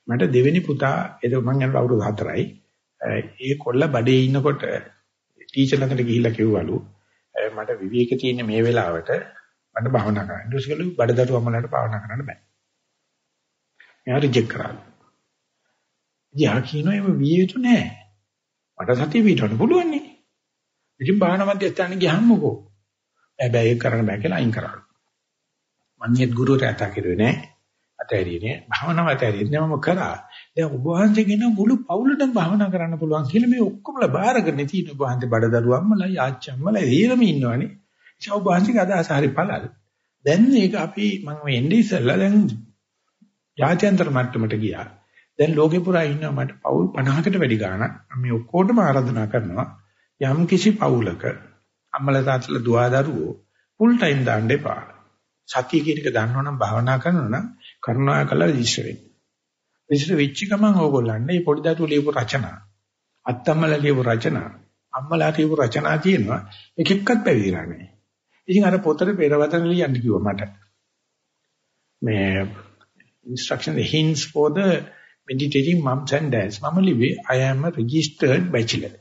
මට දෙවෙනි පුතා ඒක මං යන අවුරුදු 4යි. ඒ කොල්ල බඩේ ඉන්නකොට ටීචර් ළඟට ගිහිල්ලා කිව්වලු මට විවේක තියෙන මේ වෙලාවට මට භාවනා කරන්න. ඊට පස්සේ බඩදරු අම්මලාට භාවනා කරන්න බෑ. එයා රිජෙක්ට් කරා. යා කියනවා ඒක විය යුතු නෑ. මට සතිය පිටවන්න පුළුවන් නේ. ඉතින් භාවනා මධ්‍යස්ථානෙ ගියාම මොකෝ? හැබැයි ඒක කරන්න බෑ කියලා අයින් කරා. මම යෙත් ගුරුවරයා අත කිරුවේ නෑ. අතෑරියේ භාවනාව අතෑරියේ මම කරා. දැන් ඔබ වහන්සේගෙන මුළු පවුලටම භාවනා කරන්න පුළුවන් කියලා මේ ඔක්කොමලා බාරගෙන තියෙන ඔබ වහන්සේ බඩදරුව අම්මලා යාච්චම්මලා හේරම ඉන්නවනේ. ඒ ඔබ වහන්සේගේ අදහස හරි පළල්. දැන් මේක අපි මම මේ එන්නේ ඉස්සෙල්ලා දැන් ජාත්‍යන්තර මට්ටමට ගියා. දැන් ලෝකේ පුරා ඉන්නවා මට පවුල් 50කට වැඩි ගාණක්. මේ ඔක්කොටම ආරාධනා කරනවා. යම් කිසි පවුලක අම්මලා තාත්තලා දුව දරුවෝ ෆුල් ටයිම් දාන්න එපා. සතිය කියන එක දන්නවනම් භාවනා කරනවා නම් කරුණාකරලා රෙජිස්ටර් වෙන්න. රෙජිස්ටර් වෙච්ච ගමන් ඕගොල්ලන්ට මේ පොඩි දරුවෝ ලියපු රචනා, අත්තම්මලා ලියපු රචනා, අම්මලා ලියපු රචනා තියෙනවා. එක එක්කත් පැවිදිලා නැහැ. ඉතින් අර පොතේ පෙරවදන ලියන්න කිව්වා මට. මේ instruction the hints for the meditating moms and dads. මම ලිව්වේ I am a registered bachelor.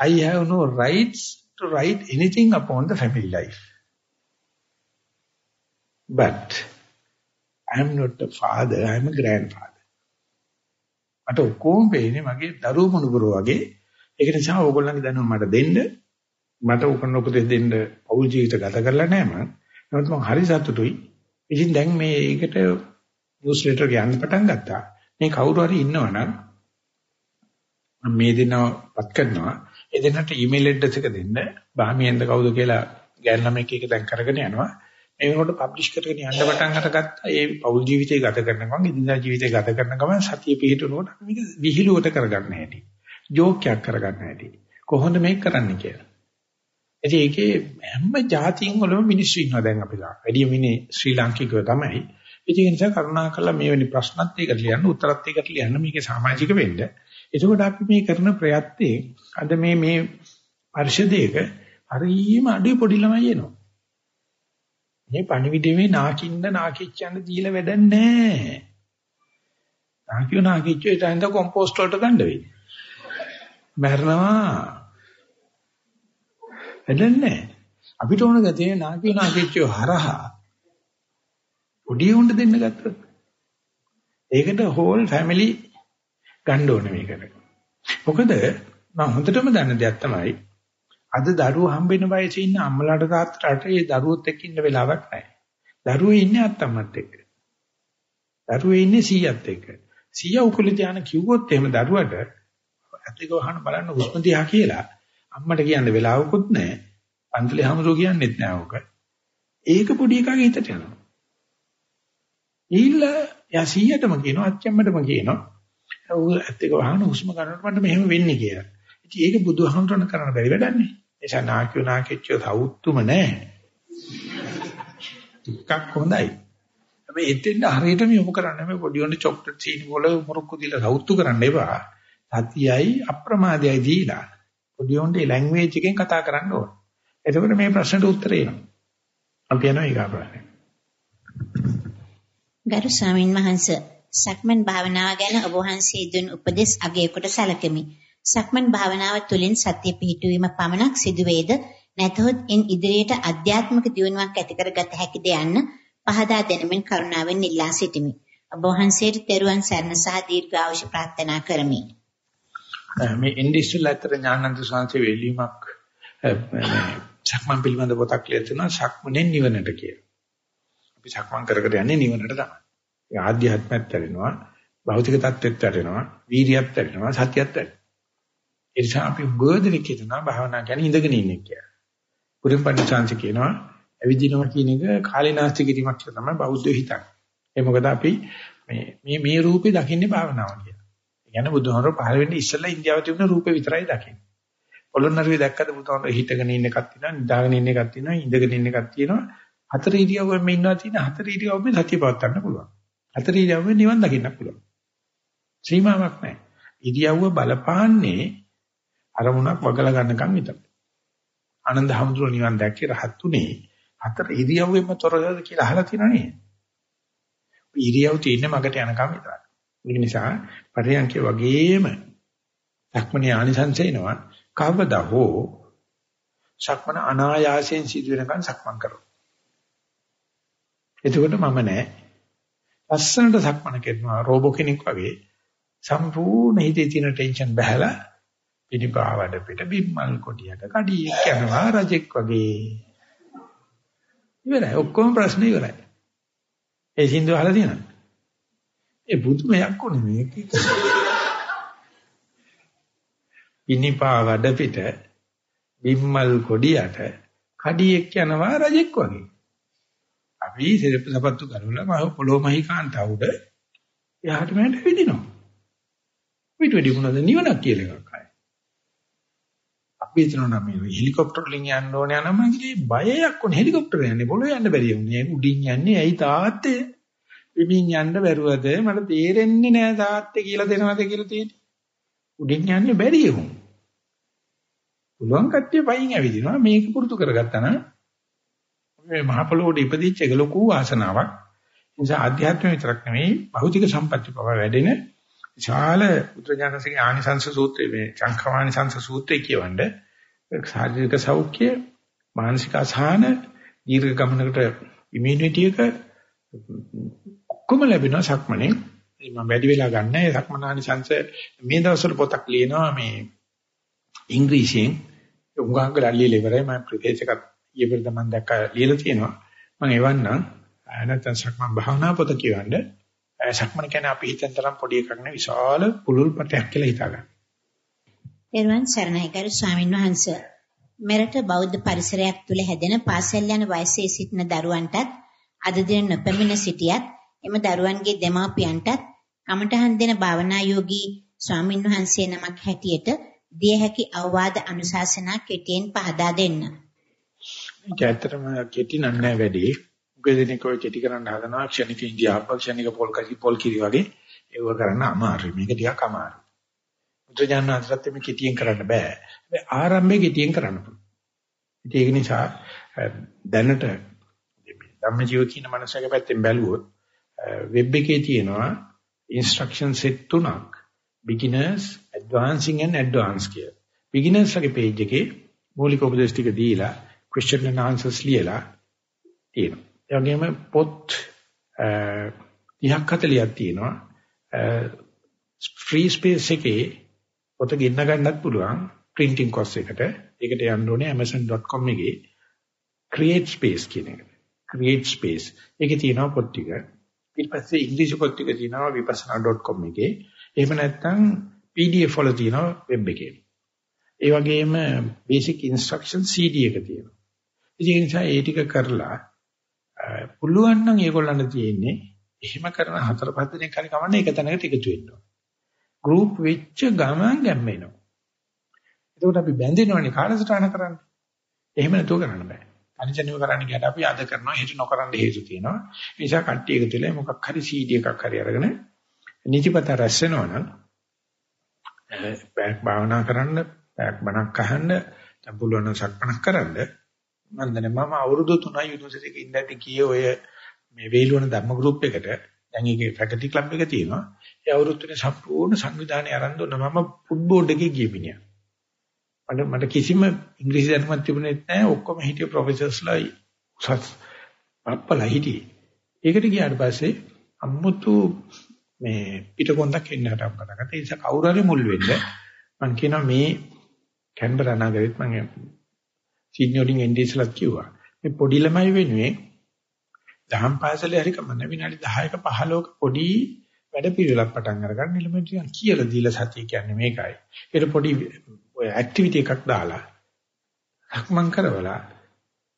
I have no rights to write anything upon the family life. But I am not a father, I am a grandfather. මට ඔක්කොම පේන්නේ මගේ දරුවෝ මොනුබරෝ වගේ. ඒක නිසා ඕගොල්ලන්ගේ දැනුම මට දෙන්න. මට උපන්න උපදෙස් දෙන්න පෞල් ජීවිත ගත කරලා නැහැ මම. නමුත් මම හරි සතුටුයි. ඉතින් දැන් මේ ඒකට නිවුස් ලෙටර් ගන්න පටන් ගත්තා. මේ කවුරු හරි ඉන්නවනම් මම මේ දෙනවපත් කරනවා. ඒ දෙන්නට ඊමේල් ඇඩ්‍රස් එක දෙන්න. බාමියෙන්ද කවුද කියලා ගෑන් ළමෙක් එක දැන් කරගෙන යනවා. ඒ වෙනකොට පබ්ලිෂ් කරගෙන යන්න පටන් අරගත්තා. ඒ පෞල් ජීවිතය ගත කරන ගමන් ඉදින්දා ජීවිතය ගත කරන ගමන් සතිය පිහිටුනකොට අපි මේක විහිළුවට කරගන්න හැටි. ජෝක්යක් කරගන්න හැටි. කොහොමද මේක කරන්නේ කියලා. ඉතින් ඒකේ හැම જાතියින් වලම මිනිස්සු ඉන්නවා දැන් අපි ගා. වැඩිම ඉන්නේ ශ්‍රී ලාංකිකව තමයි. ඉතින් ඒ නිසා කරුණාකරලා මේ වෙනි ප්‍රශ්නත් ඒකට ලියන්න උත්තරත් ඒකට ලියන්න මේකේ සමාජික වෙන්න. එතකොට අපි මේ කරන ප්‍රයත්නයේ අද මේ මේ පරිශදයක හරියම අඩු පොඩි ළමයි එනවා. මේ පණිවිඩේ නාකින්න නාකිච්චන්න දීලා වැඩක් නැහැ. නාකියෝ නාකිච්චෝ ඒ තැනට කොම්පෝස්ට් වලට ගන්න වෙයි. මැරනවා. වැඩක් නැහැ. අපිට ඕන ගතිය නාකියෝ නාකිච්චෝ හරහා පොඩි උණ්ඩ දෙන්න ගත්තොත්. ඒකට හෝල් ෆැමිලි ගන්න ඕනේ මේකට. මොකද මම හොඳටම දන්න දෙයක් තමයි අද දරුවෝ හම්බෙන වයසේ ඉන්න අම්මලාට තාත්තලාට ඒ දරුවොත් එක්ක ඉන්න වෙලාවක් නැහැ. දරුවෝ ඉන්නේ අත්තම්මත් එක්ක. දරුවෝ ඉන්නේ සීයත් එක්ක. සීයා උකුල ධානය කිව්වොත් එහෙම දරුවට ඇත්තක වහන බලන්න හුස්ම දිහා කියලා අම්මට කියන්න වෙලාවකුත් නැහැ. පන්සලේ හැමරෝ කියන්නෙත් නැහැ ඕක. ඒක පොඩි එකාගේ හිතට යනවා. ඊළ යා සීයටම කියනවා අච්චම්මටම කියනවා. ඌ ඇත්තක වහන හුස්ම ගන්නකොට මට මෙහෙම වෙන්නේ කියලා. ඉතින් ඒක බුදුහාමුදුරන කරන්න බැරි වැඩන්නේ. එසා නාකියෝ නාකිච්චෝ සෞතුම නැහැ. ටිකක් හොඳයි. හැබැයි එතෙන්ද හරියටම යොමු කරන්න මේ පොඩි උන්ට චොක්ලට් සීනි වල මොරොක්කු දීලා සෞතු කරන්න එපා. සතියයි අප්‍රමාදයයි දීලා පොඩි උන්ට ලැන්ග්වේජ් එකෙන් කතා කරන්න ඕන. එතකොට මේ ප්‍රශ්නට උත්තරේ එනවා. අපි යනවා ඊගා ප්‍රශ්නේ. ගරු ස්වාමින් වහන්සේ සක්මන් භාවනාව ගැන ඔබ වහන්සේ දුන් උපදෙස් අගයකට සැලකෙමි. සක්මන් භාවනාව තුළින් සත්‍ය පිහිටුවීම පමණක් සිදුවේද නැතහොත් ඉන් ඉදිරියට අධ්‍යාත්මික දියුණුවක් ඇති කරගත හැකිද යන්න පහදා දෙනමින් කරුණාවෙන් ඉල්ලා සිටිමි. ඔබ වහන්සේට තෙරුවන් සරණ සහ දීර්ඝායුෂ ප්‍රාර්ථනා කරමි. මේ ඉන්ඩිස්ට්‍රියල් අතර ඥානන්ත සංසේ වෙලීමක් සක්මන් පිළිබඳ පොතක් ලියලා තියෙනවා සක්මනේ නිවනට කියලා. අපි සක්මන් කර කර යන්නේ නිවනට තමයි. ඒ ආධ්‍යාත්මයත් ඇරෙනවා, භෞතික தත්වෙත් ඇරෙනවා, වීරියත් ඇරෙනවා, සතියත් ඇරෙනවා. ඒ නිසා අපි ගොඩනෙක් කියනවා භාවනා කියන්නේ ඉඳගෙන ඉන්නේ කියලා. පුරින් පඬිචාන්ස කියනවා ඇවිදිනවා කියන එක කාලේනාස්ති කිරීමක් කියලා තමයි බෞද්ධ හිතන්නේ. ඒ මොකද අපි මේ මේ මේ රූපේ දකින්නේ භාවනාව කියලා. ඒ කියන්නේ බුදුහාමර පහළ වෙන්නේ ඉස්සෙල්ලා ඉන්දියාවේ තිබුණ රූපේ විතරයි දකින්නේ. පොළොන්නරුවේ දැක්කද බුදුහාමර හිටගෙන ඉන්න එකක් තියෙනවා, නිදාගෙන ඉන්න එකක් තියෙනවා, ඉඳගෙන ඉන්න එකක් තියෙනවා. හතර ඉරියව්වෙම ඉන්නවා තියෙන හතර ඉරියව්වෙම සතිය පවත්වන්න පුළුවන්. හතර ඉරියව්වෙම නිවන් දකින්න පුළුවන්. සීමාවක් නැහැ. ඉරියව්ව බලපාන්නේ අරමුණක් වගලා ගන්නකම් විතරයි. ආනන්ද හැමතුරු නිවන් දැක්කේ රහත් උනේ හතර ඉරියව්වෙම තොරද කියලා අහලා තියෙනා නේද? ඉරියව් තියෙන්නේ මගට යනකම් විතරයි. ඒක නිසා පරියන්කේ වගේම සක්මණේ ආනිසංසේනවා කවදා හෝ සක්මන අනායාසයෙන් සිදු වෙනකන් සක්මන් කරනවා. එතකොට මම නෑ. ලස්සනට සක්මන කරනවා රෝබෝ කෙනෙක් වගේ සම්පූර්ණ හිතේ තියෙන ටෙන්ෂන් බහැලා පිටිපාවඩ පිට බිම්මල් කොටියට කඩියෙක් යනවා රජෙක් වගේ. ඉවරයි ඔක්කොම ප්‍රශ්න ඉවරයි. ඒ සින්දු අහලා තියෙනවද? ඒ බුදුමයක් උනේ මේක. පිටිපාවඩ පිට බිම්මල් කොඩියට කඩියෙක් යනවා රජෙක් වගේ. අපි සිරප්ප සපත්තු කරවලා මහ පොළොව මහී කාන්තාව උඩ එහාට මෙහාට විදිනවා. පිට වෙඩි මොනවද නිවනක් කියලා එකක් ආයේ. අපි හිතනවා මේ හෙලිකොප්ටර් වලින් යන්න ඕනේ යනම කිලි බයයක් උනේ හෙලිකොප්ටර් යන්නේ පොළොව යන්න බැරි වුණේ. උඩින් යන්නේ ඇයි තාත්තේ? විමින් යන්න බැරුවද මට තේරෙන්නේ නෑ තාත්තේ කියලා දෙනවද කියලා තියෙන්නේ. උඩින් යන්නේ බැරි වුණ. පුළුවන් කට්ටිය පයින් ඇවිදිනවා මේක පුරුදු කරගත්තා නම් මේ මහ පොළොවට ඉපදිච්ච එක ලොකු ආසනාවක්. ඒ නිසා ආධ්‍යාත්ම විතරක් නෙවෙයි භෞතික සම්පatti පව වැඩෙන විශාල උත්‍රාඥානසිකේ ආනිසංස සූත්‍රයේ මේ චංඛවානිසංස සූත්‍රය කියවන්නේ ශාරීරික සෞඛ්‍ය මානසික අසහන දීර්ඝ ගමනකට ඉමුනිටි එක ඔක්කොම ලැබෙනවා සක්මනේ. මම වැඩි වෙලා ගන්න. ඒ සක්මනානිසංස මේ දවස්වල පොතක් ලියනවා මේ ඉංග්‍රීසියෙන්. උංගාංගල ලියලා ඉවරයි. මම ප්‍රදේශ එකක් ඊපෙරද මම දැක්ක ලියලා තියෙනවා. මම එවන්නම්. නැත්නම් සක්මන් භාවනා පොත කියවන්නේ. සක්මන කියන්නේ අපි හිතන තරම් පොඩි එකක් නෙවෙයි. විශාල පුලුල් පටයක් කියලා හිතා ගන්න. එරුවන් සරණයි කරු ස්වාමීන් වහන්ස. මෙරට බෞද්ධ පරිසරයක් තුල හැදෙන පාසල් යන වයසේ සිටින දරුවන්ටත් අද දින නොපැමිණ සිටියත් එම දරුවන්ගේ දෙමාපියන්ටත් කමඨහන් දෙන භාවනා යෝගී ස්වාමීන් වහන්සේ නමක් හැටියට දිය හැකි අවවාද අනුශාසනා කෙටියෙන් පහදා දෙන්න. ඒක ඇත්තටම කෙටි නෑ වැඩි. උගදෙනෙක් ඔය කෙටි කරන්න හදනවා ක්ෂණික ඉන්දියාප්ප ක්ෂණික පොල් කසි පොල් කිරි වගේ ඒව කරන්න අමාරුයි. මේක ටිකක් අමාරුයි. බුදුජානක අතරත් මේ කෙටියෙන් කරන්න බෑ. හැබැයි ආරම්භයේ කෙටියෙන් කරන්න පුළුවන්. ඒක නිසා දැනට ධම්මජීව කියන මනසක පැත්තෙන් බැලුවොත් වෙබ් එකේ තියෙනවා instruction set තුනක් beginners advancing and advanced කියලා. beginners වගේ page එකේ මූලික උපදේශ ටික දීලා question and answers ලියලා තියෙනවා. ඒ වගේම පොත් 30ක් 40ක් තියෙනවා. ෆ්‍රී ස්පේස් එකේ පොත ගෙන්න ගන්නත් පුළුවන් printing cost එකට. ඒකට යන්න ඕනේ amazon.com එකේ create space කියන එක. create space. ඒකේ තියෙනවා පොත් ටික. ඊට පස්සේ ඉංග්‍රීසි පොත් ටික තියෙනවා vipassana.com එකේ. එහෙම නැත්නම් PDF වල තියෙනවා web එකේ. ඒ වගේම basic instruction CD එක තියෙනවා. ඒ නිසා ඒ ටික කරලා පුළුවන් නම් ඒගොල්ලන්ට තියෙන්නේ එහෙම කරන හතර පහ දිනක් හරි කවන්නේ එක තැනකට එකතු වෙන්න ඕන. ගෲප් වෙච්ච ගමන් ගැම්මෙනවා. එතකොට අපි බැඳෙනවනේ කාලසටහන කරන්න. එහෙම නැතුව කරන්න බෑ. අනිජනිව කරන්න ගියට අපි අද කරනවා හෙට නොකරන්න හේතු තියෙනවා. ඒ නිසා කට්ටිය එකතු වෙලා මොකක් හරි CD එකක් හරි අරගෙන නිතිපත රැස් වෙනවනම් පැයක් භාවනා කරන්න, පැයක් බණක් අහන්න, දැන් පුළුවන් සක්මනක් කරන්න. මම දන්නේ මම අවුරුදු 3යි යුනිවර්සිටි එකේ ඉඳලා ගියේ ඔය මේ වේලුවන ධර්ම ගෲප් එකට. දැන් ඒකේ ෆැකල්ටි ක්ලබ් එක තියෙනවා. ඒ අවුරුදු තුනේ සම්පූර්ණ සංවිධානය ආරම්භ දුන්න. මම ෆුට්බෝල් එකේ ගිය මිනිහා. මට මට කිසිම ඉංග්‍රීසි දැනුමක් තිබුණේ නැහැ ඔක්කොම හිටිය ප්‍රොෆෙසර්ස්ලා උසස් අප්පලා හිටියේ ඒකට ගියාට පස්සේ අමුතු මේ පිටකොන්දක් එන්න හටක් කරගත්තා. ඒ නිසා කවුරු හරි මුල් වෙන්න මම කියනවා මේ කැන්බරා නගරෙත් මම සිඩ්නි වලින් එන්නේ ඉස්සලත් කිව්වා. මේ පොඩි ළමයි වෙනුවෙන් දහම් පාසලේ හරි කමන්න විනාඩි 10ක 15ක පොඩි වැඩ පිළිවෙලක් පටන් අරගන්න ළමයින්ට කියලා දීලා සතිය කියන්නේ මේකයි. ඒක පොඩි ඔය ඇක්ටිවිටි එකක් දාලා රක්මන් කරවලා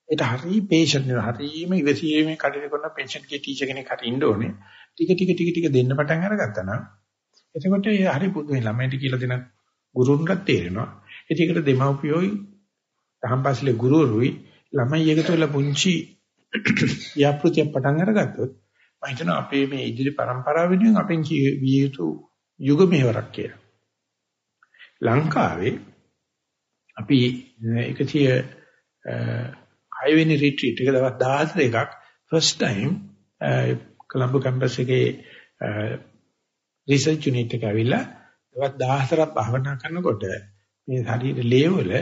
ඒක හරි පේෂන්ට් නේ හරිම ඉවසීමේ කටයුතු කරන පේෂන්ට් ගේ ටීචර් කෙනෙක් හරි ඉන්න ඕනේ. ටික ටික ටික ටික දෙන්න පටන් අරගත්තා නම් එතකොට ඒ හරි පුදුමයි ළමයින්ට කියලා දෙන ගුරුන්ට තේරෙනවා. ඒකට දෙමව්පියෝයි තහම්පස්ලේ ගුරුවරුයි ළමයි එකතු වෙලා පුංචි [coughs] ව්‍යාපෘතිය පටන් අරගත්තොත් මම හිතනවා අපේ මේ ඉදිරි પરම්පරාව වෙනුවෙන් අපෙන් විය යුතු යුග මෙහෙවරක් කියලා. ලංකාවේ අපි 106 වෙනි රිට්‍රීට් එක දවස් 14 එකක් first time කොළඹ කැම්පස් එකේ රිසර්ච් යුනිට් එක ඇවිල්ලා දවස් 14ක් භාවනා කරනකොට මේ ශරීර ලේවල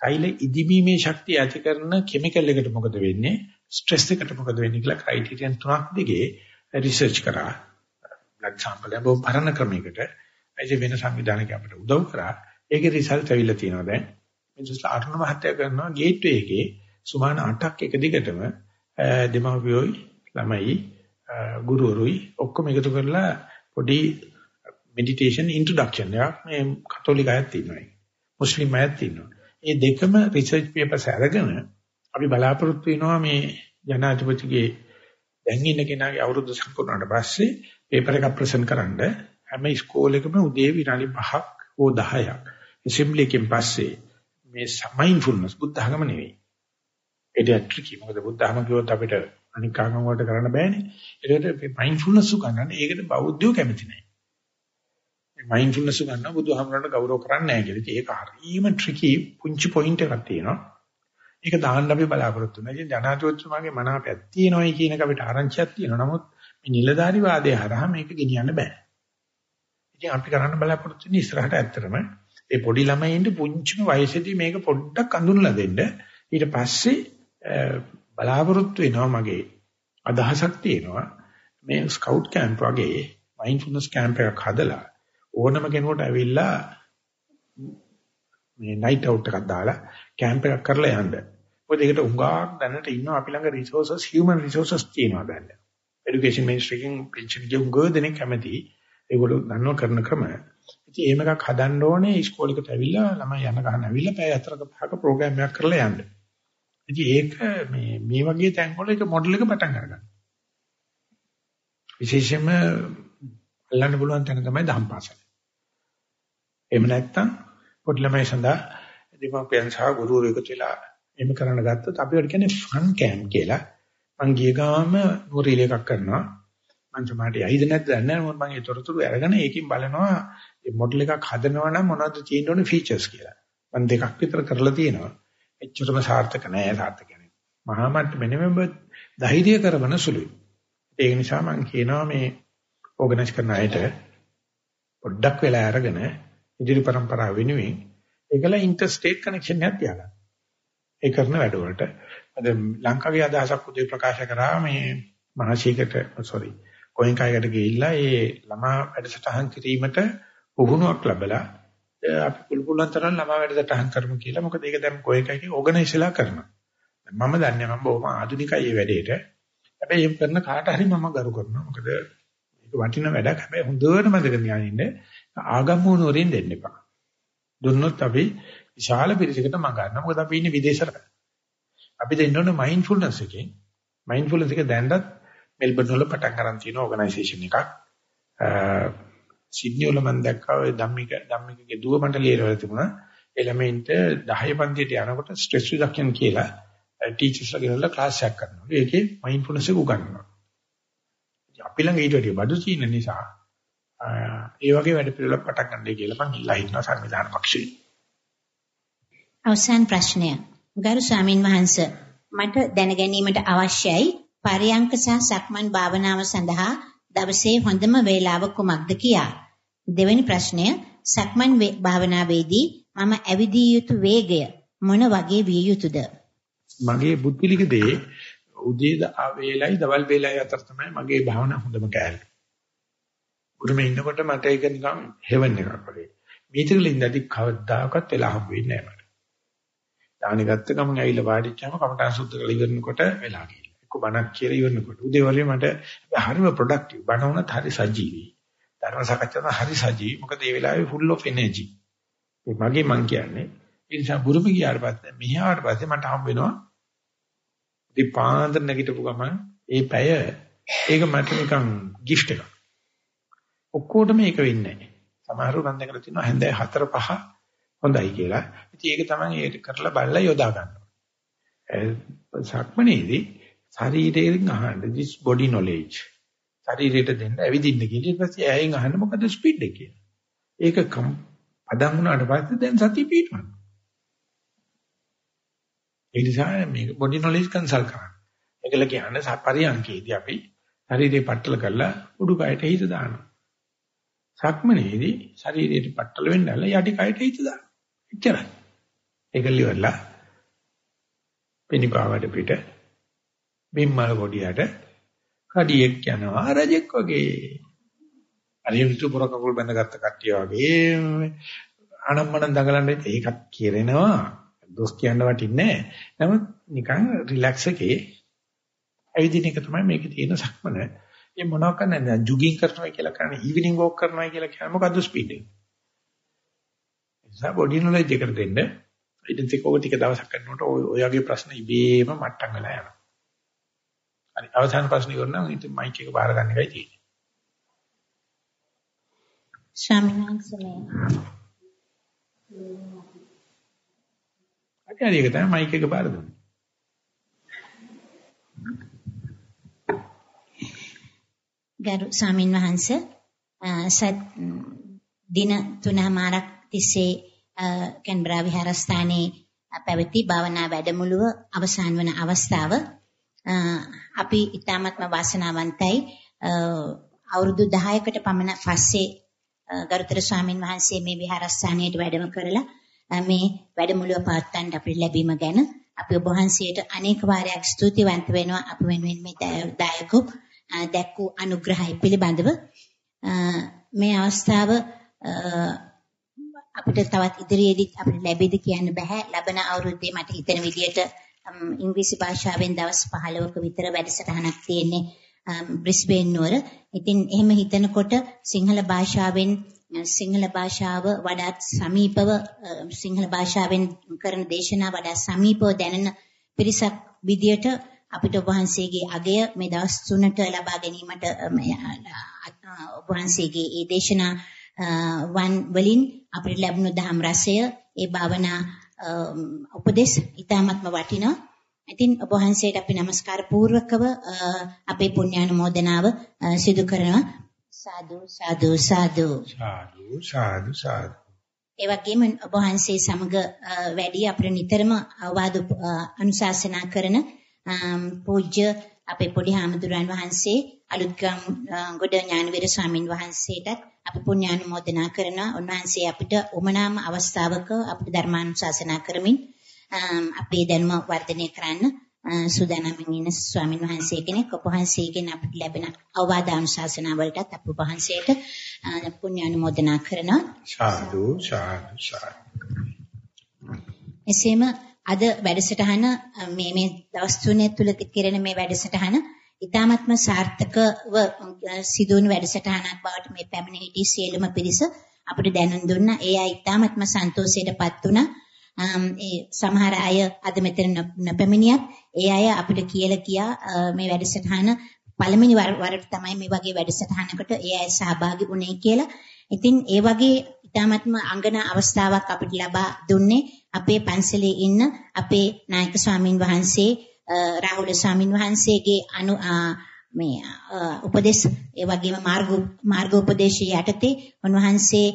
සෛල ඉදිමීමේ ශක්තිය ඇති කරන කිමිකල් එකට මොකද වෙන්නේ? ස්ට්‍රෙස් එකට මොකද වෙන්නේ කියලා ක්‍රයිටීරියන් තුනක් දිගේ රිසර්ච් කරා. බ්ලඩ් සැම්පල් එක බොහොම පරණ ක්‍රමයකට ඒ වෙන සංවිධානයක අපිට උදව් කරා? ඒකේ රිසල්ට් ඇවිල්ලා තියෙනවා දැන්. මිනිස්සු අරුණ මහත්තයා කරනවා ගේට්වේ එකේ සුමාන 8ක් එක දිගටම දෙමව්පියෝයි ළමයි ගුරුවරුයි ඔක්කොම එකතු කරලා පොඩි මෙඩිටේෂන් ඉන්ට්‍රොඩක්ෂන් එකක් මේ කතෝලික අයත් ඉන්නවා මුස්ලිම් අයත් ඉන්නවා. මේ දෙකම රිසර්ච් පේපර්ස් අරගෙන අපි බලාපොරොත්තු වෙනවා මේ ජනාධිපතිගේ දැන් ඉන්න කෙනාගේ අවුරුදු සම්පූර්ණවට පස්සේ පේපර් එකක් ප්‍රසන්ට් කරන්න. හැම ඉස්කෝලේකම උදේ විනාඩි 5ක් හෝ 10ක් ඇසෙම්බලි එකෙන් පස්සේ මේ මයින්ඩ්ෆුල්නස් බුද්ධ ධර්ම නෙවෙයි. ඒක ට්‍රිකි මොකද බුද්ධ ධර්ම කිව්වොත් අපිට අනික් ආගම් වලට කරන්න බෑනේ. ඒකට මයින්ඩ්ෆුල්නස් උගන්වන්නේ ඒකට බෞද්ධයෝ කැමති නැහැ. මේ මයින්ඩ්ෆුල්නස් උගන්වන බුදුහාමරට ගෞරව කරන්නේ නැහැ කියලා. ඒක හරිම ට්‍රිකි පුංචි පොයින්ට් එකක් තියෙනවා. ඒක දාන්න අපි බලාපොරොත්තු වෙනවා. ඉතින් ජනාධිපතිතුමාගේ මනාපයක් තියෙනවයි කියන එක අපිට ආරංචියක් තියෙනවා. නමුත් මේ නිලධාරි වාදයේ හරහා මේක ගෙනියන්න බෑ. ඉතින් අපි කරන්න බලාපොරොත්තු වෙන්නේ ඉස්සරහට ඇත්තටම ඒ පොඩි ළමයින්ට පුංචිම වයසේදී මේක පොඩ්ඩක් අඳුනලා දෙන්න. ඊට පස්සේ බලාපොරොත්තු වෙනවා මගේ අදහසක් තියෙනවා මේ ස්කවුට් කැම්ප් වගේ මයින්ඩ්ෆුල්නස් කැම්ප් එකක් හදලා ඕනම කෙනෙකුට ඇවිල්ලා මේ නයිට් අවුට් එකක් දාලා කැම්ප් එකක් කරලා යන්න. මොකද ඒකට උඟාක් දැනට ඉන්නවා අපි ළඟ රිසෝර්සස් හියුමන් රිසෝර්සස් තියෙනවා දැන්. এডুকেෂන් මිනිස්ට්‍රියකින් පෙන්ෂන් ගිය උඟ දෙනෙක් කැමතියි. ඒගොල්ලෝ දන්නව කරන ක්‍රම. ඉතින් එහෙම එකක් හදන්න ඕනේ ඉස්කෝලේකට ඇවිල්ලා ළමයි යන ගහන ඇවිල්ලා පැය 4ක 5ක ප්‍රෝග්‍රෑම් එකක් කරලා යන්න. ඉතින් ඒක මේ මේ වගේ තැන්වල ඒක මොඩල් එක පටන් ගන්නවා. විශේෂයෙන්ම අල්ලන්න පුළුවන් තැන තමයි දහම් පාසල. එහෙම නැත්නම් පොඩි ළමයි සඳහා දෙමාපියන් සහ ගුරුවරු එකතු වෙලා එහෙම කරන්න ගත්තොත් අපි වල කියන්නේ ෆන් කැම් කියලා. මං ගිය ගාම නුවරීල එකක් කරනවා. මං සමහරට යයිද නැද්ද දන්නේ නැහැ. මොකද මං ඒ තොරතුරු අරගෙන ඒකෙන් බලනවා මේ මොඩල් එකක් හදනවා නම් මොනවද තියෙන්න ඕනේ ෆීචර්ස් කියලා. මං දෙකක් විතර කරලා තියෙනවා. එච්චරම සාර්ථක නෑ සාර්ථක නෑ. මහා මට්ටමේ නෙමෙයි ධෛර්ය කරවන සුළුයි. ඒක නිසා මං කියනවා මේ ඕගනයිස් කරන අයට පොඩ්ඩක් වෙලා අරගෙන ඉදිරි પરම්පරාව වෙනුවෙන් ඒකලා ඉන්ටර්ස්ටේට් කනෙක්ෂන් එකක් තියාගන්න. ඒ කරන වැඩවලට අද ලංකාවේ අදහසක් උදේ ප්‍රකාශ කරා මේ මහශීකට sorry කොයින්කායකට ගිහිල්ලා ඒ ළමා වැඩසටහන් කිරීමට පුහුණුවක් ලැබලා අපි පුළු පුළුවන් තරම් ළමා වැඩසටහන් කරමු කියලා. මොකද ඒක දැන් කොයින්කායකේ ඕගනයිස්ලා කරනවා. මම දන්නේ මම බොහොම ආධුනිකයි මේ වැඩේට. හැබැයි එහෙම කරන කාට හරි මම ගරු කරනවා. මොකද මේක වටින වැඩක්. හැබැයි හොඳට මතක තියාගන්න ආගම් මොනෝරෙන් දෙන්න එපා. දුන්නොත් අපි විශාල පිරිසකට මඟ ගන්න. මොකද අපි ඉන්නේ විදේශවල. අපි දෙන්න ඕනේ මයින්ඩ්ෆුල්නස් එකෙන්. මයින්ඩ්ෆුල්නස් එක දැන්නත් මෙල්බන් වල පටන් ගන්න තියෙන ඕගනයිසේෂන් එකක්. සිඩ්නි වල මම දැක්කා ඔය ධම්මික ධම්මිකගේ දුව මණ්ඩලයේ වල තිබුණා. එළමෙන්ට 10 පන්තියට යනකොට ස්ට්‍රෙස් රිඩක්ෂන් කියලා ටීචර්ස්ලා ගෙනල්ලා ක්ලාස් එකක් කරනවා. ඒකේ මයින්ඩ්ෆුල්නස් එක උගන්වනවා. අපි ළඟ ඊට වැඩිය බඩු තියෙන නිසා ඒ වගේ වැඩ පිළිවෙලක් පටන් ගන්නයි කියලා මම ඉල්ලා හිටනවා සංවිධාන පක්ෂයෙන්. අවසන් ප්‍රශ්නය. ගරු ස්වාමින් වහන්සේ මට දැන ගැනීමට අවශ්‍යයි පරියංක සහ සක්මන් භාවනාව සඳහා දවසේ හොඳම වේලාව කුමක්ද කියා. දෙවැනි ප්‍රශ්නය සක්මන් භාවනාවේදී මම ඇවිදිය යුතු වේගය මොන වගේ විය යුතුද? මගේ බුද්ධිලික දේ උදේ වේලයි දවල් වේලයි අතර තමයි මගේ භාවනා හොඳම කෑල්ල. උරුමේ ඉන්නකොට මට ඒක නිකන් හෙවන් එකක් වගේ. මේකවල ඉඳි කවදාකවත් වෙලා හම්බ වෙන්නේ නැහැ මට. දානි ගත්ත ගමන් ඇවිල්ලා වාඩිච්චාම කමටහන් සුද්ධ කරලා ඉවරනකොට වෙලා ගිහින්. එක්ක බණක් කියලා ඉවරනකොට උදේ වලේ මට හරිම ප්‍රොඩක්ටිව්. බණ වුණත් හරි සජීවී. ධර්ම සාකච්ඡාව හරි සජීවී. මොකද ඒ වෙලාවේ full of energy. මේ මගේ මං කියන්නේ. ඒ නිසා බුරුම ගියාට පස්සේ මෙහාට පස්සේ මට හම්බ වෙනවා දීපාන්දර නැගිටපු ගමන් ඒ පැය ඒක මට නිකන් gift එකක්. ඔක්කොටම ඒක වෙන්නේ නැහැ. සමහරව මම දැකලා තියෙනවා හැන්දෑ 4 5 හොඳයි කියලා. ඉතින් ඒක තමයි ඒක කරලා බලලා යොදා ගන්නවා. සක්මනේදී ශරීරයෙන් අහන්න this body knowledge ශරීරයට දෙන්න ඇවිදින්න කියලා ඊට පස්සේ ඇයෙන් අහන්න මොකද ස්පීඩ් එක කියලා. ඒක කම් පදම් වුණාට පස්සේ දැන් සතිය පිටවන. ඒ නිසා මේ body knowledge consult කරන්න. ඒකල කියන්නේ සපරියංකේදී අපි ශරීරේ පట్టල කරලා උඩුකයට හිත දානවා. සක්මනේදී ශරීරයට පట్టල වෙන්න නැල්ල යටි කයට හිත දානවා. එච්චරයි. ඒකල ඉවරලා පිනිපාවඩ පිට බිම්මල කොඩියට කඩියෙක් යනවා රජෙක් වගේ. අරිය විතු පොර කකුල් බැඳගත්ත කට්ටිය වගේ අනම්මනම් දඟලන්නේ ඒකත් කියරෙනවා. දොස් කියන්න වටින්නේ නැහැ. නමුත් නිකන් රිලැක්ස් එකේ ඇවිදින එක තමයි මේකේ තියෙන සක්මන. ඒ මොනවා කරන්නේ දැන් ජොගින් කරනවා කියලා කරන්නේ ඊවිනිං වොක් කරනවා කියලා කියන්නේ මොකද්ද ස්පීඩ් එක? ඒ නිසා බොඩි නොලෙජ් එකට දෙන්න ඉතින් ඒක ඔය ටික දවසක් කරනකොට ඔයගේ ප්‍රශ්න ඉබේම මට්ටම් වෙලා යනවා. හරි අවසාන ප්‍රශ්න ඉවරනම් ඉතින් මයික් එක බාර ගන්න එකයි තියෙන්නේ. ස්වාමීන් වහන්සේ හරි ඒක තමයි මයික් එක බාර දුන්නේ. ගරු ස්වාමින් වහන්සේ සත් දින තුනමාරක් තිස්සේ කැන්බරා විහාරස්ථානයේ පැවති භාවනා වැඩමුළුව අවසන් වන අවස්ථාව අපි ඊටමත්ම වාසනාවන්තයි. අවුරුදු 10කට පමණ පස්සේ ගරුතර ස්වාමින් වහන්සේ මේ විහාරස්ථානයට වැඩම කරලා මේ වැඩමුළුව පවත්වන්න අපිට ලැබීම ගැන අපි ඔබ වහන්සේට අනේක වාරයක් ස්තුතිවන්ත වෙනවා. අප වෙනුවෙන් මේ දායකෝ දැක්වූ අනුග්‍රහය පිළිබඳව. මේ අවස්ථාව අපිට තවත් ඉදිරියේදී අපිට ලැබෙයිද කියන්න බෑ. ලබන අවුරුද්දේ මට හිතෙන විදිහට ඉංග්‍රීසි භාෂාවෙන් දවස් 15ක විතර වැඩසටහනක් තියෙන්නේ බ්‍රිස්බේන් නුවර. ඉතින් එහෙම හිතනකොට සිංහල භාෂාවෙන් සිංහල භාෂාව වඩාත් සමීපව සිංහල භාෂාවෙන් කරන දේශනා වඩා සමීපව දැනෙන පිරිසක් විදියට අපිට ඔබ වහන්සේගේ අගය මේ දවස් තුනට ලබා ගැනීමට ඔබ වහන්සේගේ ඒ දේශනා වන් වලින් අපිට ලැබුණු දහම් රසය ඒ භාවනා Um, උපදේශ ඉතාමත්ම වටිනවා. ඉතින් ඔබ වහන්සේට අපි নমස්කාර පූර්වකව uh, අපේ පුණ්‍යානුමෝදනාව uh, සිදු කරනවා. සාදු සාදු සාදු. සාදු සාදු සාදු. ඒ වගේම ඔබ වහන්සේ සමග uh, වැඩි අපිට නිතරම අවවාද අනුශාසනා කරන um, පූජ්‍ය අපේ පොඩි හාමුදුරන් වහන්සේ අලුත්ගම් ගොඩ ඥානවීර ස්වාමින් වහන්සේටත් අපි පුණ්‍යානුමෝදනා කරනවා. උන්වහන්සේ අපිට උමනාම අවස්ථාවක අපිට ධර්මානුශාසනා කරමින් අපේ දැනුම වර්ධනය කරන්න සූදානම්ින් ඉන්න ස්වාමින් වහන්සේ කෙනෙක් ඔබ වහන්සේගෙන් අපිට ලැබෙන අවවාද අනුශාසනා වලටත් අප වහන්සේට පුණ්‍යානුමෝදනා කරනවා. සාදු සාදු සාදු. එසේම අද වැඩසටහන මේ මේ දවස් තුනේ තුල කෙරෙන මේ වැඩසටහන ඊ타ත්ම සාර්ථකව සිදුවන වැඩසටහනක් බවට මේ පැමිණ සිටි සියලුම පිරිස අපිට දැනුම් දුන්නා. ඒ අය ඊ타ත්ම සන්තෝෂයටපත් වුණා. ඒ සමහර අය අද මෙතන නොපැමිණියත් ඒ අය අපිට කියලා කියා මේ වැඩසටහන පළවෙනි වරට තමයි මේ වගේ වැඩසටහනකට ඒ අය සහභාගී වුණේ කියලා. ඉතින් ඒ වගේ ඊ타ත්ම අංගන අවස්ථාවක් අපිට ලබා දුන්නේ අපේ පන්සලේ ඉන්න අපේ නායක ස්වාමින් වහන්සේ රාහුල ස්වාමින් වහන්සේගේ අනු මේ උපදේශ ඒ වගේම මාර්ග මාර්ගෝපදේශ යටතේ උන්වහන්සේ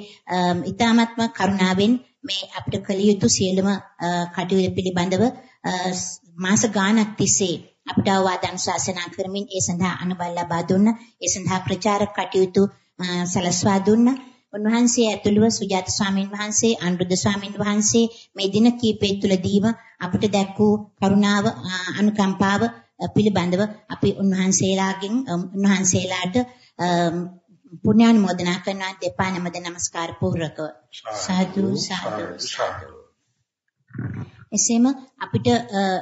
ඊ타ත්ම කරුණාවෙන් මේ අපිට කළ යුතු සියලුම කටයුතු පිළිබඳව මාස ගාණක් තිස්සේ අපට අවවාද අනුශාසනා කරමින් ඒ සඳහා අනුබල ලබා දුන්න. ඒ සඳහා ප්‍රචාරක කටයුතු සලස්වා දුන්න. උන්වහන්සේ ඇතුළුව සුජාත ස්වාමීන් වහන්සේ අනුරුද්ධ ස්වාමීන් වහන්සේ මේ දින කීපය තුළදීම අපිට දැක් වූ කරුණාව අනුකම්පාව පිළිබඳව අපි උන්වහන්සේලාගෙන් උන්වහන්සේලාට පුණ්‍යානුමෝදනා කරන දෙපා නමද নমස්කාර පූර්වකව. සාදු සාදු. සාදු එසේම අපිට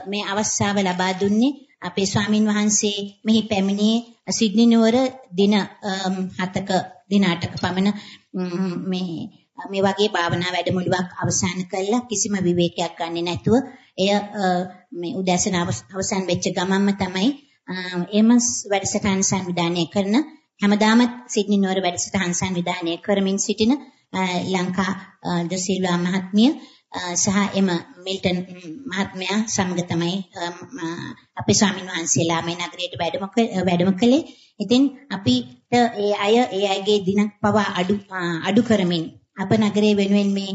මේ අවස්ථාව ලබා දුන්නේ අපේ ස්වාමින් වහන්සේ මෙහි පැමිණියේ සිඩ්නි නුවර දින 7ක දින 8ක පමණ මේ මේ වගේ භාවනා වැඩමුළුවක් අවසන් කළා. කිසිම විවේකයක් ගන්නේ නැතුව එය මේ උදැසන අවසන් වෙච්ච ගමන්ම තමයි එම වැඩසටහන් සංවිධානය කරන හැමදාම සිඩ්නි නුවර වැඩසටහන් සංවිධානය කරමින් සිටින ලංකා දසිල්වා මහත්මිය සහ එම මිල්ටන් මහත්මයා සමග තමයි අපේ ස්වාමීන් වහන්සේලා මේ නගරයට වැඩම වැඩම කළේ. ඉතින් අපිට ඒ අය ඒ අයගේ දිනක් පවා අඩු අඩු කරමින් අප නගරයේ වෙනුවෙන් මේ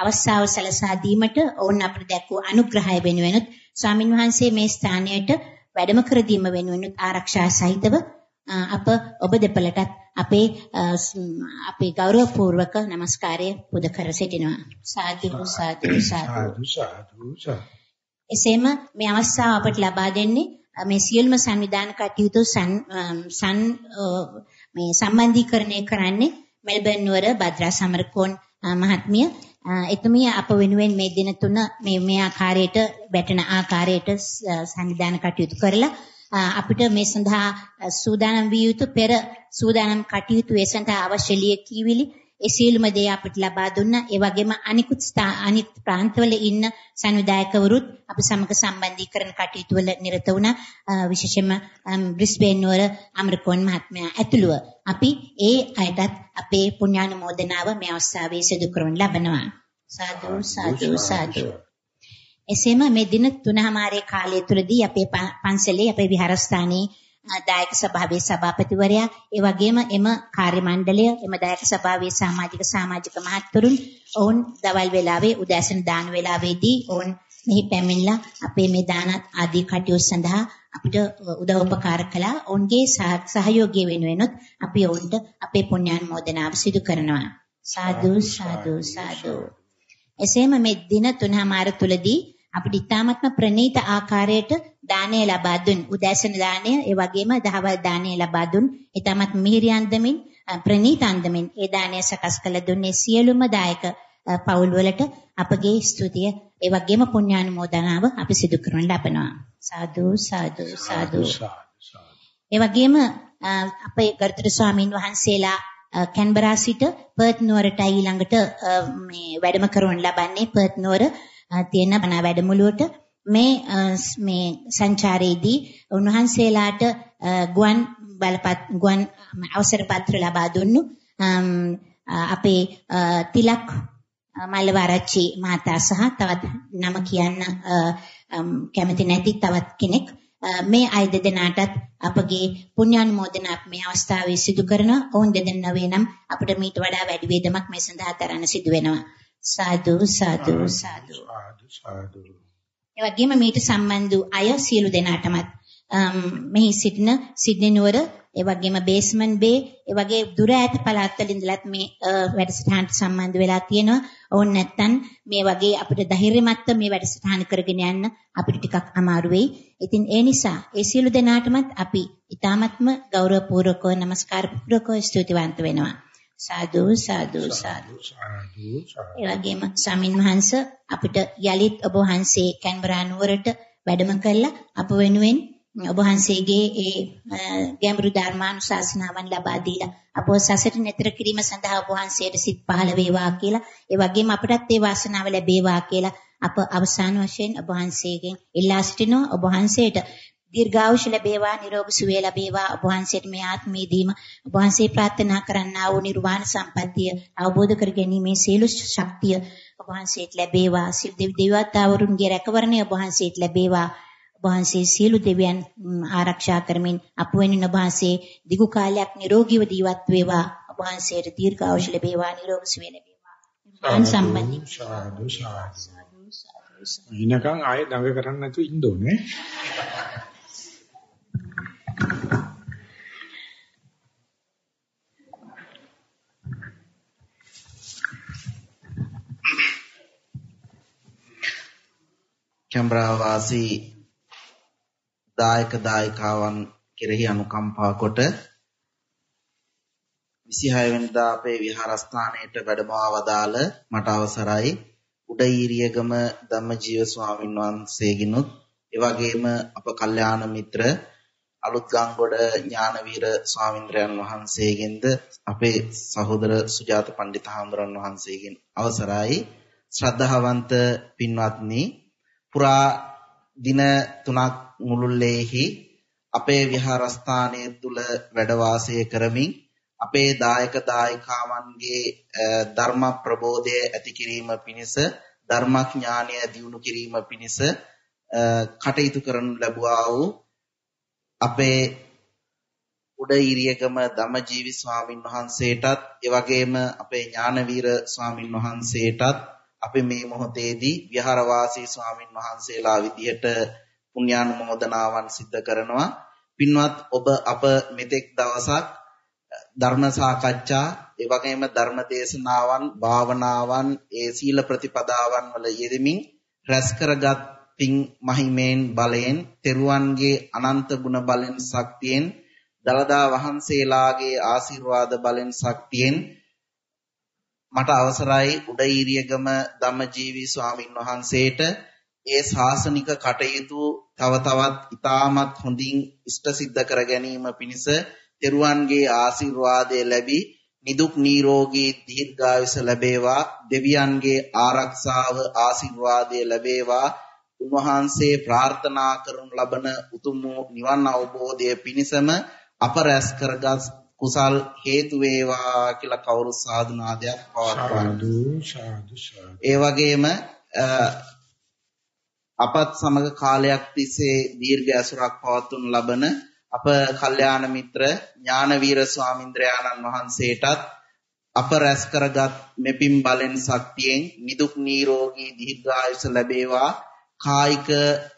අවස්ථාව සලසා දීමට ඔවුන් අපට දැක්වූ අනුග්‍රහය වෙනුවෙනුත් ස්වාමින් වහන්සේ මේ ස්ථානයට වැඩම කර දීම වෙනුවෙනුත් ආරක්ෂා සහිතව අප ඔබ දෙපළටත් අපේ අපේ ගෞරවපූර්වක নমස්කාරය පුද කර සිටිනවා. සාදු සාදු සාදු. සාදු එසේම මේ අවස්ථාව අපට ලබා දෙන්නේ මේ සියලුම සංවිධාන කටයුතු සන් මේ සම්බන්ධීකරණය කරන්නේ මෙල්බර්න් නුවර භද්‍රා සමරකෝන් මහත්මිය. එතුමිය අප වෙනුවෙන් මේ දින තුන මේ මේ ආකාරයට වැටෙන ආකාරයට සංවිධාන කටයුතු කරලා අපිට මේ සඳහා සූදානම් විය යුතු පෙර සූදානම් කටයුතු ඒ සඳහා අවශ්‍ය ලියකියවිලි ඒ සියලුම දේ අපිට ලබා දුන්නා. ඒ වගේම අනිකුත් අනිත් ප්‍රාන්තවල ඉන්න සංවිධායකවරුත් අපි සමග සම්බන්ධීකරණ කටයුතු වල නිරත වුණා. විශේෂයෙන්ම බ්‍රිස්බේන් නුවර අමරකෝන් මහත්මයා ඇතුළුව අපි ඒ අයටත් අපේ පුණ්‍යානුමෝදනාව මේ අවස්ථාවේ සිදු කරන ලබනවා. සාදු සාදු සාදු එසේම මේ දින තුනමාරේ කාලය තුලදී අපේ පන්සලේ අපේ විහාරස්ථානයේ දායක සභාවේ සභාපතිවරයා ඒ වගේම එම කාර්ය මණ්ඩලය එම දායක සභාවේ සමාජික සමාජික මහත්වරුන් ඔවුන් දවල් වෙලාවේ උදෑසන දාන වේලාවේදී ඔවුන් මෙහි පැමිණලා අපේ මේ දාන ආදී කටයුතු සඳහා අපිට උදව් උපකාර කළා. ඔවුන්ගේ සහයෝගය වෙනුවෙනුත් අපි ඔවුන්ට අපේ පුණ්‍යානුමෝදනාව සිදු කරනවා. සාදු සාදු සාදු. එසේම මේ දින තුනමාර තුලදී අපිට ඉතාමත්ම ප්‍රණීත ආකාරයට දානය ලබා දුන්. උදෑසන දානය ඒ වගේම දහවල් දානය ලබා දුන්. ඉතාමත් මිහිරි අන්දමින් ප්‍රණීත අන්දමින් ඒ දානය සකස් කළ දුන්නේ සියලුම දායක පවුල් වලට අපගේ ස්තුතිය ඒ වගේම පුණ්‍යානුමෝදනාව අපි සිදු කරන ලබනවා. සාදු සාදු සාදු. ඒ වගේම අපේ ගරුතර ස්වාමින් වහන්සේලා කැන්බරා සිට පර්ත් නුවරට ඊළඟට මේ වැඩම කරවන ලබන්නේ පර්ත් නුවර තියෙන බණ වැඩමුළුවට. මේ මේ සංචාරයේදී උන්වහන්සේලාට ගුවන් බලපත් ගුවන් අවසර පත්‍ර ලබා දුන්නු අපේ තිලක් මල්ලවරච්චි මහතා සහ තවත් නම කියන්න කැමති නැති තවත් කෙනෙක්. මේ අය දෙදෙනාටත් අපගේ පුණ්‍යානුමෝදනා මේ අවස්ථාවේ සිදු කරන ඔවුන් දෙදෙනා වේ නම් අපිට මීට වඩා වැඩි වේදමක් මේ සඳහා තරන්න සිදු වෙනවා. සාදු සාදු සාදු සාදු ඒ වගේම මේට සම්බන්ධ වූ අය සියලු දෙනාටමත් මෙහි සිටින සිඩ්නි නුවර ඒ වගේම බේස්මන්ට් බේ ඒ වගේ දුර ඈත පළාත්වල ඉඳලත් මේ වැඩසටහනට සම්බන්ධ වෙලා තියෙනවා. ඕන් නැත්තම් මේ වගේ අපිට ධෛර්යමත්ව මේ වැඩසටහන කරගෙන යන්න අපිට ටිකක් අමාරු වෙයි. ඉතින් ඒ නිසා ඒ සියලු දෙනාටමත් අපි ඊ타මත්ම ගෞරවපූර්වකව নমස්කාරපූර්වකව ස්තුතිවන්ත වෙනවා. සාදු සාදු සාදු ඒ වගේම ස්වාමින් වහන්සේ අපිට යලිත් ඔබ වහන්සේ කැන්බරා නුවරට වැඩම කළා. අප වෙනුවෙන් ඔබ වහන්සේගේ ඒ ගැඹුරු ධර්මානුශාසනාවන් ලබා දීලා අපව සසට නතර කිරීම සඳහා ඔබ වහන්සේට සිත් පහළ වේවා කියලා. ඒ වගේම අපටත් ඒ වාසනාව ලැබේවා කියලා අප අවසාන වශයෙන් ඔබ වහන්සේගෙන් ඉල්ලා සිටිනවා. ඔබ වහන්සේට දීර්ඝායුෂ ලැබේවා නිරෝගී සුවය ලැබේවා. ඔබ වහන්සේට මේ ආත්මයේදීම ඔබ වහන්සේ ප්‍රාර්ථනා කරන්නා වූ නිර්වාණ සම්පත්තිය අවබෝධ කර ගැනීමේ සියලු ශක්තිය ඔබ වහන්සේට ලැබේවා. සිල් දෙවි දේවතාවරුන්ගේ රැකවරණය ඔබ වහන්සේට ලැබේවා. ඔබ වහන්සේ සියලු දෙවියන් ආරක්ෂා කරමින් අප වෙනින් ඔබ වහන්සේ දිගු කාලයක් නිරෝගීව ජීවත් වේවා. ඔබ වහන්සේට දීර්ඝායුෂ ලැබේවා නිරෝගී සුවය ලැබේවා. නිර්වාණ සම්පත්තිය සාදු සාදු. ඉනකන් ආයෙ දඟ කරන්න නැතුව ඉන්න ඕනේ කැම්බරා වාසී දායක දායිකාවන් කෙරෙහි අනුකම්පා කොට 26 වෙනිදා අපේ විහාරස්ථානයට වැඩමවා වදාළ මට අවසරයි. උඩීරියගම ධම්මජීව ස්වාමින් වහන්සේගිනුත් එවැගේම අප කල්යාණ මිත්‍ර අලුත්ගංගොඩ ඥානවීර ස්වාමින්ද්‍රයන් වහන්සේගෙන්ද අපේ සහෝදර සුජාත පණ්ඩිත හාමුදුරන් වහන්සේගෙන් අවසරයි. ශ්‍රද්ධාවන්ත පින්වත්නි පුරා දින තුනක් මුළුල්ලේහි අපේ විහාරස්ථානයේ තුල වැඩ වාසය කරමින් අපේ දායක දායිකාවන්ගේ ධර්ම ප්‍රබෝධය ඇති කිරීම පිණිස ධර්මඥානය දියුණු කිරීම පිණිස කටයුතු කරනු ලැබුවා වූ අපේ උඩීරියගම ධම්මජීවි ස්වාමින් වහන්සේටත් එවැගේම අපේ ඥානවීර ස්වාමින් වහන්සේටත් අපි මේ මොහොතේදී විහාරවාසී ස්වාමින් වහන්සේලා විදිහට පුණ්‍යානුමෝදනාවන් සිද්ධ කරනවා. පින්වත් ඔබ අප මෙතෙක් දවසක් ධර්ම සාකච්ඡා ඒ වගේම ධර්ම දේශනාවන් භාවනාවන් ඒ සීල ප්‍රතිපදාවන් වල යෙදෙමින් රැස් කරගත් පින් මහිමෙන් බලයෙන් තෙරුවන්ගේ අනන්ත ගුණ බලෙන් ශක්තියෙන් දලදා වහන්සේලාගේ ආශිර්වාද බලෙන් ශක්තියෙන් මට අවසරයි උඩීරියගම ධම්මජීවි ස්වාමින් වහන්සේට ඒ ශාසනික කටයුතු තව තවත් ඊටමත් හොඳින් ඉෂ්ට සිද්ධ කර ගැනීම පිණිස තෙරුවන්ගේ ආශිර්වාදය ලැබී නිදුක් නිරෝගී දීර්ඝායුෂ ලැබේවා දෙවියන්ගේ ආරක්ෂාව ආශිර්වාදය ලැබේවා උන්වහන්සේ ප්‍රාර්ථනා කරනු ලබන උතුම් නිවන් අවබෝධය පිණිසම අප රැස් කරගත් කුසල් හේතු වේවා කියලා කවුරු සාදුනාදයක් පවත්වනවා. ඒ වගේම අපත් සමග කාලයක් තිස්සේ දීර්ඝ ඇසුරක් පවත්වනු ලබන අප කල්යාණ මිත්‍ර ඥානවීර ස්වාමින්ද්‍රයාණන් වහන්සේටත් අප රැස් කරගත් මෙපින් බලෙන් ශක්තියෙන් නිදුක් නිරෝගී දීර්ඝායුෂ ලැබේවා කායික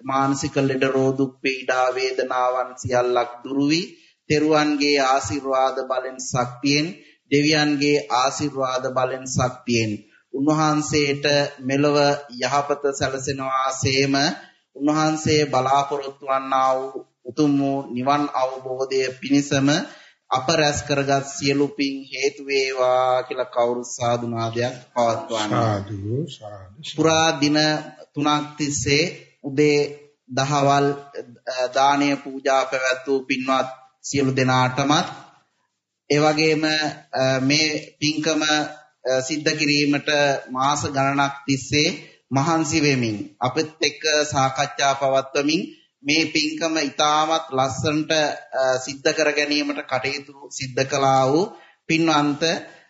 මානසික ලෙඩ රෝදුක් පීඩා වේදනාවන් සියල්ලක් දුරු වී තෙරුවන්ගේ ආශිර්වාද බලෙන් ශක්තියෙන් දෙවියන්ගේ ආශිර්වාද බලෙන් ශක්තියෙන් උන්වහන්සේට මෙලව යහපත සැලසෙනවා සේම. උන්වහන්සේ බලාපොරොත්තු වන්නා වූ උතුම් වූ නිවන් අවබෝධය පිණිසම අප රැස් කරගත් සියලු පින් හේතු වේවා කියලා කවුරු සාදු නාදයක් පවත්වනවා. සාදු සාදු. පුරා දින තුනක් තිස්සේ උදේ දහවල් දානීය පූජා පැවැත්වූ පින්වත් සියලු දෙනාටමත් ඒ වගේම මේ පින්කම සිද්ධ කිරීමට මාස ගණනක් තිස්සේ මහන්සි වෙමින් අපිත් එක්ක සාකච්ඡා පවත්වමින් මේ පින්කම ඊටමත් ලස්සනට සිද්ධ කර ගැනීමට කටයුතු සිද්ධ කළා වූ පින්වන්ත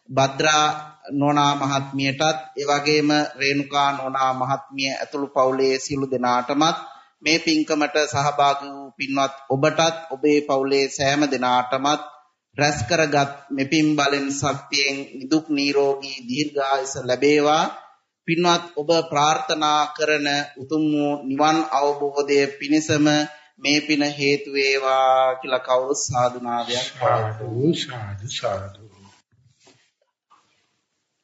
භද්‍රා නෝනා මහත්මියටත් ඒ වගේම රේණුකා නෝනා මහත්මිය ඇතුළු පවුලේ සියලු දෙනාටමත් මේ පින්කමට සහභාගී වූ පින්වත් ඔබටත් ඔබේ පවුලේ සෑම දෙනාටමත් රැස් කරගත් මෙපින් බලෙන් ශක්තියෙන් නිදුක් නිරෝගී දීර්ඝායස ලැබේවා. පින්වත් ඔබ ප්‍රාර්ථනා කරන උතුම් වූ නිවන් අවබෝධය පිණිසම මේ පින හේතු වේවා කියලා කවුරු සාදුනාදයක් පාදු සාදු සාදු.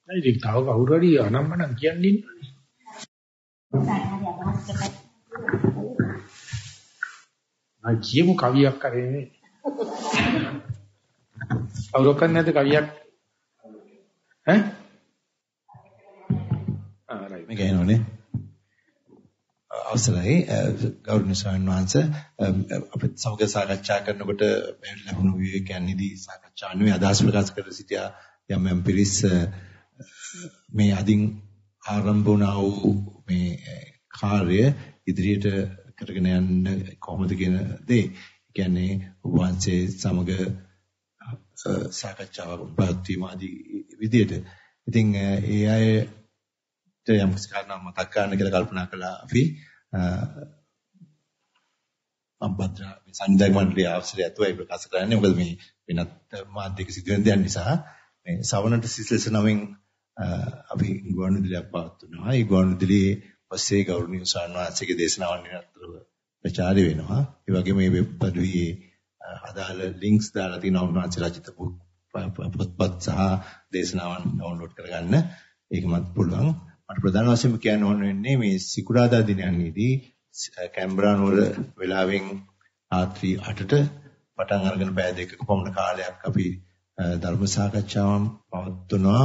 ඉතින් තව කවුරු හරි අනම්මනම් කියන්නේ ආ කියමු කවියක් කරේ කවුරක් නැද්ද කවියක්? ඈ? ආ රයිට් මේක එනෝනේ අවසරයි ගෞරවනීය ස්වාමීන් වහන්සේ අපිත් සමග සාකච්ඡා කරනකොට ලැබුණු විවේකයන්ෙහිදී සාකච්ඡා අනුව අදහස් ප්‍රකාශ කර සිටියා යම් යම් පිරිස් මේ අදින් ආරම්භ වුණා වූ මේ කාර්ය ඉදිරියට කරගෙන යන්න කොහොමද කියන දේ කියන්නේ වංශයේ සමග සාකච්ඡාවක් පැවැත්වීම ආදී විදියට. ඉතින් ඒ අයට යම් කාරණා මතක් කරන්න කියලා කල්පනා කළා අපි අම්බද්‍රා මේ සංවිධායක මණ්ඩලයේ අවසරය ඇතුවයි ප්‍රකාශ කරන්නේ. මොකද මේ වෙනත් මාධ්‍යක සිදුවෙන දෙයක් නිසා මේ සවනට සිසිලස නමින් අපි ගුවන්විදුලියක් පවත්වනවා. ඒ ගුවන්විදුලියේ පස්සේ ගෞරවනීය සාන්වාසිකේ දේශනාවන් නිරන්තරව ප්‍රචාරය වෙනවා. ඒ වගේම මේ වෙබ් අඩවියේ අදාළ ලින්ක්ස් දාලා තියෙනවා උන්වහන්සේ රචිත පොත්පත් සහ දේශනාවන් ඩවුන්ලෝඩ් කරගන්න. ඒකමත් පුළුවන්. මට ප්‍රධාන වශයෙන්ම කියන්න ඕන වෙන්නේ මේ සිකුරාදා දිනයන්හිදී කැම්බරා නුවර වෙලාවෙන් රාත්‍රී 8ට පටන් අරගෙන පැය දෙකක පමණ කාලයක් අපි ධර්ම සාකච්ඡාවන් පවත්වනවා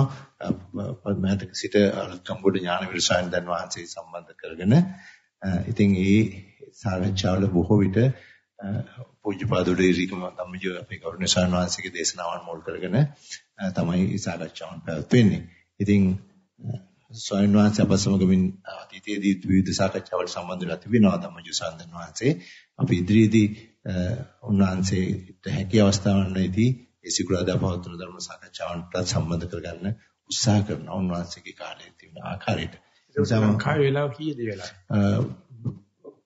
මෑතක සිට අලුත්කම්ගොඩ ඥානවීර ස්වාමීන් වහන්සේ සම්බන්ධ කරගෙන ඉතින් ඒ සාකච්ඡාවල බොහෝ විට පූජ්‍යපාද උදේරිකම ධම්මජීව අපේ ගෞරවනීය ස්වාමීන් වහන්සේගේ දේශනාවන් මුල් කරගෙන තමයි මේ සාකච්ඡාවන් පැවැත්වෙන්නේ. ඉතින් ස්වාමීන් වහන්සේ අප සමගමින් අතීතයේදී විවිධ සාකච්ඡාවල සම්බන්ධ වෙලා තිබෙනවා ධම්මජීව සම්දන් වහන්සේ. අපි ඉදිරියේදී උන්වහන්සේට හැකි අවස්ථාවන්වලදී ඒ සිකුරාදා පවත්වන ධර්ම සාකච්ඡාවන්ට සම්බන්ධ කරගන්න උත්සාහ කරනවා උන්වහන්සේගේ කාලයේ තියෙන ආකාරයට. ඒ නිසා කාය වේලාව කීයද වෙලා?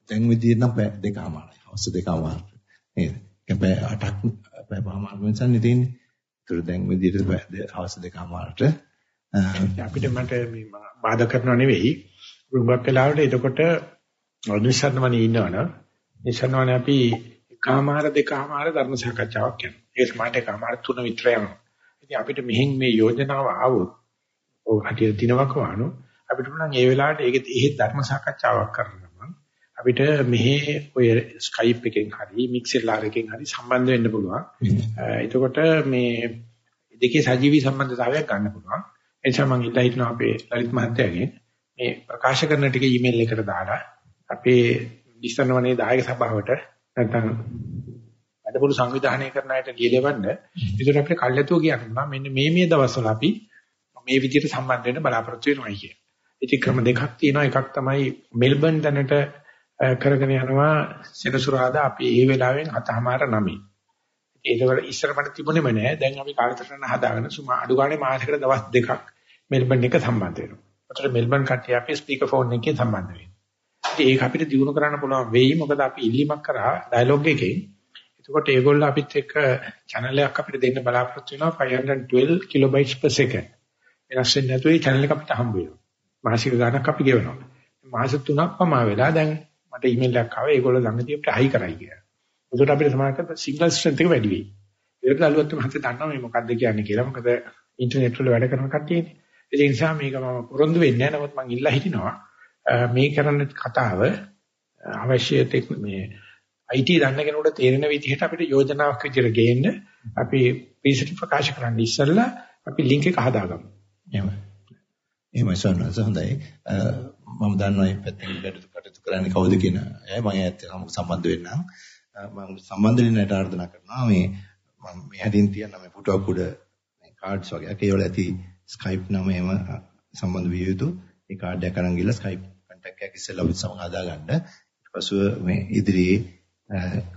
දැන් විදිහට නම් දෙකමාරයි. හවස දෙකමාරයි. නේද? පැය 8ක් පැය පහමාර වෙනසන්නේ තියෙන්නේ. ඒතර දැන් විදිහට හවස දෙකමාරට අපිට මට මේ බාධා කරනව නෙවෙයි. උඹක් වෙලාවට එතකොට නිසරණවනේ ඉන්නවනම් නිසරණවනේ අපි එකමාර දෙකමාර ධර්ම සාකච්ඡාවක් කරනවා. ඒ සමාජයට එකමාර තුන විතර යනවා. ඉතින් අපිට මෙහෙන් මේ යෝජනාව ආවොත් ඔය කටිය දිනවක වano අපිට පුළුවන් ඒ වෙලාවට ඒක එහෙ ධර්ම සාකච්ඡාවක් කරනවා. අපිට මෙහි ඔය Skype එකෙන් හරි Mixlr එකෙන් හරි සම්බන්ධ වෙන්න පුළුවන්. එතකොට මේ දෙකේ සජීවී සම්බන්ධතාවයක් ගන්න පුළුවන්. ඒ නිසා මම ඉල්ලා හිටනවා අපේ ලලිත් මහත්තයාගෙන් මේ ප්‍රකාශ කරන ටික ඊමේල් එකට දාලා අපේ දිස්සනවනේ දායක සභාවට නැත්නම් වැඩපොළු සංවිධානය කරන අයට ලියලවන්න. ඒකට අපිට කල්යතුව කියනවා මෙන්න මේ මේ දවස්වල අපි මේ විදිහට සම්බන්ධ වෙන්න බලාපොරොත්තු වෙනවා කිය. ඉතින් ක්‍රම දෙකක් තියෙනවා. එකක් තමයි මෙල්බන් දැනට කරගෙන යනවා සෙනසුරාදා අපි ඒ වෙලාවෙන් 7:00 ඒකවල ඉස්සර මට තිබුණේම නෑ. දැන් අපි කාලසටහන හදාගෙන සුමා අඩු ගානේ මාසෙකට දවස් දෙකක් මෙල්බන් එක සම්බන්ධ වෙනවා. ඒතර මෙල්බන් කට්ටිය අපි ස්පීකර් ෆෝන් එකකින් සම්බන්ධ වෙනවා. ඉතින් ඒක අපිට දිනු කරන්න පුළුවන් වෙයි. මොකද අපි ඉල්ලීමක් කරා ඩයලොග් එකේ. එතකොට ඒගොල්ලෝ අපිත් එක්ක channel එකක් අපිට දෙන්න බලාපොරොත්තු වෙනවා 512 kilobytes per second. වෙනස් වෙන්නේ නැතුව ඒ channel එක අපිට හම්බ වෙනවා. මාසික ගාණක් අපි ගෙවනවා. මාස 3ක් පමා වෙලා දැන් මට ඊමේල් එකක් ආවා ඒගොල්ලෝ ළඟදී අපිට හයි කරයි කියලා. ඒකට අපිට සමානකට සිග්නල් ස්ට්‍රෙන්ත් එක වැඩි වෙයි. ඒකට අලුත් මහත්තයා දන්නවා මේ මොකද්ද කියන්නේ කියලා. මොකද ඉන්ටර්නෙට් වල වැඩ කරන කට්ටියනේ. ඒ නිසා මේක මම පොරොන්දු වෙන්නේ නැහැ. නමුත් මම ඉල්ලා හිටිනවා මේ කරන කතාව අවශ්‍ය මේ IT දන්න කෙනෙකුට තේරෙන විදිහට අපිට යෝජනාවක් විදිහට ගේන්න අපි පිළිසිත ප්‍රකාශ කරන්න ඉස්සෙල්ලා අපි link එක හදාගමු. එහෙම. එහෙමයි සන්නස හොඳයි. මම දන්නවා මේ පැත්තෙන් කටයුතු කරන්නේ කවුද කියන අය මම ඇත්ත සම්බන්ධ වෙන්නම්. මම සම්බන්ධ වෙන්නට ආර්දනා කරනවා මේ මම මේ හැදින් තියන මේ පුටුවක් උඩ මේ කාඩ්ස් වගේ ඒකවල ඇති Skype නම එහෙම සම්බන්ධ විය යුතු ඒ කාඩ් එක අරන් ගිහලා Skype contact එකක් ඉස්සෙල්ලා ඔබ සමග හදාගන්න ඊට පස්ව මේ ඉදිරියේ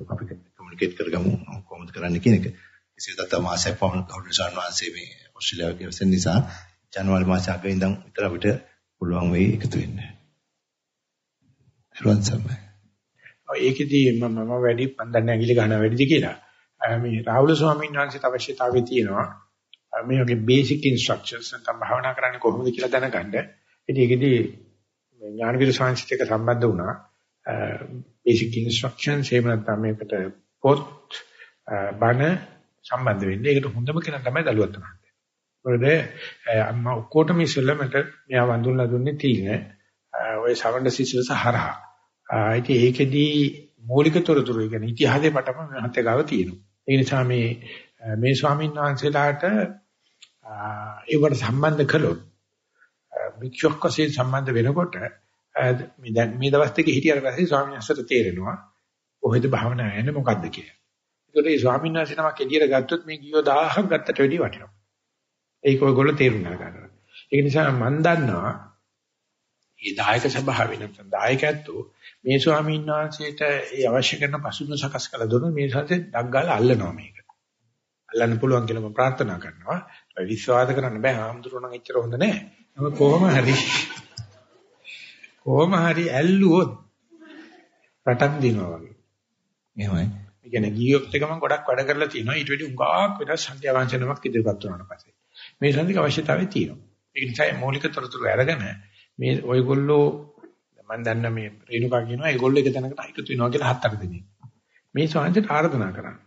අපි කමියුනිකේට් කරගමු කොහොමද කරන්න කියන එක. ඉතින් දත්ත මාසයක් පමණ කවුරුසන් වහන්සේ මේ ඕස්ට්‍රේලියාවේ ඉවසන නිසා ජනවාරි මාස අග ඉඳන් විතර අපිට පුළුවන් වෙයි එකතු වෙන්න. හරුවන් සම්මයි. ඒකෙදී මම මම වැඩි මන් දන්නේ ඇඟිලි ගන්න වැඩිද කියලා. මේ රාහුල ස්වාමීන් වහන්සේට අවශ්‍යතාවය තියෙනවා. මේ වගේ බේසික් ඉන්ස්ට්‍රක්චර්ස් නැත්නම් භාවනා කරන්නේ කොහොමද කියලා දැනගන්න. ඉතින් ඒකෙදී ඥානවිර ස්වාමීන් එක්ක සම්බන්ධ වුණා. බේසික් ඉන්ස්ට්‍රක්ෂන්ස් එහෙම නැත්නම් මේකට පොත් බණ සම්බන්ධ වෙන්නේ. ඒකට හොඳම කෙනා තමයි දලුවත් මහත්තයා. මොකද අම්මා ඔක්කොටම ඉස්සෙල්ලා මට මෙයා වඳුන්ලා දුන්නේ තීන. ඔය සවණ්ඩ සිසිලස හරහා. ඉතින් ඒකෙදී මූලික තොරතුරු කියන්නේ ඉතිහාසයේ පටම මහත්ය ගාව තියෙනවා. ඒ නිසා මේ මේ ස්වාමීන් වහන්සේලාට ඒවට සම්බන්ධ කළොත් භික්ෂුවක් වශයෙන් සම්බන්ධ වෙනකොට මේ දැන් මේ දවස් දෙකේ හිටියට පස්සේ ස්වාමීන් වහන්සේට තේරෙනවා කොහෙද භාවනා යන්නේ මොකද්ද කියලා. ඒකට මේ ස්වාමීන් වහන්සේ නමක් එළියට ගත්තොත් මේ ගියෝ 1000ක් ගත්තට වැඩිය වටිනවා. ඒක ඔයගොල්ලෝ තේරුම් ගන්නවා. ඒක නිසා මම දන්නවා මේ දායක සභාවේ නැත්නම් දායකයන්තු මේ ස්වාමීන් වහන්සේට ඒ අවශ්‍ය කරන පසුබිම සකස් කළ දුන්නොත් මේ සංසේ ඩක් ගාලා අල්ලනවා මේක. අල්ලන්න පුළුවන් කියලා මම ප්‍රාර්ථනා කරනවා. විශ්වාස කරන්න බෑ ආම්දුරණ නම් එච්චර හොඳ නෑ. නමුත් කොහොම හරි කොහොම හරි ඇල්ලුවොත් රටක් දිනවා වගේ. එහෙමයි. ඒ කියන්නේ ගියොත් එක මම ගොඩක් වැඩ කරලා තියෙනවා. ඊට වැඩි උඟාක් වෙනස් සංඛ්‍යා වංශනමක් ඉදිරිපත් වුණාට පස්සේ. මේ සංදික අවශ්‍යතාවය තියෙනවා. ඒ නිසා මৌলিক තොරතුරු අරගෙන මේ ඔයගොල්ලෝ මම දන්න මේ රේණුකා කියනවා ඒගොල්ලෝ එක තැනකට එකතු වෙනවා කියලා හත් අට දෙනෙක්. මේ ස්වාමීන්ට ආරාධනා කරන්න.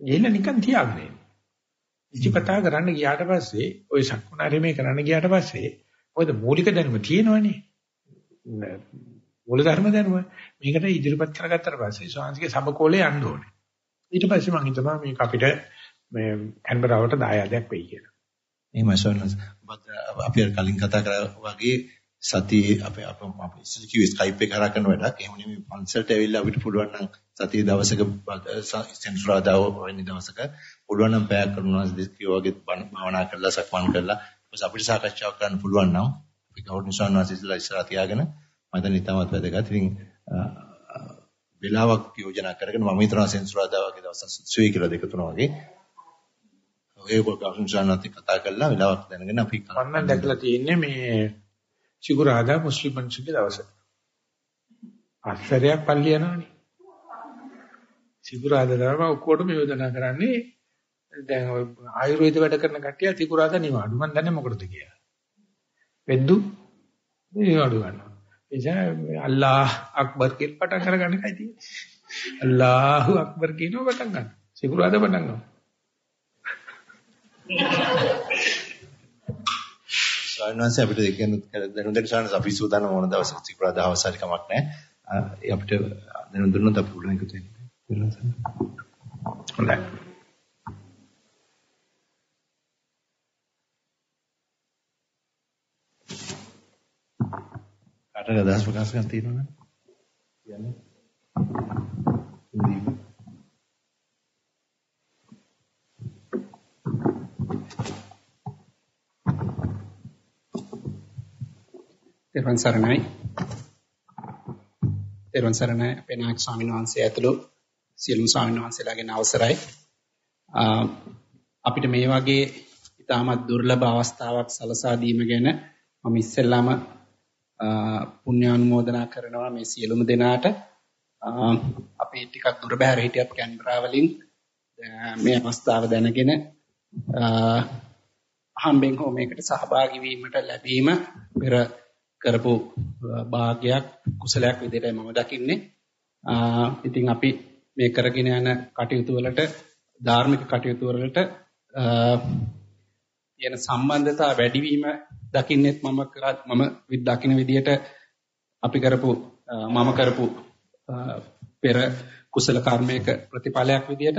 ගිහිල්ලා නිකන් තියාගෙන ඉන්න. ඉච්ච කතා කරන්න ගියාට පස්සේ ওই සක්මනාරේ මේ කරන්න ගියාට පස්සේ මොකද මූලික දැනුම තියෙනවනේ. මූල ධර්ම දැනුම. මේකට ඉදිරිපත් කරගත්තට පස්සේ ස්වාමීන්ගේ සබකෝලේ යන්න ඕනේ. ඊට පස්සේ මම හිතනවා මේක අපිට මේ ඇන්බරවට දායාදයක් වෙයි කියලා. එහෙමයි ස්වාමීන් අපි කලින් කතා කරා වගේ සතියේ අපේ අප අපි ඉස්සෙල් කිව්වේ ස්කයිප් එක කරා කරන වැඩක්. එහෙම නෙමෙයි පන්සලට ඇවිල්ලා අපිට පුළුවන් නම් සතියේ දවසක සෙන්සුරාදා වෙන දවසක පුළුවන් නම් පැයක් කරනවා කිව්වා වගේ භාවනා කරලා සක්මන් කරලා ඊපස් අපිට සාකච්ඡාවක් කරන්න පුළුවන් නම් අපි ගෞරවනීය ස්වාමීන් වහන්සේලා ඉස්සරහ තියාගෙන මම හිතන්නේ ඉතාමත් වැදගත්. ඉතින් වෙලාවක් යෝජනා කරගෙන මම හිතනවා සෙන්සුරාදා වගේ දවසක් සුසුයි කියලා දෙක තුන වගේ ඔය ගෞරවනීය ස්වාමීන් වහන්සේ කතා කරලා වෙලාවක් දැනගෙන අපි මම දැකලා තියෙන්නේ මේ සිකුරාදා මුස්ලිම් මිනිස්සුගේ දවස. අස්සරයක් පල්ලි යනවනේ. සිකුරාදා තමයි ඔක්කොටම යෝජනා කරන්නේ දැන් ඔය ආයුර්වේද වැඩ කරන කට්ටිය සිකුරාදා නිවාඩු. මම දන්නේ මොකටද කියලා. වෙද්දු නිවාඩු ගන්නවා. එනිසා අල්ලාහ් අක්බර් කියලා පටන් කරගන්න එකයි තියෙන්නේ. අල්ලාහ් අක්බර් කියනවා පටන් ගන්න. සිකුරාදා පටන් ගන්නවා. ස්වාමීන් අපිට කියන දැනුම් දෙන්න ස්වාමීන් අපි සූදානම් වුණ දවසක සිකුරාදා දවස් හරි කමක් නැහැ. අපිට දැනුම් දුන්නොත් අපි පුළුවන් එකතු වෙන්න. හොඳයි. කාටද අදහස් ප්‍රකාශ කරන්න තියෙනවද? කියන්නේ. තෙරුවන් සරණයි. තෙරුවන් සරණයි අපේ නායක ස්වාමීන් වහන්සේ ඇතුළු සියලුම ස්වාමීන් වහන්සේලාගේ අවසරයි. අපිට මේ වගේ ඉතාමත් දුර්ලභ අවස්ථාවක් සලසා දීම ගැන මම ඉස්සෙල්ලාම පුණ්‍ය අනුමෝදනා කරනවා මේ සියලුම දෙනාට. අපි ටිකක් දුර බැහැර හිටියත් කැන්බරා වලින් මේ අවස්ථාව දැනගෙන හම්බෙන් හෝ මේකට සහභාගී වීමට ලැබීම පෙර කරපු භාගයක් කුසලයක් විදිහට මම දකින්නේ. ඉතින් අපි මේ කරගෙන යන කටයුතු වලට ධාර්මික කටයුතු වලට යන සම්බන්ධතා වැඩිවීම දකින්නෙත් මම මම දකින්න විදිහට අපි කරපු මම කරපු පෙර කුසල කර්මයක ප්‍රතිඵලයක් විදිහට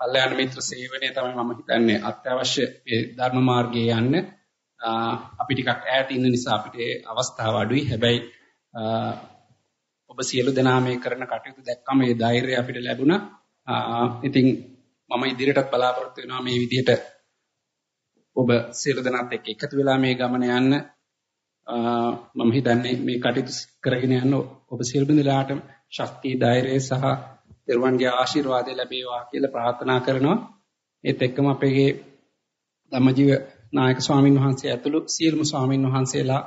කල්යාණ මිත්‍ර සේවනය තමයි මම හිතන්නේ අත්‍යවශ්‍ය මේ ධර්ම මාර්ගයේ යන්න අපි ටිකක් ඈත ඉන්න නිසා අපිට අවස්ථාව අඩුයි. හැබැයි ඔබ සියලු දෙනා මේ කරන කටයුතු දැක්කම ඒ ධෛර්යය අපිට ලැබුණා. ඉතින් මම ඉදිරියටත් බලාපොරොත්තු වෙනවා මේ විදිහට ඔබ සියලු දෙනාත් එක්ක එකතු වෙලා මේ ගමන යන්න මම හිතන්නේ මේ කටයුතු කරගෙන යන්න ඔබ සියලු දෙනාට ශක්තිය ධෛර්යය සහ දරුවන්ගේ ආශිර්වාදය ලැබේවා කියලා ප්‍රාර්ථනා කරනවා. ඒත් එක්කම අපේ ධම්මජීව නායක ස්වාමින් වහන්සේ ඇතුළු සියලුම ස්වාමින් වහන්සේලා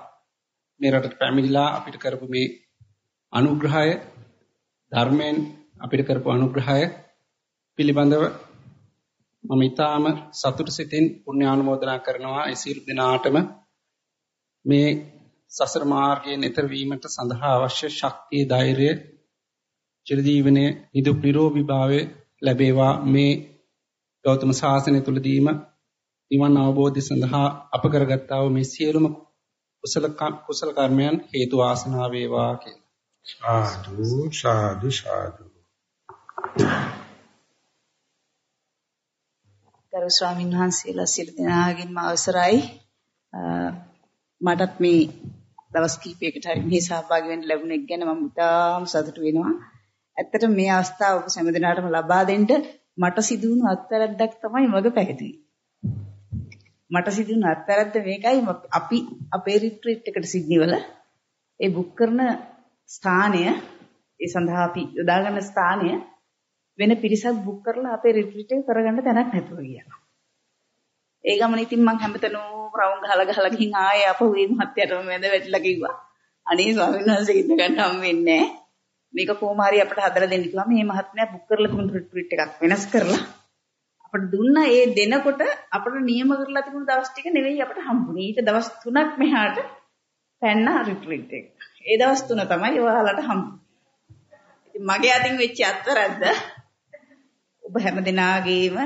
මේ රටට පැමිණිලා අපිට කරපු මේ අනුග්‍රහය ධර්මයෙන් අපිට කරපු අනුග්‍රහය පිළිබඳව මම ඊටාම සතුට සිතින් පුණ්‍යානුමෝදනා කරනවා. ඒ සියලු දෙනාටම මේ සසර මාර්ගයේ නිතර වීමට සඳහා අවශ්‍ය ශක්තිය ධෛර්යය චිරජීවනයේ නිදුක් නිරෝගී භාවය ලැබේවා. මේ ගෞතම සාසනය තුලදීම නිවන් අවබෝධය සඳහා අප කරගත්තා වූ මේ සියලුම කුසල කුසල කර්මයන් හේතු වාසනා වේවා කියලා. සාදු සාදු සාදු. ගරු ස්වාමීන් වහන්සේලා සියලු දෙනාගෙන්ම අවසරයි. මටත් මේ දවස් කිහිපයකට හරි මේ සහභාගී වෙන්න ලැබුණ එක ගැන මම ඉතාම සතුටු වෙනවා. ඇත්තටම මේ අවස්ථාව ඔබ සෑම දිනකටම ලබා දෙන්න මට සිදුවුණු අත්තරද්දක් තමයි මග පැහැදුවේ. මට සිදුවුණු අත්තරද්ද මේකයි අපි අපේ රිට්‍රීට් එකට සිඩ්නි වල ඒ බුක් කරන ස්ථානය ඒ සඳහා අපි යොදා ගන්න ස්ථානය වෙන පිරිසක් බුක් කරලා අපේ රිට්‍රීට් එක කරගන්න තැනක් නැතුව ගියා. ඒ ගමන ඉතින් මං හැමතැනම රවුම් ගහලා ගහලා ගිහින් ආයේ අපහු මේ මහත්තයාටම මැද වැටිලා කිව්වා. අනේ ස්වාමීන් වහන්සේ ඉන්න ගන්න හම් වෙන්නේ නැහැ. මේක කොහොම හරි අපිට හදලා දෙන්න කිව්වා. මේ මහත්මයා බුක් කරලා තිබුණු රිට්‍රීට් එකක් වෙනස් කරලා අපිට දුන්නා ඒ දෙනකොට අපිට නියම කරලා තිබුණු දවස් ටික නෙවෙයි අපිට හම්බුනේ. ඊට දවස් 3ක් මෙහාට පැන්න රිට්‍රීට් එක. ඒ දවස් තුන තමයි ඔයාලට හම්බුනේ. ඉතින් මගේ අතින් වෙච්ච අත්තරද්ද ඔබ හැමදෙනාගේම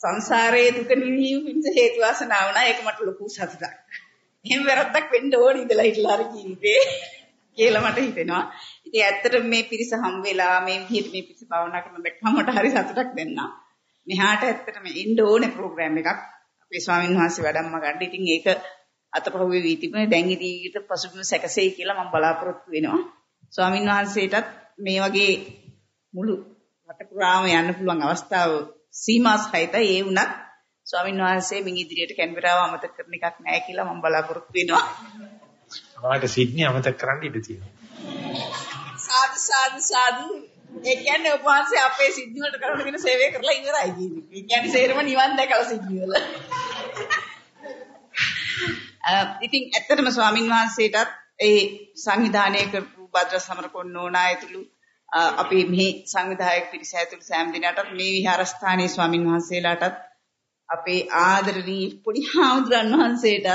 සංසාරයේ දුක නිවීම පිණිස හේතු වාසනා වුණා. ඒක මට ලොකු සතුටක්. එහෙම වැරද්දක් වෙන්න ඕනේ ඉඳලා හිටලා අර ජීවිතේ කියලා මට හිතෙනවා. ඉතින් ඇත්තටම මේ පිරිස හම් වෙලා මේ විදිහට මේ පිරිස භාවනා කරන දැක්කම මට හරි සතුටක් දෙන්නා. මෙහාට ඇත්තටම එන්න ඕනේ ප්‍රෝග්‍රෑම් එකක්. අපේ ස්වාමීන් වහන්සේ වැඩම්ම ගන්න. ඉතින් ඒක අතපහුවේ වී තිබුණේ දැන් ඉදිරියට පසුබිම සැකසෙයි කියලා මම බලාපොරොත්තු වෙනවා. ස්වාමීන් වහන්සේටත් මේ වගේ මුළු රට පුරාම යන්න පුළුවන් අවස්ථාව සීමා සහිතයි ඒ වුණත් ස්වාමීන් වහන්සේ මින් ඉදිරියට කැන්බරාව අමතක කරන එකක් නැහැ කියලා මම බලාපොරොත්තු වෙනවා. අපිට සිඩ්නි අමතක කරන්න ඉඩ තියෙනවා. සාදු සාදු සාදු ඒ කියන්නේ උපවාසයේ අපේ සිද්ධි වලට කරන සේවය කරලා ඉවරයි කියන්නේ. ඒ කියන්නේ සේරම නිවන් දැකලා සිද්ධි වල. [laughs] ඉතින් ඇත්තටම ස්වාමින් වහන්සේටත් ඒ සංවිධානය කරපු භද්‍ර සමරකොන්න ඕනායතුළු අපි මේ සංවිධායක පිරිස ඇතුළු සෑම දිනකටත් මේ විහාරස්ථානයේ ස්වාමින් වහන්සේලාටත් අපේ ආදරණීය පොඩි හාමුදුරන් වහන්සේටත්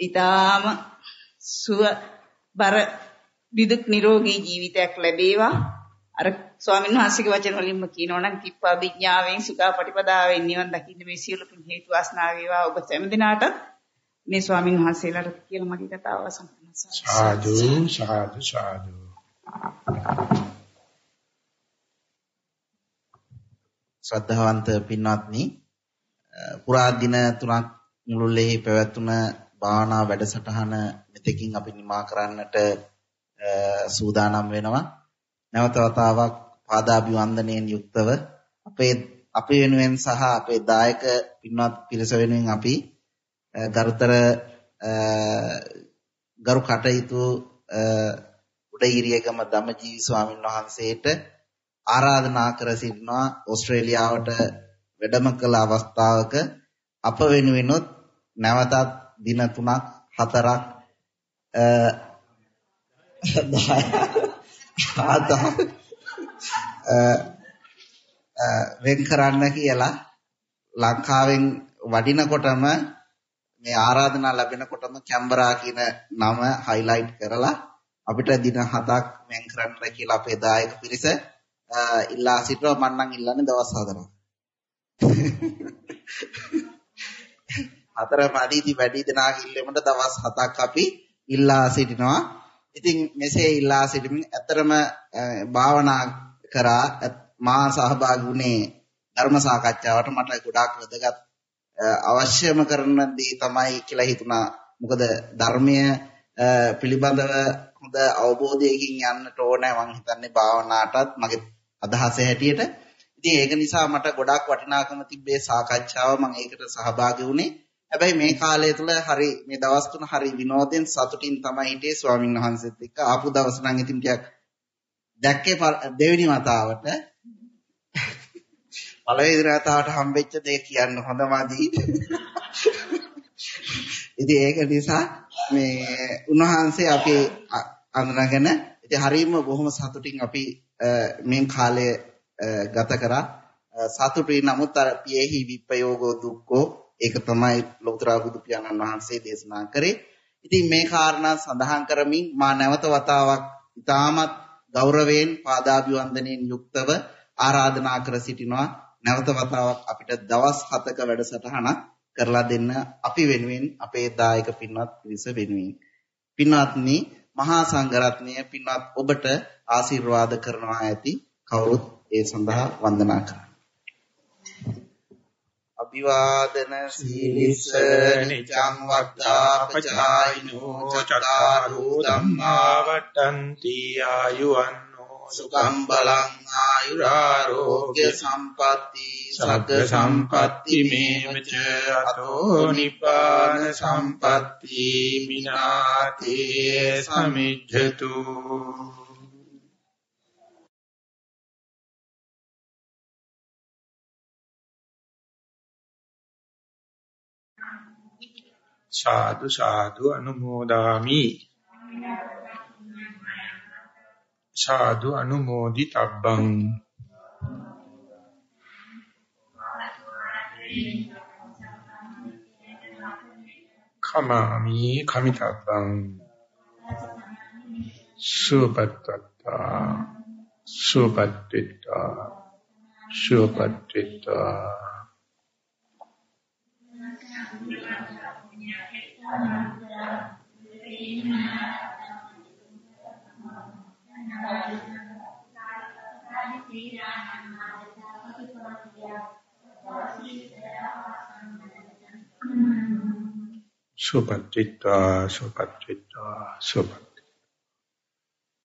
ඊටාම සුව බර විදුක් නිරෝගී ජීවිතයක් ලැබේවා. අර ස්වාමීන් වහන්සේගේ වචන වලින්ම කියනවා නම් කිප්පා විඥාවෙන් සුඛා පටිපදාවෙන් නිවන් දකින්න මේ සියලු පින් හේතු වාසනා වේවා ඔබ සෑම දිනාට මේ ස්වාමීන් වහන්සේලාට කියලා මගේ කතාව අවසන් කරනවා. සාදු සාදු සාදු. ශ්‍රද්ධාවන්ත පින්වත්නි පුරා දින තුනක් මුළුල්ලේ පැවැත්වුණ භාවනා වැඩසටහන මෙතකින් අපි නිමා කරන්නට සූදානම් වෙනවා. නැවත වතාවක් පාදාභිවන්දනයෙන් යුක්තව අපේ අපේ වෙනුවෙන් සහ අපේ දායක පින්වත් පිරිස වෙනුවෙන් අපි ගරුතර ගරු කටයුතු උඩහිරියගම ධම්මජීවි ස්වාමින් වහන්සේට ආරාධනා කර සිටිනවා ඕස්ට්‍රේලියාවට වැඩම කළ අවස්ථාවක අප වෙනුවෙනුත් නැවතත් දින 3ක් 4ක් [laughs] වෙන් කරන්න කියලා ලංකාවෙන් වඩිනකොටම මේ ආරාධනා ලැබෙනකොටම කැම්බරා කියන නම highlight කරලා අපිට දින 7ක් වෙන් කරන්න කියලා අපේ දායක පිරිස ඉල්ලා සිටුවා මම නම් ඉල්ලන්නේ දවස් 4ක්. හතර මදීදි වැඩි දෙනාගේ ඉල්ලෙමට දවස් 7ක් අපි ඉල්ලා සිටිනවා. ඉතින් මෙසේ ඉල්ලා සිටමින් ඇත්තරම භාවනා කරා මා සහභාගී වුණේ ධර්ම සාකච්ඡාවට මට ගොඩාක් වැදගත් අවශ්‍යම කරන දේ තමයි කියලා හිතුණා. මොකද ධර්මය පිළිබඳව හොඳ අවබෝධයකින් යන්නට ඕනේ මම හිතන්නේ භාවනාවටත් මගේ අදහස හැටියට. ඉතින් ඒක නිසා මට ගොඩාක් වටිනාකම තිබ්බේ සාකච්ඡාව මම ඒකට සහභාගී වුණේ. හැබැයි මේ කාලය තුල හරි මේ දවස් තුන හරි විනෝදෙන් සතුටින් තමයි හිටියේ ස්වාමීන් වහන්සේත් එක්ක. ආපු දවස් නම් ඉතින් ටිකක් දැක්කේ දෙවෙනි වතාවට. පළවෙනි වතාවට හම්බෙච්ච දේ කියන්න හොඳමදි. ඉතින් ඒක නිසා මේ උන්වහන්සේ අපි අඳුනගෙන ඉතින් හරීම බොහොම සතුටින් අපි මේ කාලය ගත කරා. සතුටුයි. නමුත් අර පියෙහි විප්පයෝගෝ දුක්ඛෝ ඒක තමයි ලෞතර බුදු පියාණන් වහන්සේ දේශනා කරේ. ඉතින් මේ කාරණා සඳහන් කරමින් මා නැවත වතාවක් ඊටමත් ගෞරවයෙන් පාදාභිවන්දනයෙන් යුක්තව ආරාධනා කර සිටිනවා. නැවත වතාවක් අපිට දවස් 7ක වැඩසටහනක් කරලා දෙන්න අපි වෙනුවෙන් අපේ දායක පින්වත් පිරිස වෙනුවෙන්. පින්වත්නි මහා සංඝරත්නය පින්වත් ඔබට ආශිර්වාද කරනවා ඇති කවුරුත් ඒ සඳහා වන්දනා කරා අභිවාදන සීලිස නිචං වද්දාපචායිනෝ චකාරෝ ධම්මා වට්ටන්ති ආයුවන්නෝ සුඛං බලං ආයුරාරෝග්‍ය සම්පatti සග්ග සම්පatti මේවච අතෝ නිපාන සම්පatti මිනාතේ සමිජ්ජතු සාදු සාදු අනුමෝදාමි. සාදු අනුමෝදි තබ්බං කමාමි කමිතබ්බං. සුපත්තත්තා සුපත්තිත්තා සුපත්තිත්තා සුපත්‍ත්‍වා සුපත්‍ත්‍වා සුපත්